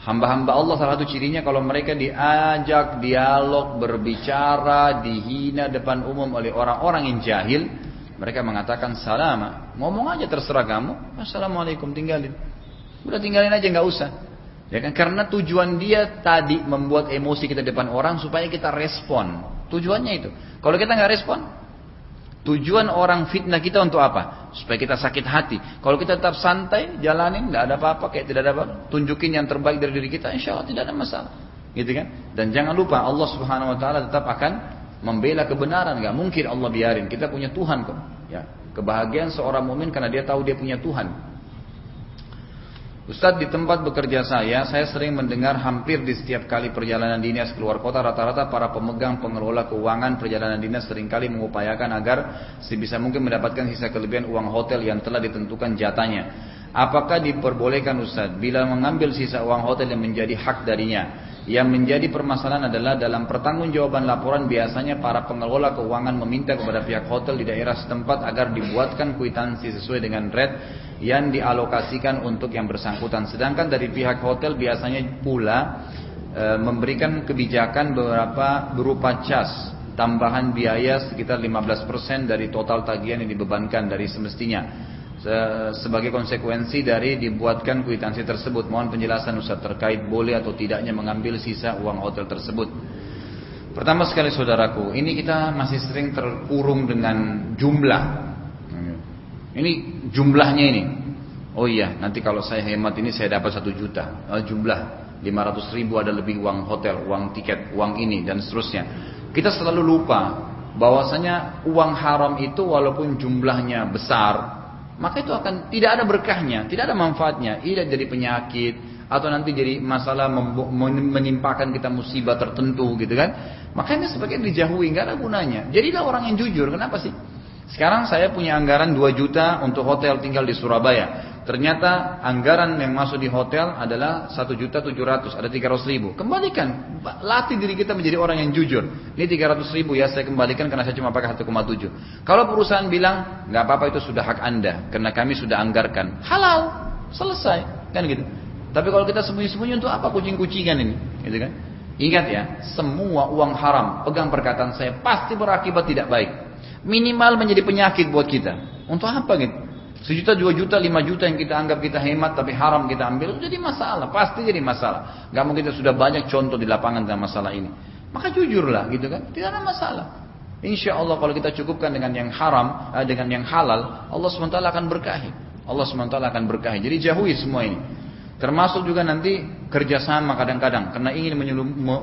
Hamba-hamba Allah salah satu cirinya kalau mereka diajak dialog, berbicara, dihina depan umum oleh orang-orang yang jahil, mereka mengatakan salama. Ngomong aja terserah kamu. Assalamualaikum tinggalin. Udah tinggalin aja nggak usah. Ya kan karena tujuan dia tadi membuat emosi kita depan orang supaya kita respon. Tujuannya itu. Kalau kita nggak respon, tujuan orang fitnah kita untuk apa? Supaya kita sakit hati. Kalau kita tetap santai, jalanin, nggak ada apa-apa, kayak tidak ada apa, tunjukin yang terbaik dari diri kita, insya Allah tidak ada masalah. Gitu kan? Dan jangan lupa Allah Subhanahu Wa Taala tetap akan membela kebenaran nggak mungkin Allah biarin kita punya Tuhan kok ya kebahagiaan seorang mukmin karena dia tahu dia punya Tuhan Ustadz di tempat bekerja saya, saya sering mendengar hampir di setiap kali perjalanan dinas keluar kota rata-rata para pemegang pengelola keuangan perjalanan dinas sering kali mengupayakan agar sebisa mungkin mendapatkan sisa kelebihan uang hotel yang telah ditentukan jatanya. Apakah diperbolehkan Ustadz bila mengambil sisa uang hotel yang menjadi hak darinya? Yang menjadi permasalahan adalah dalam pertanggungjawaban laporan biasanya para pengelola keuangan meminta kepada pihak hotel di daerah setempat agar dibuatkan kwitansi sesuai dengan rate yang dialokasikan untuk yang bersangkutan. Sedangkan dari pihak hotel biasanya pula e, memberikan kebijakan beberapa berupa cas tambahan biaya sekitar 15% dari total tagihan yang dibebankan dari semestinya sebagai konsekuensi dari dibuatkan kwitansi tersebut. Mohon penjelasan Ustaz terkait boleh atau tidaknya mengambil sisa uang hotel tersebut. Pertama sekali saudaraku, ini kita masih sering terkurung dengan jumlah. Ini jumlahnya ini. Oh iya, nanti kalau saya hemat ini saya dapat satu juta. Oh, jumlah 500 ribu ada lebih uang hotel, uang tiket, uang ini dan seterusnya. Kita selalu lupa bahwasanya uang haram itu walaupun jumlahnya besar, maka itu akan tidak ada berkahnya, tidak ada manfaatnya. Tidak jadi penyakit atau nanti jadi masalah menimpakan kita musibah tertentu gitu kan. Makanya sebagian dijauhi, nggak ada gunanya. Jadilah orang yang jujur. Kenapa sih? Sekarang saya punya anggaran 2 juta untuk hotel tinggal di Surabaya. Ternyata anggaran yang masuk di hotel adalah satu juta tujuh ratus, ada tiga ratus ribu. Kembalikan, latih diri kita menjadi orang yang jujur. Ini tiga ratus ribu ya saya kembalikan karena saya cuma pakai satu koma tujuh. Kalau perusahaan bilang nggak apa-apa itu sudah hak anda karena kami sudah anggarkan, halal, selesai, kan gitu. Tapi kalau kita sembunyi-sembunyi untuk apa kucing-kucingan ini, gitu kan? Ingat ya, semua uang haram, pegang perkataan saya pasti berakibat tidak baik. Minimal menjadi penyakit buat kita. Untuk apa gitu? Sejuta, dua juta, lima juta yang kita anggap kita hemat tapi haram kita ambil jadi masalah, pasti jadi masalah. Gak mungkin kita sudah banyak contoh di lapangan tentang masalah ini. Maka jujurlah gitu kan, tidak ada masalah. Insya Allah kalau kita cukupkan dengan yang haram, eh, dengan yang halal, Allah SWT akan berkahi. Allah SWT akan berkahi. Jadi jauhi semua ini. Termasuk juga nanti kerjasama kadang-kadang. Karena ingin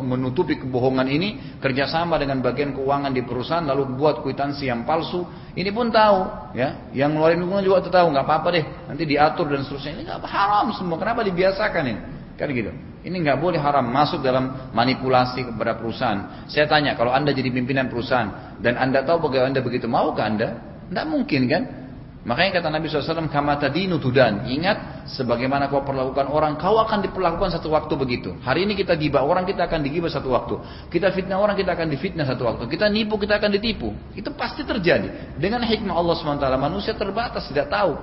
menutupi kebohongan ini kerjasama dengan bagian keuangan di perusahaan lalu buat kwitansi yang palsu ini pun tahu ya. Yang ngeluarin hubungan juga tahu nggak apa-apa deh. Nanti diatur dan seterusnya. Ini nggak haram semua. Kenapa dibiasakan ini? Kan gitu. Ini nggak boleh haram. Masuk dalam manipulasi kepada perusahaan. Saya tanya kalau anda jadi pimpinan perusahaan dan anda tahu bagaimana anda begitu mau ke anda? Nggak mungkin kan Makanya kata Nabi SAW, kama tadinu tudan. Ingat, sebagaimana kau perlakukan orang, kau akan diperlakukan satu waktu begitu. Hari ini kita gibah orang, kita akan digibah satu waktu. Kita fitnah orang, kita akan difitnah satu waktu. Kita nipu, kita akan ditipu. Itu pasti terjadi. Dengan hikmah Allah SWT, manusia terbatas, tidak tahu.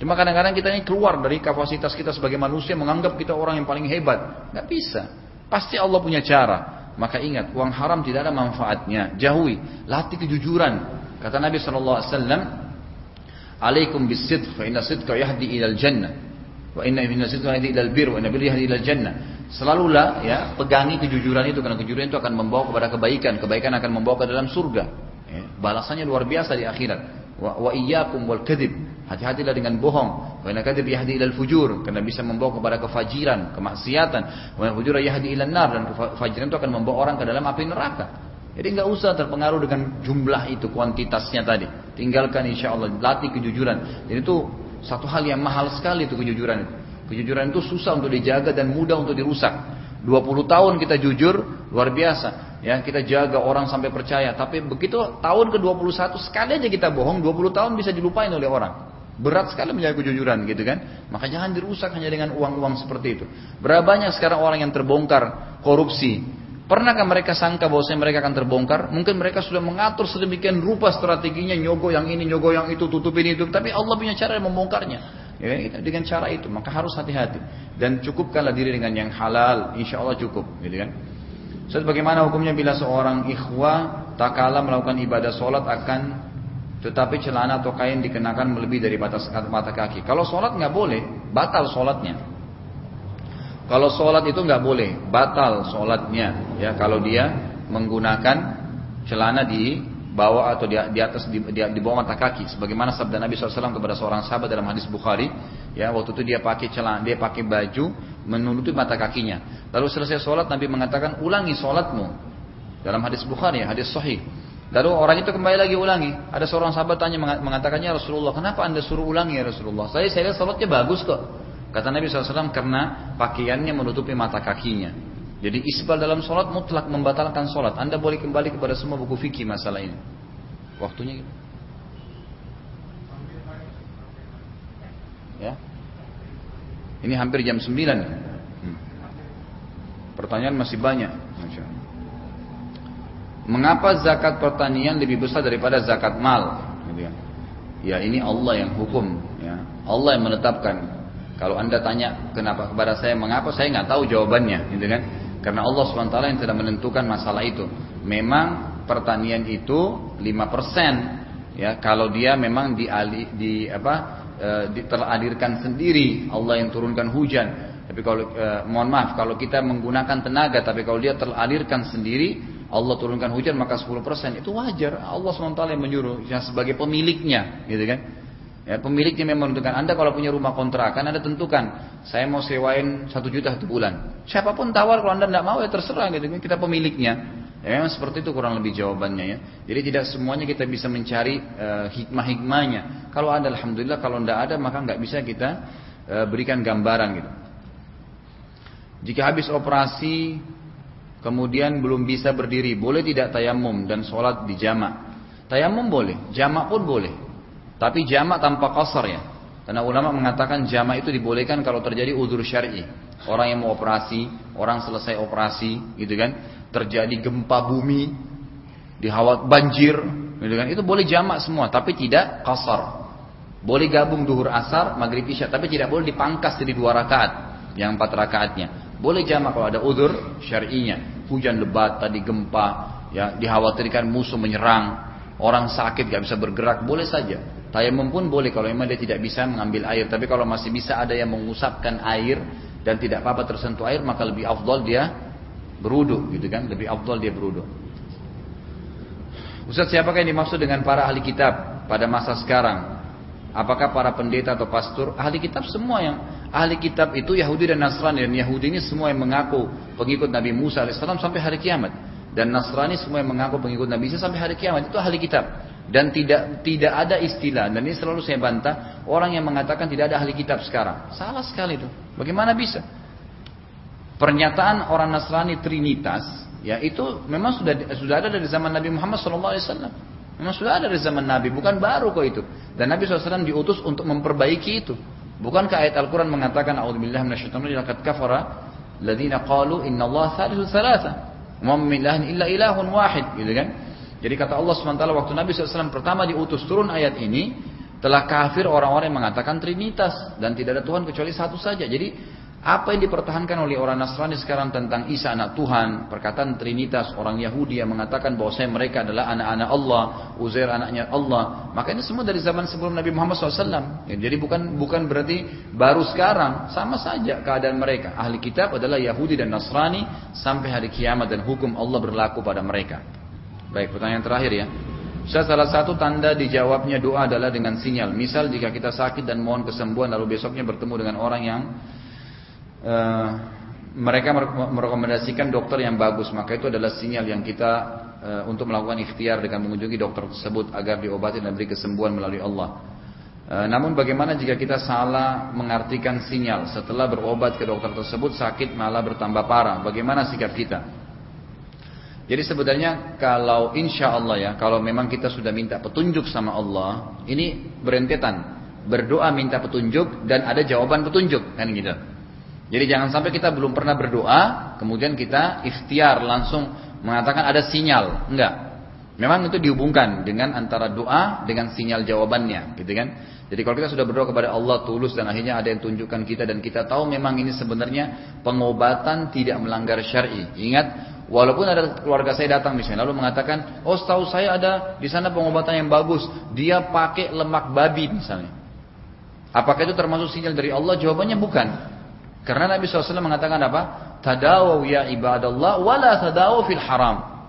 Cuma kadang-kadang kita ini keluar dari kapasitas kita sebagai manusia, menganggap kita orang yang paling hebat. Gak bisa. Pasti Allah punya cara. Maka ingat, uang haram tidak ada manfaatnya. Jauhi. Latih kejujuran. Kata Nabi SAW, alaikum bisidq fa inna sidqa yahdi ilal jannah. Wa inna inna sidqa yahdi ilal bir wa inna bir yahdi ilal jannah. Selalulah ya pegangi kejujuran itu karena kejujuran itu akan membawa kepada kebaikan. Kebaikan akan membawa ke dalam surga. Ya. balasannya luar biasa di akhirat. Wa, wa iyyakum wal kadhib. Hati-hatilah dengan bohong. Wa inna kadhib yahdi ilal fujur karena bisa membawa kepada kefajiran kemaksiatan. Wa fujur yahdi ilal nar dan kefajiran itu akan membawa orang ke dalam api neraka Jadi nggak usah terpengaruh dengan jumlah itu, kuantitasnya tadi. Tinggalkan insya Allah, latih kejujuran. Jadi itu satu hal yang mahal sekali itu kejujuran. Kejujuran itu susah untuk dijaga dan mudah untuk dirusak. 20 tahun kita jujur, luar biasa. Ya, kita jaga orang sampai percaya. Tapi begitu tahun ke-21 sekali aja kita bohong, 20 tahun bisa dilupain oleh orang. Berat sekali menjaga kejujuran gitu kan. Maka jangan dirusak hanya dengan uang-uang seperti itu. Berapa banyak sekarang orang yang terbongkar korupsi, Pernahkah mereka sangka bahwa mereka akan terbongkar? Mungkin mereka sudah mengatur sedemikian rupa strateginya, nyogo yang ini, nyogo yang itu, tutupin itu. Tapi Allah punya cara yang membongkarnya. Ya, dengan cara itu, maka harus hati-hati. Dan cukupkanlah diri dengan yang halal, insya Allah cukup. Gitu kan? Bagaimana hukumnya bila seorang ikhwah tak kalah melakukan ibadah sholat akan tetapi celana atau kain dikenakan melebihi dari batas mata kaki. Kalau sholat nggak boleh, batal sholatnya. Kalau sholat itu nggak boleh, batal sholatnya. Ya, kalau dia menggunakan celana di bawah atau di, atas di, di, di bawah mata kaki. Sebagaimana sabda Nabi SAW kepada seorang sahabat dalam hadis Bukhari, ya waktu itu dia pakai celana, dia pakai baju menutupi mata kakinya. Lalu selesai sholat Nabi mengatakan ulangi sholatmu. Dalam hadis Bukhari, hadis Sahih. Lalu orang itu kembali lagi ulangi. Ada seorang sahabat tanya mengatakannya Rasulullah, kenapa anda suruh ulangi ya Rasulullah? Saya saya lihat sholatnya bagus kok. Kata Nabi SAW karena pakaiannya menutupi mata kakinya. Jadi isbal dalam sholat mutlak membatalkan sholat. Anda boleh kembali kepada semua buku fikih masalah ini. Waktunya gitu. Ya. Ini hampir jam 9. Hmm. Pertanyaan masih banyak. Mengapa zakat pertanian lebih besar daripada zakat mal? Gitu ya. ya ini Allah yang hukum. Ya. Allah yang menetapkan. Kalau anda tanya kenapa kepada saya mengapa saya nggak tahu jawabannya, gitu kan? Karena Allah swt yang tidak menentukan masalah itu. Memang pertanian itu 5% ya kalau dia memang diali, di apa e, sendiri Allah yang turunkan hujan. Tapi kalau e, mohon maaf kalau kita menggunakan tenaga tapi kalau dia teralirkan sendiri Allah turunkan hujan maka 10% itu wajar. Allah swt yang menyuruh yang sebagai pemiliknya, gitu kan? Ya, pemiliknya memang menentukan. Anda kalau punya rumah kontrakan, Anda tentukan. Saya mau sewain satu juta satu bulan. Siapa pun tawar, kalau Anda tidak mau ya terserah gitu. Kita pemiliknya. Ya, memang seperti itu kurang lebih jawabannya ya. Jadi tidak semuanya kita bisa mencari uh, hikmah-hikmahnya. Kalau ada Alhamdulillah, kalau tidak ada maka nggak bisa kita uh, berikan gambaran gitu. Jika habis operasi kemudian belum bisa berdiri, boleh tidak tayamum dan sholat di jamak? Tayamum boleh, jamak pun boleh. Tapi jamak tanpa kasar ya. Karena ulama mengatakan jamak itu dibolehkan kalau terjadi udur syar'i. Orang yang mau operasi, orang selesai operasi, gitu kan. Terjadi gempa bumi, dihawat banjir, gitu kan. Itu boleh jamak semua, tapi tidak kasar. Boleh gabung duhur asar, maghrib isya, tapi tidak boleh dipangkas jadi dua rakaat, yang empat rakaatnya. Boleh jamak kalau ada udur syar'inya. Hujan lebat, tadi gempa, ya dikhawatirkan musuh menyerang, orang sakit gak bisa bergerak, boleh saja. Tayamum pun boleh kalau memang dia tidak bisa mengambil air. Tapi kalau masih bisa ada yang mengusapkan air dan tidak apa-apa tersentuh air, maka lebih afdol dia berudu, gitu kan? Lebih afdol dia berudu. Ustaz, siapakah yang dimaksud dengan para ahli kitab pada masa sekarang? Apakah para pendeta atau pastor? Ahli kitab semua yang ahli kitab itu Yahudi dan Nasrani dan Yahudi ini semua yang mengaku pengikut Nabi Musa alaihissalam sampai hari kiamat dan Nasrani semua yang mengaku pengikut Nabi Isa sampai hari kiamat itu ahli kitab dan tidak tidak ada istilah dan ini selalu saya bantah orang yang mengatakan tidak ada ahli kitab sekarang. Salah sekali itu. Bagaimana bisa? Pernyataan orang Nasrani Trinitas ya itu memang sudah sudah ada dari zaman Nabi Muhammad SAW memang sudah ada dari zaman Nabi bukan baru kok itu. Dan Nabi SAW diutus untuk memperbaiki itu. Bukankah ayat Al-Quran mengatakan A'udzubillah minasyaitonir laqad kafara ladina qalu innallaha thalithu thalatha wa illa ilahun wahid gitu kan jadi kata Allah SWT waktu Nabi SAW pertama diutus turun ayat ini, telah kafir orang-orang yang mengatakan Trinitas dan tidak ada Tuhan kecuali satu saja. Jadi apa yang dipertahankan oleh orang Nasrani sekarang tentang Isa anak Tuhan, perkataan Trinitas, orang Yahudi yang mengatakan bahwa saya mereka adalah anak-anak Allah, Uzair anaknya Allah. Maka ini semua dari zaman sebelum Nabi Muhammad SAW. Ya, jadi bukan bukan berarti baru sekarang, sama saja keadaan mereka. Ahli kitab adalah Yahudi dan Nasrani sampai hari kiamat dan hukum Allah berlaku pada mereka. Baik, pertanyaan terakhir ya. Saya salah satu tanda dijawabnya doa adalah dengan sinyal. Misal jika kita sakit dan mohon kesembuhan lalu besoknya bertemu dengan orang yang uh, mereka merekomendasikan dokter yang bagus, maka itu adalah sinyal yang kita e, untuk melakukan ikhtiar dengan mengunjungi dokter tersebut agar diobati dan beri kesembuhan melalui Allah. E, namun bagaimana jika kita salah mengartikan sinyal setelah berobat ke dokter tersebut sakit malah bertambah parah? Bagaimana sikap kita? Jadi sebenarnya kalau insya Allah ya, kalau memang kita sudah minta petunjuk sama Allah, ini berentetan. Berdoa minta petunjuk dan ada jawaban petunjuk kan gitu. Jadi jangan sampai kita belum pernah berdoa, kemudian kita ikhtiar langsung mengatakan ada sinyal. Enggak. Memang itu dihubungkan dengan antara doa dengan sinyal jawabannya, gitu kan? Jadi kalau kita sudah berdoa kepada Allah tulus dan akhirnya ada yang tunjukkan kita dan kita tahu memang ini sebenarnya pengobatan tidak melanggar syar'i. Ingat, walaupun ada keluarga saya datang misalnya lalu mengatakan, "Oh, setahu saya ada di sana pengobatan yang bagus, dia pakai lemak babi misalnya." Apakah itu termasuk sinyal dari Allah? Jawabannya bukan. Karena Nabi SAW mengatakan apa? Tadawu ya ibadallah wala tadawu fil haram.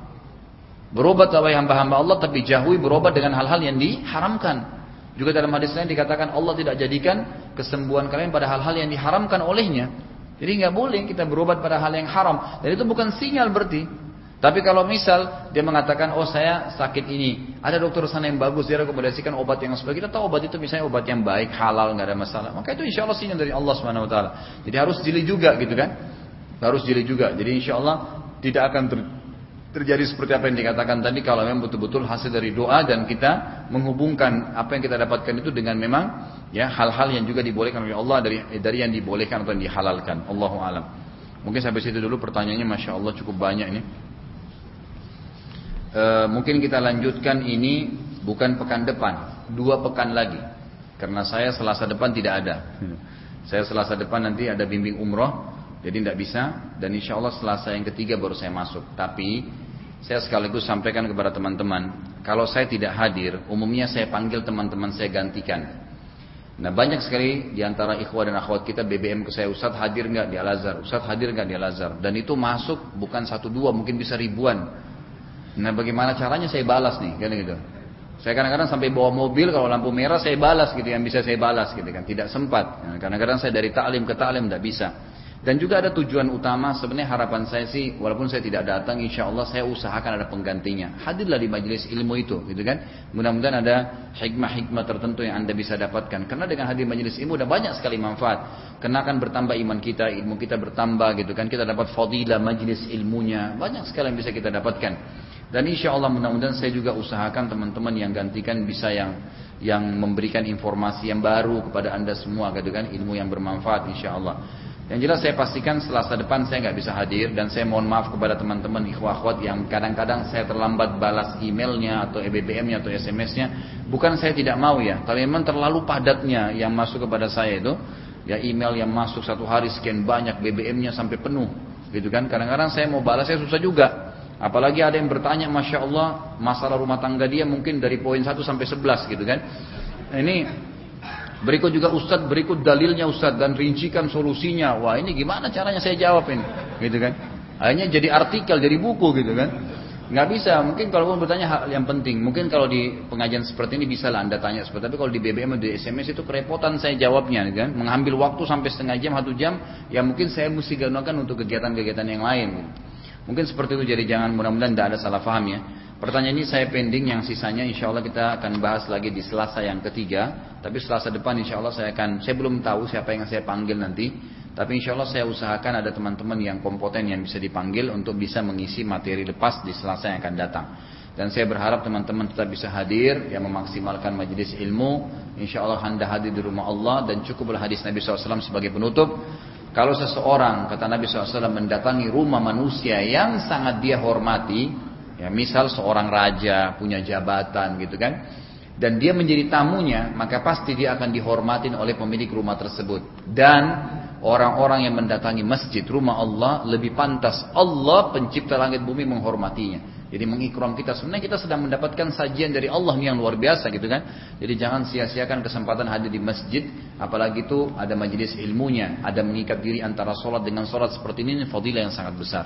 Berobat wahai hamba-hamba Allah tapi jauhi berobat dengan hal-hal yang diharamkan. Juga dalam hadis lain dikatakan Allah tidak jadikan kesembuhan kalian pada hal-hal yang diharamkan olehnya. Jadi nggak boleh kita berobat pada hal yang haram. Dan itu bukan sinyal berarti. Tapi kalau misal dia mengatakan, oh saya sakit ini, ada dokter sana yang bagus, dia rekomendasikan obat yang sebaik. Kita tahu obat itu misalnya obat yang baik, halal, nggak ada masalah. Maka itu insya Allah sinyal dari Allah Taala. Jadi harus jeli juga gitu kan? Harus jeli juga. Jadi insya Allah tidak akan terjadi seperti apa yang dikatakan tadi kalau memang betul-betul hasil dari doa dan kita menghubungkan apa yang kita dapatkan itu dengan memang ya hal-hal yang juga dibolehkan oleh Allah dari dari yang dibolehkan atau yang dihalalkan. Allahu alam. Mungkin sampai situ dulu pertanyaannya masya Allah cukup banyak ini. E, mungkin kita lanjutkan ini bukan pekan depan, dua pekan lagi. Karena saya selasa depan tidak ada. Saya selasa depan nanti ada bimbing umroh, jadi tidak bisa. Dan insya Allah selasa yang ketiga baru saya masuk. Tapi saya sekaligus sampaikan kepada teman-teman, kalau saya tidak hadir, umumnya saya panggil teman-teman saya gantikan. Nah banyak sekali di antara ikhwah dan akhwat kita BBM ke saya Ustaz hadir nggak di Al Azhar, Ustaz hadir nggak di Al Azhar, dan itu masuk bukan satu dua mungkin bisa ribuan. Nah bagaimana caranya saya balas nih kan gitu. Saya kadang-kadang sampai bawa mobil kalau lampu merah saya balas gitu yang bisa saya balas gitu kan. Tidak sempat. Nah, kadang-kadang saya dari taklim ke taklim tidak bisa. Dan juga ada tujuan utama sebenarnya harapan saya sih walaupun saya tidak datang insya Allah saya usahakan ada penggantinya. Hadirlah di majelis ilmu itu gitu kan. Mudah-mudahan ada hikmah-hikmah tertentu yang anda bisa dapatkan. Karena dengan hadir majelis ilmu ada banyak sekali manfaat. Karena akan bertambah iman kita, ilmu kita bertambah gitu kan. Kita dapat fadilah majelis ilmunya. Banyak sekali yang bisa kita dapatkan. Dan insya Allah mudah-mudahan saya juga usahakan teman-teman yang gantikan bisa yang yang memberikan informasi yang baru kepada anda semua, gitu kan, ilmu yang bermanfaat insya Allah. Yang jelas saya pastikan selasa depan saya nggak bisa hadir dan saya mohon maaf kepada teman-teman ikhwah akhwat yang kadang-kadang saya terlambat balas emailnya atau EBBM-nya atau SMS-nya. Bukan saya tidak mau ya, tapi memang terlalu padatnya yang masuk kepada saya itu. Ya email yang masuk satu hari sekian banyak, BBM-nya sampai penuh, gitu kan. Kadang-kadang saya mau balas saya susah juga. Apalagi ada yang bertanya, Masya Allah, masalah rumah tangga dia mungkin dari poin 1 sampai 11 gitu kan. Nah, ini berikut juga Ustadz, berikut dalilnya Ustadz dan rincikan solusinya. Wah ini gimana caranya saya jawab ini, gitu kan. Akhirnya jadi artikel, jadi buku gitu kan. Nggak bisa, mungkin kalau mau bertanya hal yang penting, mungkin kalau di pengajian seperti ini bisa lah anda tanya seperti tapi kalau di BBM atau di SMS itu kerepotan saya jawabnya, gitu kan, mengambil waktu sampai setengah jam, satu jam, ya mungkin saya mesti gunakan untuk kegiatan-kegiatan yang lain. Gitu. Mungkin seperti itu jadi jangan mudah-mudahan tidak ada salah paham ya. Pertanyaan ini saya pending yang sisanya insya Allah kita akan bahas lagi di Selasa yang ketiga. Tapi Selasa depan insya Allah saya akan, saya belum tahu siapa yang saya panggil nanti. Tapi insya Allah saya usahakan ada teman-teman yang kompeten yang bisa dipanggil untuk bisa mengisi materi lepas di Selasa yang akan datang. Dan saya berharap teman-teman tetap bisa hadir yang memaksimalkan majelis ilmu. Insya Allah anda hadir di rumah Allah dan cukuplah hadis Nabi SAW sebagai penutup. Kalau seseorang, kata Nabi SAW, mendatangi rumah manusia yang sangat dia hormati, ya misal seorang raja punya jabatan gitu kan, dan dia menjadi tamunya, maka pasti dia akan dihormatin oleh pemilik rumah tersebut. Dan orang-orang yang mendatangi masjid rumah Allah lebih pantas Allah pencipta langit bumi menghormatinya. Jadi mengikram kita. Sebenarnya kita sedang mendapatkan sajian dari Allah yang luar biasa gitu kan. Jadi jangan sia-siakan kesempatan hadir di masjid. Apalagi itu ada majelis ilmunya. Ada mengikat diri antara sholat dengan sholat seperti ini. Ini fadilah yang sangat besar.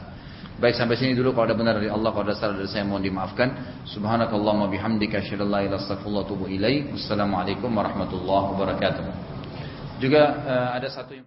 Baik sampai sini dulu kalau ada benar dari Allah kalau ada salah dari saya mohon dimaafkan. Subhanakallahumma bihamdika asyhadu Wassalamualaikum warahmatullahi wabarakatuh. Juga uh, ada satu yang